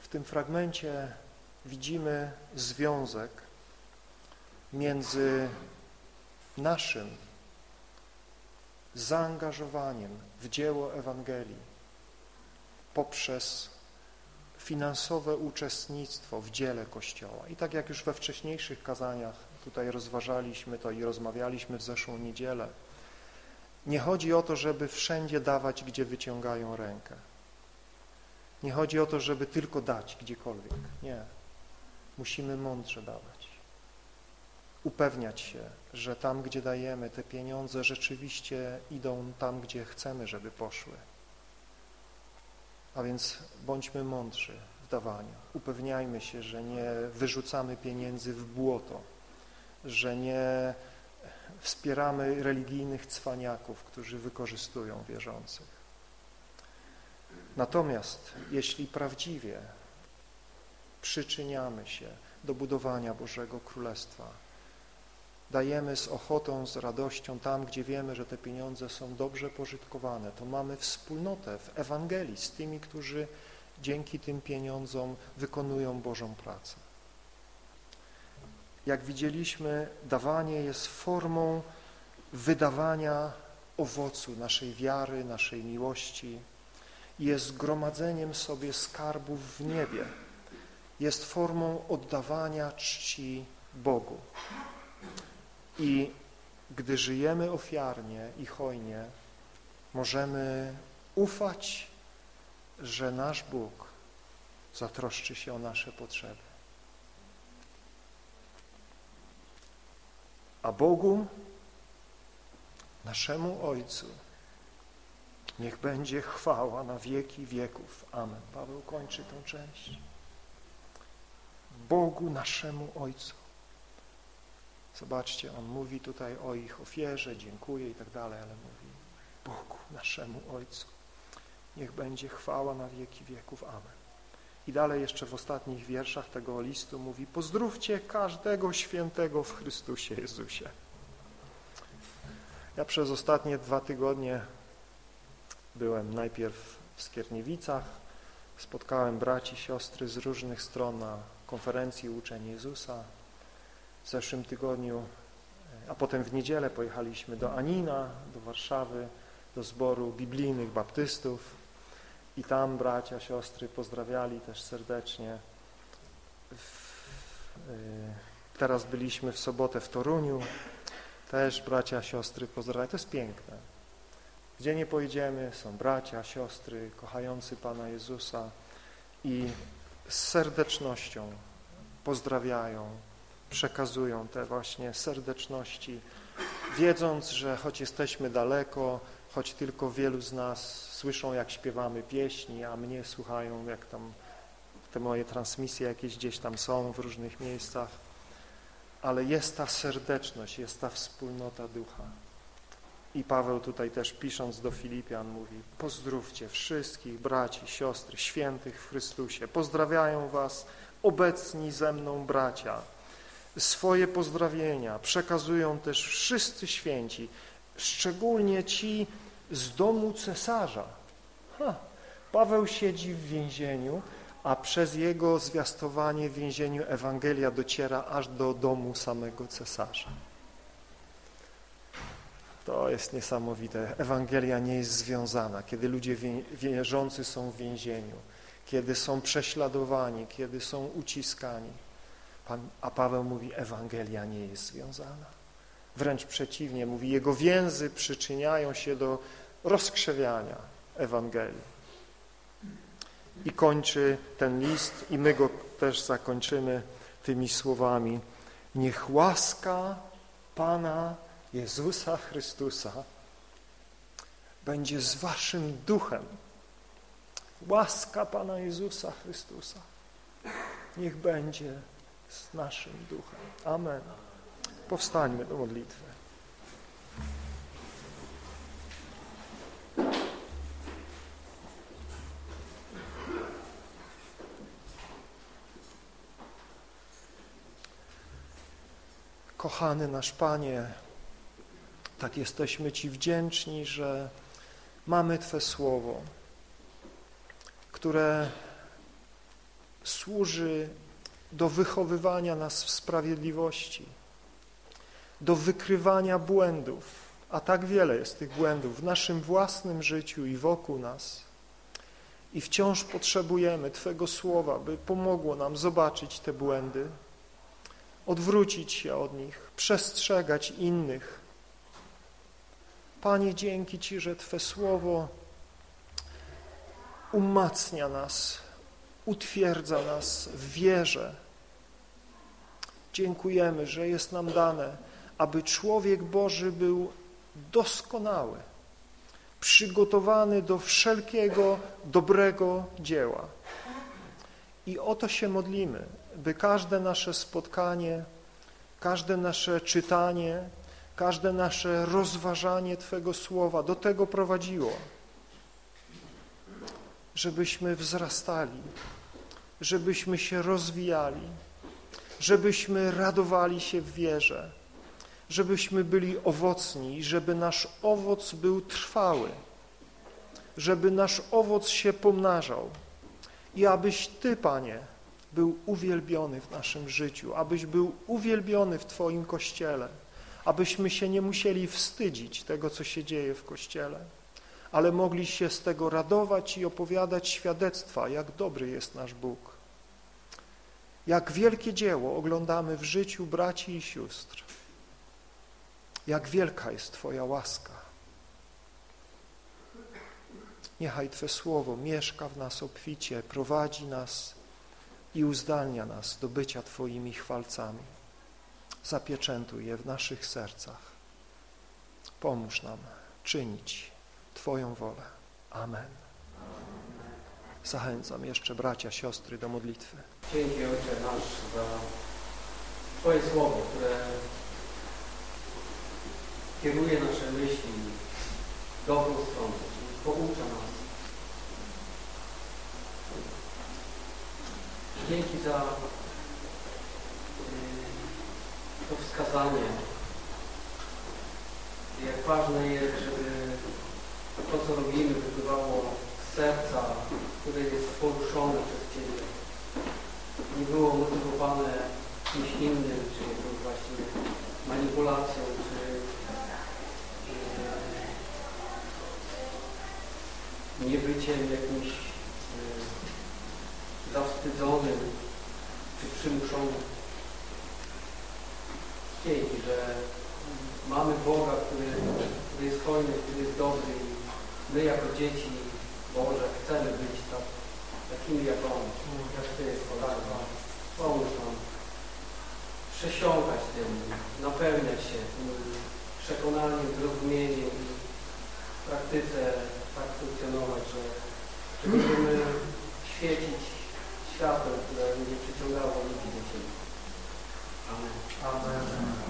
Speaker 2: W tym fragmencie widzimy związek między naszym zaangażowaniem w dzieło Ewangelii poprzez finansowe uczestnictwo w dziele Kościoła. I tak jak już we wcześniejszych kazaniach tutaj rozważaliśmy to i rozmawialiśmy w zeszłą niedzielę, nie chodzi o to, żeby wszędzie dawać, gdzie wyciągają rękę. Nie chodzi o to, żeby tylko dać gdziekolwiek. Nie. Musimy mądrze dawać. Upewniać się, że tam, gdzie dajemy te pieniądze, rzeczywiście idą tam, gdzie chcemy, żeby poszły. A więc bądźmy mądrzy w dawaniu. Upewniajmy się, że nie wyrzucamy pieniędzy w błoto, że nie wspieramy religijnych cwaniaków, którzy wykorzystują wierzących. Natomiast jeśli prawdziwie przyczyniamy się do budowania Bożego Królestwa. Dajemy z ochotą, z radością tam, gdzie wiemy, że te pieniądze są dobrze pożytkowane. To mamy wspólnotę w Ewangelii z tymi, którzy dzięki tym pieniądzom wykonują Bożą pracę. Jak widzieliśmy, dawanie jest formą wydawania owocu naszej wiary, naszej miłości, jest gromadzeniem sobie skarbów w niebie, jest formą oddawania czci Bogu. I gdy żyjemy ofiarnie i hojnie, możemy ufać, że nasz Bóg zatroszczy się o nasze potrzeby. A Bogu, naszemu Ojcu, niech będzie chwała na wieki wieków. Amen. Paweł kończy tę część. Bogu naszemu Ojcu. Zobaczcie, on mówi tutaj o ich ofierze, dziękuję i tak dalej, ale mówi Bogu naszemu Ojcu. Niech będzie chwała na wieki wieków. Amen. I dalej jeszcze w ostatnich wierszach tego listu mówi pozdrówcie każdego świętego w Chrystusie Jezusie. Ja przez ostatnie dwa tygodnie byłem najpierw w Skierniewicach, spotkałem braci, siostry z różnych stron na konferencji Uczeń Jezusa. W zeszłym tygodniu, a potem w niedzielę pojechaliśmy do Anina, do Warszawy, do zboru biblijnych baptystów i tam bracia, siostry pozdrawiali też serdecznie. Y, teraz byliśmy w sobotę w Toruniu, też bracia, siostry pozdrawiali. To jest piękne. Gdzie nie pojedziemy, są bracia, siostry, kochający Pana Jezusa i z serdecznością pozdrawiają, przekazują te właśnie serdeczności, wiedząc, że choć jesteśmy daleko, choć tylko wielu z nas słyszą, jak śpiewamy pieśni, a mnie słuchają, jak tam te moje transmisje jakieś gdzieś tam są w różnych miejscach, ale jest ta serdeczność, jest ta wspólnota ducha. I Paweł tutaj też pisząc do Filipian mówi, pozdrówcie wszystkich braci, siostry, świętych w Chrystusie. Pozdrawiają was obecni ze mną bracia. Swoje pozdrowienia przekazują też wszyscy święci, szczególnie ci z domu cesarza. Ha, Paweł siedzi w więzieniu, a przez jego zwiastowanie w więzieniu Ewangelia dociera aż do domu samego cesarza. To jest niesamowite. Ewangelia nie jest związana. Kiedy ludzie wierzący są w więzieniu, kiedy są prześladowani, kiedy są uciskani. Pan, a Paweł mówi, Ewangelia nie jest związana. Wręcz przeciwnie, mówi, jego więzy przyczyniają się do rozkrzewiania Ewangelii. I kończy ten list i my go też zakończymy tymi słowami. Niech łaska Pana Jezusa Chrystusa będzie z waszym duchem. Łaska Pana Jezusa Chrystusa niech będzie z naszym duchem. Amen. Powstańmy do modlitwy. Kochany nasz Panie, tak jesteśmy Ci wdzięczni, że mamy Twe Słowo, które służy do wychowywania nas w sprawiedliwości, do wykrywania błędów, a tak wiele jest tych błędów w naszym własnym życiu i wokół nas. I wciąż potrzebujemy Twego Słowa, by pomogło nam zobaczyć te błędy, odwrócić się od nich, przestrzegać innych. Panie, dzięki Ci, że Twe Słowo umacnia nas, utwierdza nas w wierze. Dziękujemy, że jest nam dane, aby człowiek Boży był doskonały, przygotowany do wszelkiego dobrego dzieła. I o to się modlimy, by każde nasze spotkanie, każde nasze czytanie, każde nasze rozważanie Twego Słowa do tego prowadziło, żebyśmy wzrastali, żebyśmy się rozwijali, żebyśmy radowali się w wierze, żebyśmy byli owocni, żeby nasz owoc był trwały, żeby nasz owoc się pomnażał i abyś Ty, Panie, był uwielbiony w naszym życiu, abyś był uwielbiony w Twoim Kościele, abyśmy się nie musieli wstydzić tego, co się dzieje w Kościele, ale mogli się z tego radować i opowiadać świadectwa, jak dobry jest nasz Bóg. Jak wielkie dzieło oglądamy w życiu braci i sióstr. Jak wielka jest Twoja łaska. Niechaj Twe słowo mieszka w nas obficie, prowadzi nas i uzdalnia nas do bycia Twoimi chwalcami. Zapieczętuj je w naszych sercach. Pomóż nam czynić Twoją wolę. Amen. Zachęcam jeszcze bracia, siostry do modlitwy.
Speaker 4: Dzięki Ojcze nasz za Twoje słowo, które kieruje nasze myśli w dobrą stronę, poucza nas. Dzięki za y, to wskazanie, jak ważne jest, żeby to, co robimy, wypływało z serca, które jest poruszone przez Ciebie. Nie było motywowane czymś innym, czy jakąś właśnie manipulacją, czy e, nie byciem jakimś e, zawstydzonym, czy przymuszonym. Dzięki, że mamy Boga, który, który jest hojny, który jest dobry my jako dzieci Boże chcemy być tak, takimi jak On, jak Ty, tak, pomóż nam przesiąkać tym, napełniać się tym przekonaniem, zrozumieniem i w praktyce tak funkcjonować, że, że będziemy świecić światłem, które będzie przyciągało ludzi do Ciebie. Amen. Amen.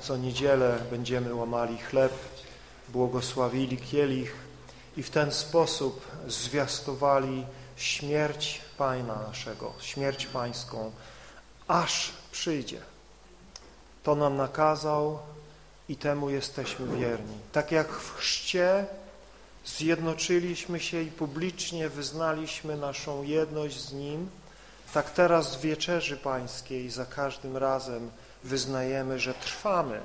Speaker 2: Co niedzielę będziemy łamali chleb, błogosławili kielich i w ten sposób zwiastowali śmierć Pana naszego, śmierć Pańską, aż przyjdzie. To nam nakazał i temu jesteśmy wierni. Tak jak w chrzcie zjednoczyliśmy się i publicznie wyznaliśmy naszą jedność z Nim, tak teraz w Wieczerzy Pańskiej za każdym razem wyznajemy, że trwamy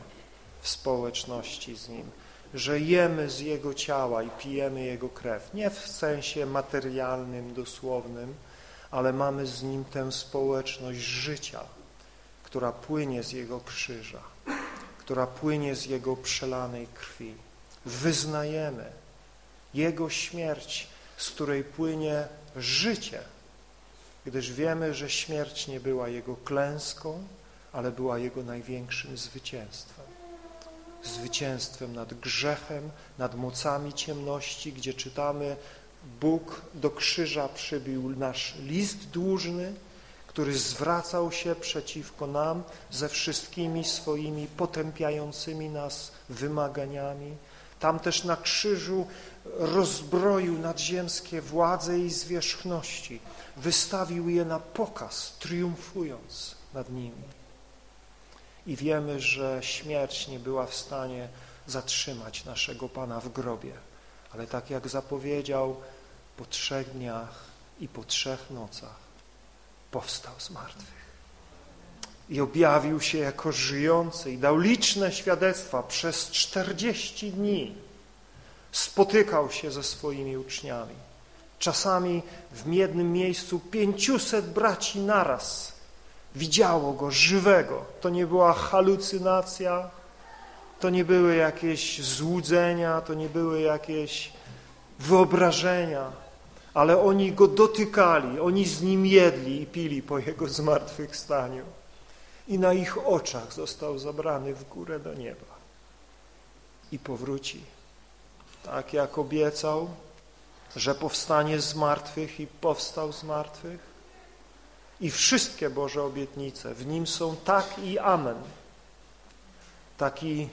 Speaker 2: w społeczności z Nim, że jemy z Jego ciała i pijemy Jego krew. Nie w sensie materialnym, dosłownym, ale mamy z Nim tę społeczność życia, która płynie z Jego krzyża, która płynie z Jego przelanej krwi. Wyznajemy Jego śmierć, z której płynie życie, gdyż wiemy, że śmierć nie była Jego klęską, ale była Jego największym zwycięstwem. Zwycięstwem nad grzechem, nad mocami ciemności, gdzie czytamy Bóg do krzyża przybił nasz list dłużny, który zwracał się przeciwko nam ze wszystkimi swoimi potępiającymi nas wymaganiami. Tam też na krzyżu rozbroił nadziemskie władze i zwierzchności, wystawił je na pokaz, triumfując nad nimi. I wiemy, że śmierć nie była w stanie zatrzymać naszego Pana w grobie, ale tak jak zapowiedział, po trzech dniach i po trzech nocach powstał z martwych. I objawił się jako żyjący i dał liczne świadectwa przez czterdzieści dni. Spotykał się ze swoimi uczniami. Czasami w jednym miejscu pięciuset braci naraz widziało Go żywego. To nie była halucynacja, to nie były jakieś złudzenia, to nie były jakieś wyobrażenia, ale oni Go dotykali, oni z Nim jedli i pili po Jego zmartwychwstaniu. I na ich oczach został zabrany w górę do nieba i powróci, tak jak obiecał, że powstanie z martwych i powstał z martwych. I wszystkie Boże obietnice w Nim są tak i amen. Tak i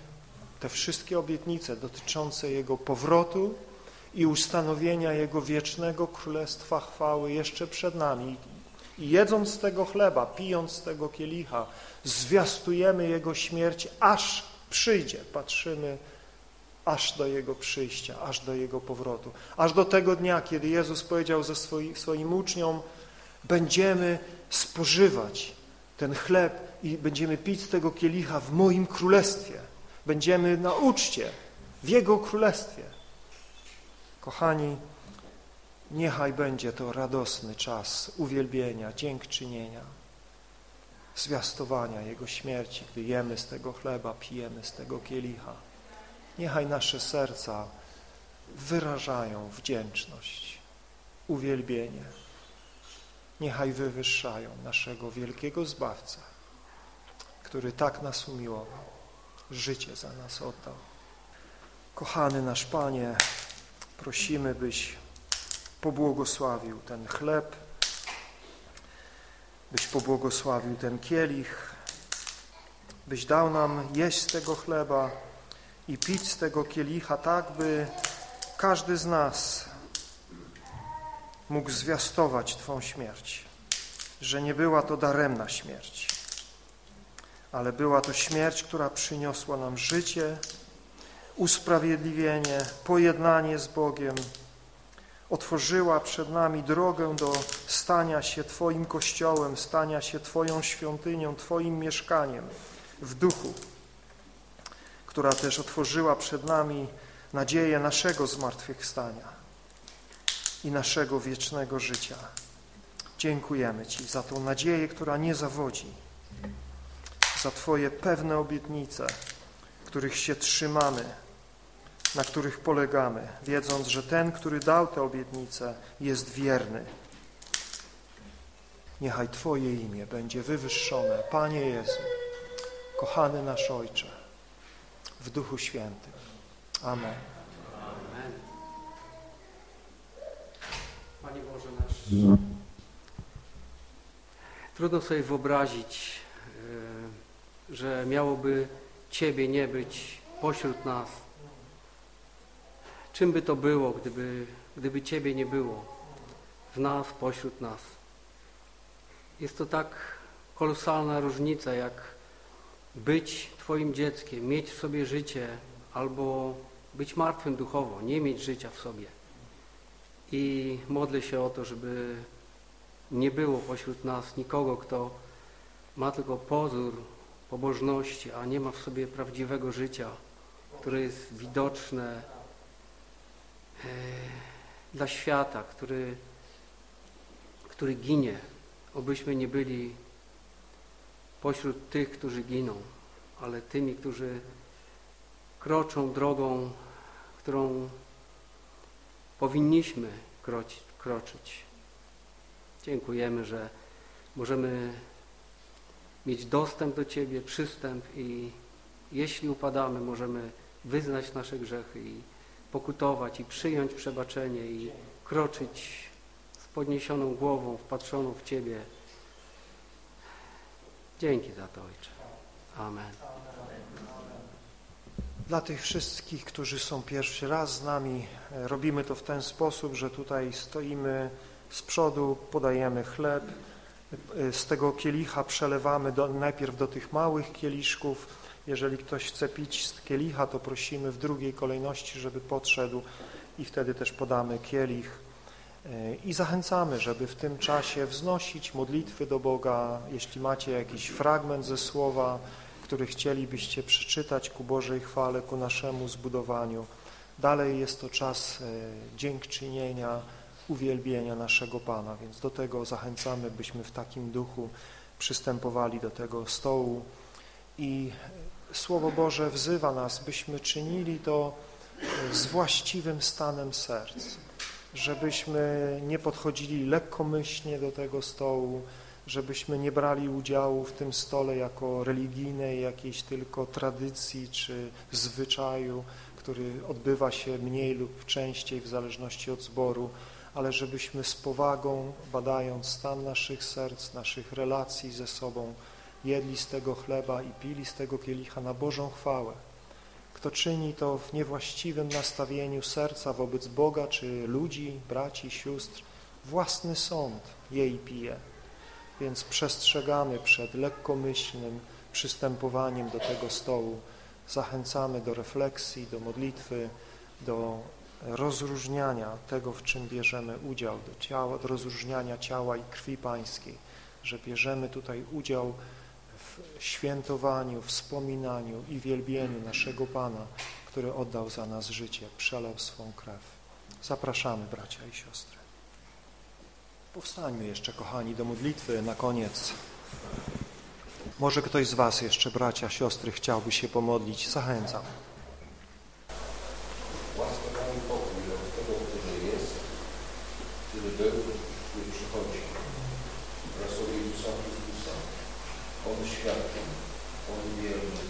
Speaker 2: te wszystkie obietnice dotyczące Jego powrotu i ustanowienia Jego wiecznego Królestwa chwały jeszcze przed nami. I jedząc tego chleba, pijąc tego kielicha, zwiastujemy Jego śmierć, aż przyjdzie. Patrzymy aż do Jego przyjścia, aż do Jego powrotu. Aż do tego dnia, kiedy Jezus powiedział ze swoim, swoim uczniom, będziemy spożywać ten chleb i będziemy pić z tego kielicha w moim królestwie. Będziemy na uczcie w Jego królestwie. Kochani, niechaj będzie to radosny czas uwielbienia, dziękczynienia, zwiastowania Jego śmierci, gdy jemy z tego chleba, pijemy z tego kielicha. Niechaj nasze serca wyrażają wdzięczność, uwielbienie. Niechaj wywyższają naszego wielkiego Zbawcę, który tak nas umiłował, życie za nas oddał. Kochany nasz Panie, prosimy, byś pobłogosławił ten chleb, byś pobłogosławił ten kielich, byś dał nam jeść z tego chleba i pić z tego kielicha tak, by każdy z nas mógł zwiastować Twą śmierć, że nie była to daremna śmierć, ale była to śmierć, która przyniosła nam życie, usprawiedliwienie, pojednanie z Bogiem, otworzyła przed nami drogę do stania się Twoim Kościołem, stania się Twoją świątynią, Twoim mieszkaniem w duchu, która też otworzyła przed nami nadzieję naszego zmartwychwstania i naszego wiecznego życia. Dziękujemy Ci za tą nadzieję, która nie zawodzi, za Twoje pewne obietnice, których się trzymamy, na których polegamy, wiedząc, że ten, który dał te obietnice, jest wierny. Niechaj Twoje imię będzie wywyższone, Panie Jezu, kochany nasz Ojcze, w Duchu Świętym. Amen.
Speaker 4: Amen. Panie Boże nasz, trudno sobie wyobrazić, że miałoby Ciebie nie być pośród nas. Czym by to było, gdyby, gdyby Ciebie nie było w nas, pośród nas? Jest to tak kolosalna różnica, jak być Twoim dzieckiem, mieć w sobie życie albo być martwym duchowo, nie mieć życia w sobie. I modlę się o to, żeby nie było pośród nas nikogo, kto ma tylko pozór pobożności, a nie ma w sobie prawdziwego życia, które jest widoczne e, dla świata, który, który ginie. Obyśmy nie byli pośród tych, którzy giną, ale tymi, którzy kroczą drogą, którą powinniśmy kroczyć. Dziękujemy, że możemy mieć dostęp do Ciebie, przystęp i jeśli upadamy, możemy wyznać nasze grzechy i pokutować i przyjąć przebaczenie i kroczyć z podniesioną głową, wpatrzoną w Ciebie. Dzięki za to, Ojcze. Amen.
Speaker 2: Dla tych wszystkich, którzy są pierwszy raz z nami, e, robimy to w ten sposób, że tutaj stoimy z przodu, podajemy chleb, e, z tego kielicha przelewamy do, najpierw do tych małych kieliszków. Jeżeli ktoś chce pić z kielicha, to prosimy w drugiej kolejności, żeby podszedł i wtedy też podamy kielich. E, I zachęcamy, żeby w tym czasie wznosić modlitwy do Boga. Jeśli macie jakiś fragment ze słowa, który chcielibyście przeczytać ku Bożej chwale, ku naszemu zbudowaniu. Dalej jest to czas e, dziękczynienia, uwielbienia naszego Pana, więc do tego zachęcamy, byśmy w takim duchu przystępowali do tego stołu i Słowo Boże wzywa nas, byśmy czynili to z właściwym stanem serc, żebyśmy nie podchodzili lekkomyślnie do tego stołu, żebyśmy nie brali udziału w tym stole jako religijnej jakiejś tylko tradycji czy zwyczaju, który odbywa się mniej lub częściej w zależności od zboru, ale żebyśmy z powagą, badając stan naszych serc, naszych relacji ze sobą, jedli z tego chleba i pili z tego kielicha na Bożą chwałę. Kto czyni to w niewłaściwym nastawieniu serca wobec Boga czy ludzi, braci, sióstr, własny sąd jej pije więc przestrzegamy przed lekkomyślnym przystępowaniem do tego stołu. Zachęcamy do refleksji, do modlitwy, do rozróżniania tego, w czym bierzemy udział, do, ciała, do rozróżniania ciała i krwi pańskiej, że bierzemy tutaj udział w świętowaniu, wspominaniu i wielbieniu naszego Pana, który oddał za nas życie, przelał swą krew. Zapraszamy bracia i siostry. Powstańmy jeszcze, kochani, do modlitwy na koniec. Może ktoś z Was jeszcze, bracia, siostry, chciałby się pomodlić. Zachęcam.
Speaker 5: Łaskawamy pokój od tego, który jest, który był, który przychodzi. Wraz z Jezusa Chrystusa. On świadkiem, On wierny,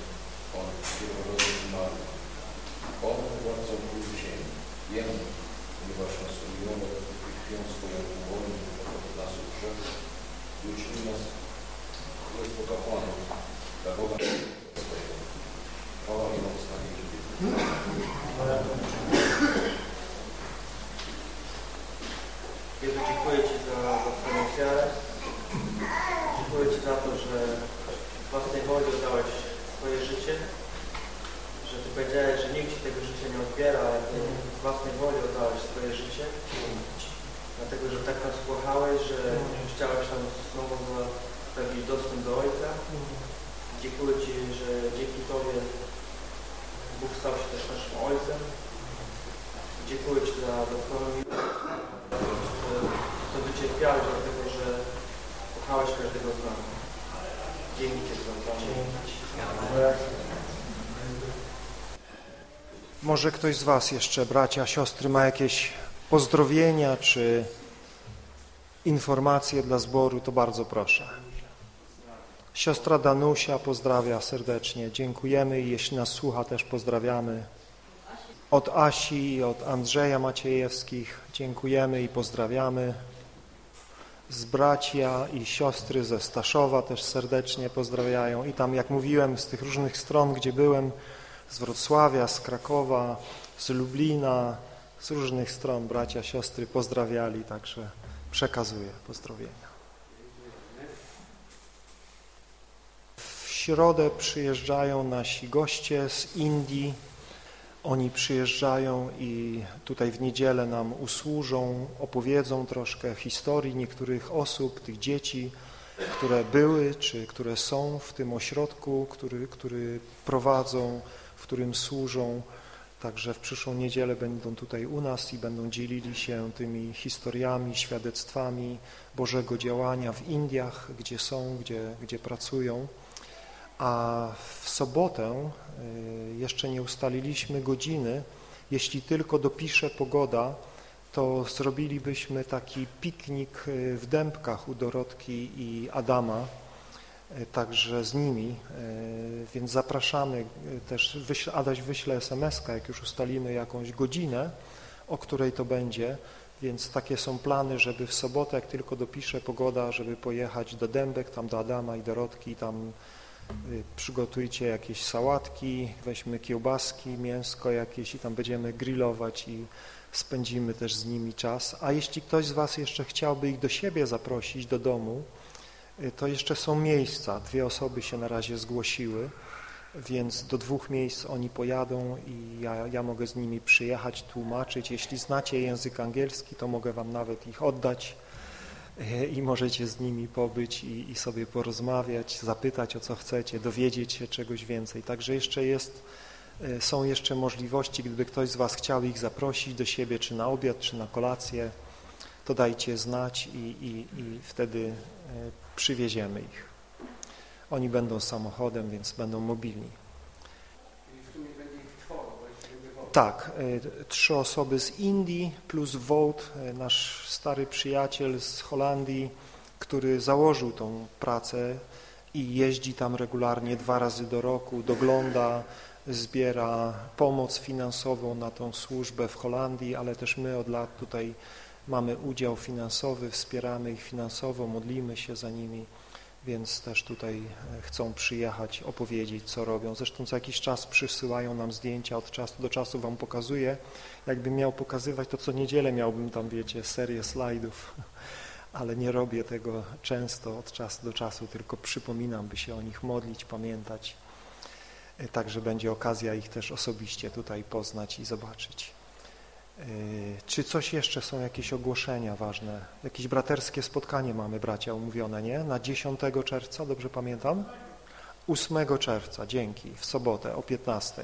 Speaker 5: On pierworodny zmarły. On władcą król ziemi. Jemu, ponieważ nas umiono krwią swoją uwolnił naszych grzechów i uczynił nas królestwo kapłanów dla Boga swojego. Chwała i moc na wieki.
Speaker 3: Jezu, dziękuję Ci za, za Twoją ofiarę. Dziękuję Ci za to, że w własnej woli oddałeś swoje życie, że Ty powiedziałeś, że nikt Ci tego życia nie odbiera, ale Ty w własnej woli oddałeś swoje życie dlatego że tak nas kochałeś, że chciałeś nam znowu zapewnić dostęp do Ojca. Dziękuję Ci, że dzięki Tobie Bóg stał się też naszym Ojcem. Dziękuję Ci za, za Twoją miłość, że wycierpiałeś, dlatego że kochałeś każdego z nas. Dzięki Ci za to.
Speaker 2: Może ktoś z Was jeszcze, bracia, siostry, ma jakieś pozdrowienia czy informacje dla zboru, to bardzo proszę. Siostra Danusia pozdrawia serdecznie. Dziękujemy i jeśli nas słucha, też pozdrawiamy. Od Asi i od Andrzeja Maciejewskich dziękujemy i pozdrawiamy. z bracia i siostry ze Staszowa też serdecznie pozdrawiają i tam jak mówiłem z tych różnych stron, gdzie byłem, z Wrocławia, z Krakowa, z Lublina, z różnych stron bracia, siostry pozdrawiali, także przekazuję pozdrowienia. W środę przyjeżdżają nasi goście z Indii, oni przyjeżdżają i tutaj w niedzielę nam usłużą, opowiedzą troszkę historii niektórych osób, tych dzieci, które były czy które są w tym ośrodku, który, który prowadzą, którym służą. Także w przyszłą niedzielę będą tutaj u nas i będą dzielili się tymi historiami, świadectwami Bożego działania w Indiach, gdzie są, gdzie, gdzie pracują. A w sobotę y, jeszcze nie ustaliliśmy godziny. Jeśli tylko dopisze pogoda, to zrobilibyśmy taki piknik y, w Dębkach u Dorotki i Adama, także z nimi, więc zapraszamy też, Adaś wyśle SMS-ka, jak już ustalimy jakąś godzinę, o której to będzie, więc takie są plany, żeby w sobotę, jak tylko dopisze pogoda, żeby pojechać do Dębek, tam do Adama i Dorotki, tam Y, przygotujcie jakieś sałatki, weźmy kiełbaski, mięsko jakieś i tam będziemy grillować i spędzimy też z nimi czas. A jeśli ktoś z Was jeszcze chciałby ich do siebie zaprosić do domu, to jeszcze są miejsca. Dwie osoby się na razie zgłosiły, więc do dwóch miejsc oni pojadą i ja, ja mogę z nimi przyjechać, tłumaczyć. Jeśli znacie język angielski, to mogę Wam nawet ich oddać i możecie z nimi pobyć i, i, sobie porozmawiać, zapytać o co chcecie, dowiedzieć się czegoś więcej. Także jeszcze jest, e, są jeszcze możliwości, gdyby ktoś z Was chciał ich zaprosić do siebie, czy na obiad, czy na kolację, to dajcie znać i, i, i wtedy przywieziemy ich. Oni będą samochodem, więc będą mobilni. Tak, e, trzy osoby z Indii plus Wout, e, nasz stary przyjaciel z Holandii, który założył tą pracę i jeździ tam regularnie dwa razy do roku, dogląda, zbiera pomoc finansową na tą służbę w Holandii, ale też my od lat tutaj mamy udział finansowy, wspieramy ich finansowo, modlimy się za nimi więc też tutaj e, chcą przyjechać, opowiedzieć, co robią. Zresztą co jakiś czas przysyłają nam zdjęcia, od czasu do czasu Wam pokazuję. Jakbym miał pokazywać, to co niedzielę miałbym tam, wiecie, serię slajdów, ale nie robię tego często od czasu do czasu, tylko przypominam, by się o nich modlić, pamiętać. E, także będzie okazja ich też osobiście tutaj poznać i zobaczyć. Yy, czy coś jeszcze są jakieś ogłoszenia ważne? Jakieś braterskie spotkanie mamy, bracia, umówione, nie? Na 10 czerwca, dobrze pamiętam? 8 czerwca, dzięki, w sobotę o 15.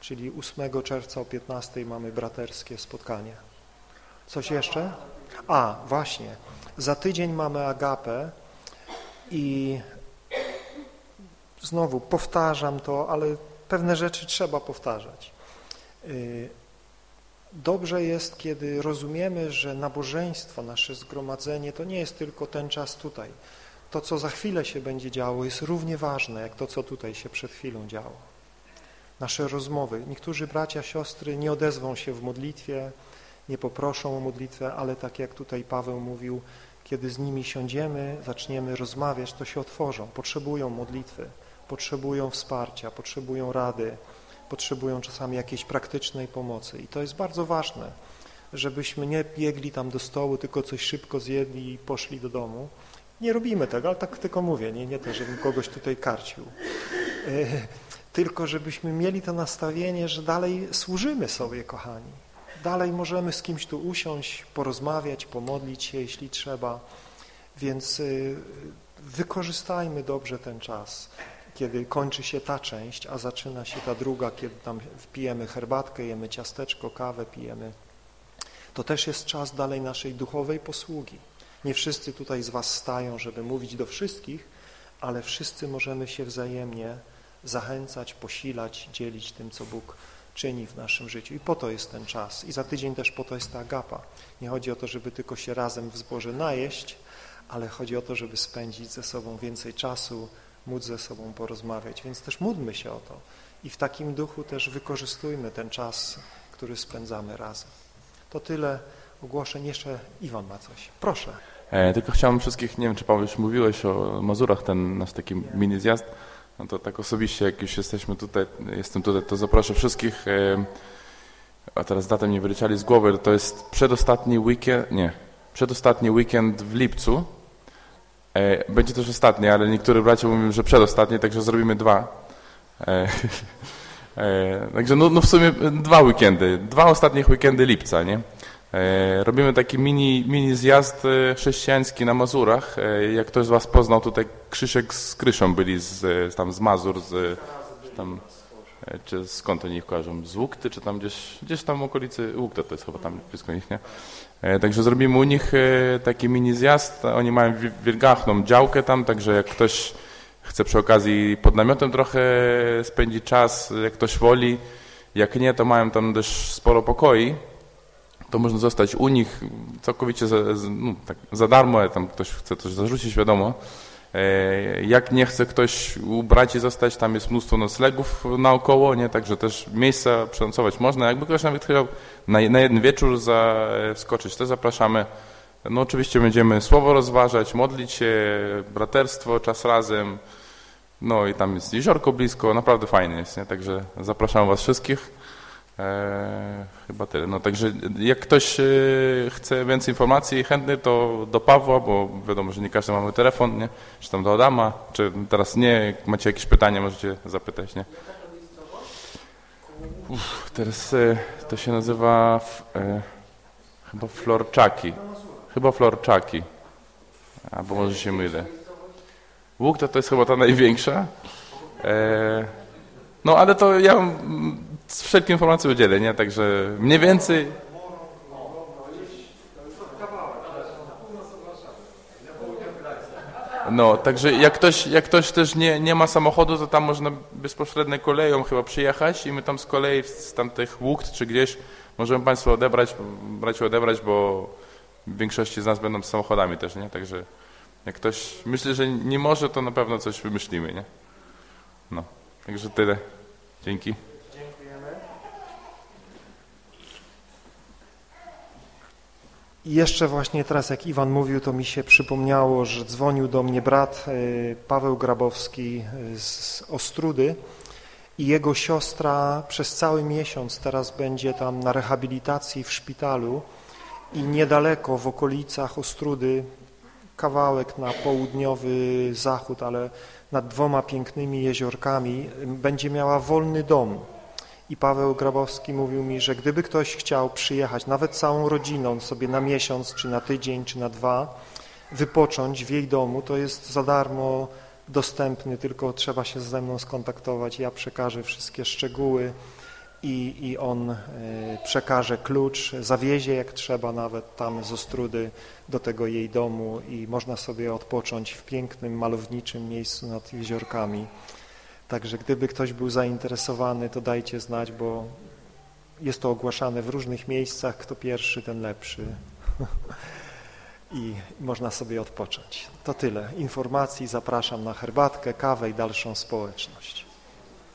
Speaker 2: Czyli 8 czerwca o 15 mamy braterskie spotkanie. Coś jeszcze? A, właśnie. Za tydzień mamy agapę i znowu powtarzam to, ale pewne rzeczy trzeba powtarzać. Dobrze jest, kiedy rozumiemy, że nabożeństwo, nasze zgromadzenie to nie jest tylko ten czas tutaj. To, co za chwilę się będzie działo, jest równie ważne, jak to, co tutaj się przed chwilą działo. Nasze rozmowy. Niektórzy bracia, siostry nie odezwą się w modlitwie, nie poproszą o modlitwę, ale tak jak tutaj Paweł mówił, kiedy z nimi siądziemy, zaczniemy rozmawiać, to się otworzą, potrzebują modlitwy, potrzebują wsparcia, potrzebują rady, potrzebują czasami jakiejś praktycznej pomocy i to jest bardzo ważne, żebyśmy nie biegli tam do stołu, tylko coś szybko zjedli i poszli do domu. Nie robimy tego, ale tak tylko mówię, nie, nie to, żebym kogoś tutaj karcił. E, tylko żebyśmy mieli to nastawienie, że dalej służymy sobie, kochani. Dalej możemy z kimś tu usiąść, porozmawiać, pomodlić się, jeśli trzeba. Więc y, wykorzystajmy dobrze ten czas kiedy kończy się ta część, a zaczyna się ta druga, kiedy tam pijemy herbatkę, jemy ciasteczko, kawę pijemy, to też jest czas dalej naszej duchowej posługi. Nie wszyscy tutaj z Was stają, żeby mówić do wszystkich, ale wszyscy możemy się wzajemnie zachęcać, posilać, dzielić tym, co Bóg czyni w naszym życiu. I po to jest ten czas. I za tydzień też po to jest ta agapa. Nie chodzi o to, żeby tylko się razem w zborze najeść, ale chodzi o to, żeby spędzić ze sobą więcej czasu, móc ze sobą porozmawiać, więc też módlmy się o to i w takim duchu też wykorzystujmy ten czas, który spędzamy razem. To tyle ogłoszeń. Jeszcze Iwan ma coś. Proszę.
Speaker 7: E, tylko chciałem wszystkich, nie wiem czy Paweł już mówiłeś o Mazurach, ten nasz taki mini zjazd, no to tak osobiście jak już jesteśmy tutaj, jestem tutaj, to zaproszę wszystkich, e, a teraz datę nie wyleciali z głowy, to jest przedostatni weekend, nie, przedostatni weekend w lipcu, e, będzie też ostatni, ale niektórzy bracia mówią, że przedostatni, także zrobimy dwa. E, e, także no, no w sumie dwa weekendy, dwa ostatnich weekendy lipca, nie? Robimy taki mini, mini zjazd chrześcijański na Mazurach. Jak ktoś z Was poznał, tutaj Krzysiek z Kryszą byli z, tam z Mazur, z, tam, czy skąd oni kojarzą? Z Łukty, czy tam gdzieś, gdzieś tam w okolicy Łukta, to jest chyba tam blisko nich, nie? Także zrobimy u nich taki mini zjazd. Oni mają wielgachną działkę tam, także jak ktoś chce przy okazji pod namiotem trochę spędzić czas, jak ktoś woli, jak nie, to mają tam dość sporo pokoi to można zostać u nich całkowicie za, no, tak, za darmo, tam ktoś chce coś zarzucić, wiadomo. E, jak nie chce ktoś u braci zostać, tam jest mnóstwo noclegów naokoło, nie? także też miejsca przenocować można. Jakby ktoś nawet chciał na, jeden wieczór za, wskoczyć, to zapraszamy. No oczywiście będziemy słowo rozważać, modlić się, braterstwo, czas razem. No i tam jest jeziorko blisko, naprawdę fajnie jest, nie? także zapraszam was wszystkich. E, chyba tyle. No także jak ktoś e, chce więcej informacji chętny, to do Pawła, bo wiadomo, że nie każdy mamy telefon, nie? Czy tam do Adama, czy teraz nie, jak macie jakieś pytania, możecie zapytać, nie? Uf, teraz e, to się nazywa e, chyba Florczaki. Chyba Florczaki. Albo może się mylę. Łuk to, to jest chyba ta największa. E, no ale to ja wszelkie informacje udzielę, nie? Także mniej więcej... No, także jak ktoś, jak ktoś też nie, nie ma samochodu, to tam można bezpośrednio koleją chyba przyjechać i my tam z kolei z tamtych łukt czy gdzieś możemy Państwa odebrać, brać odebrać, bo w większości z nas będą z samochodami też, nie? Także jak ktoś myśli, że nie może, to na pewno coś wymyślimy, nie? No, także tyle. Dzięki.
Speaker 2: I jeszcze właśnie teraz, jak Iwan mówił, to mi się przypomniało, że dzwonił do mnie brat y, Paweł Grabowski y, z Ostrudy. I jego siostra przez cały miesiąc teraz będzie tam na rehabilitacji w szpitalu. I niedaleko w okolicach Ostrudy, kawałek na południowy zachód, ale nad dwoma pięknymi jeziorkami, będzie miała wolny dom i Paweł Grabowski mówił mi, że gdyby ktoś chciał przyjechać, nawet całą rodziną sobie na miesiąc, czy na tydzień, czy na dwa, wypocząć w jej domu, to jest za darmo dostępny, tylko trzeba się ze mną skontaktować. Ja przekażę wszystkie szczegóły i, i on y, przekaże klucz, zawiezie jak trzeba nawet tam z Ostrudy do tego jej domu i można sobie odpocząć w pięknym, malowniczym miejscu nad jeziorkami. Także gdyby ktoś był zainteresowany, to dajcie znać, bo jest to ogłaszane w różnych miejscach, kto pierwszy, ten lepszy. I można sobie odpocząć. To tyle. Informacji zapraszam na herbatkę, kawę i dalszą społeczność.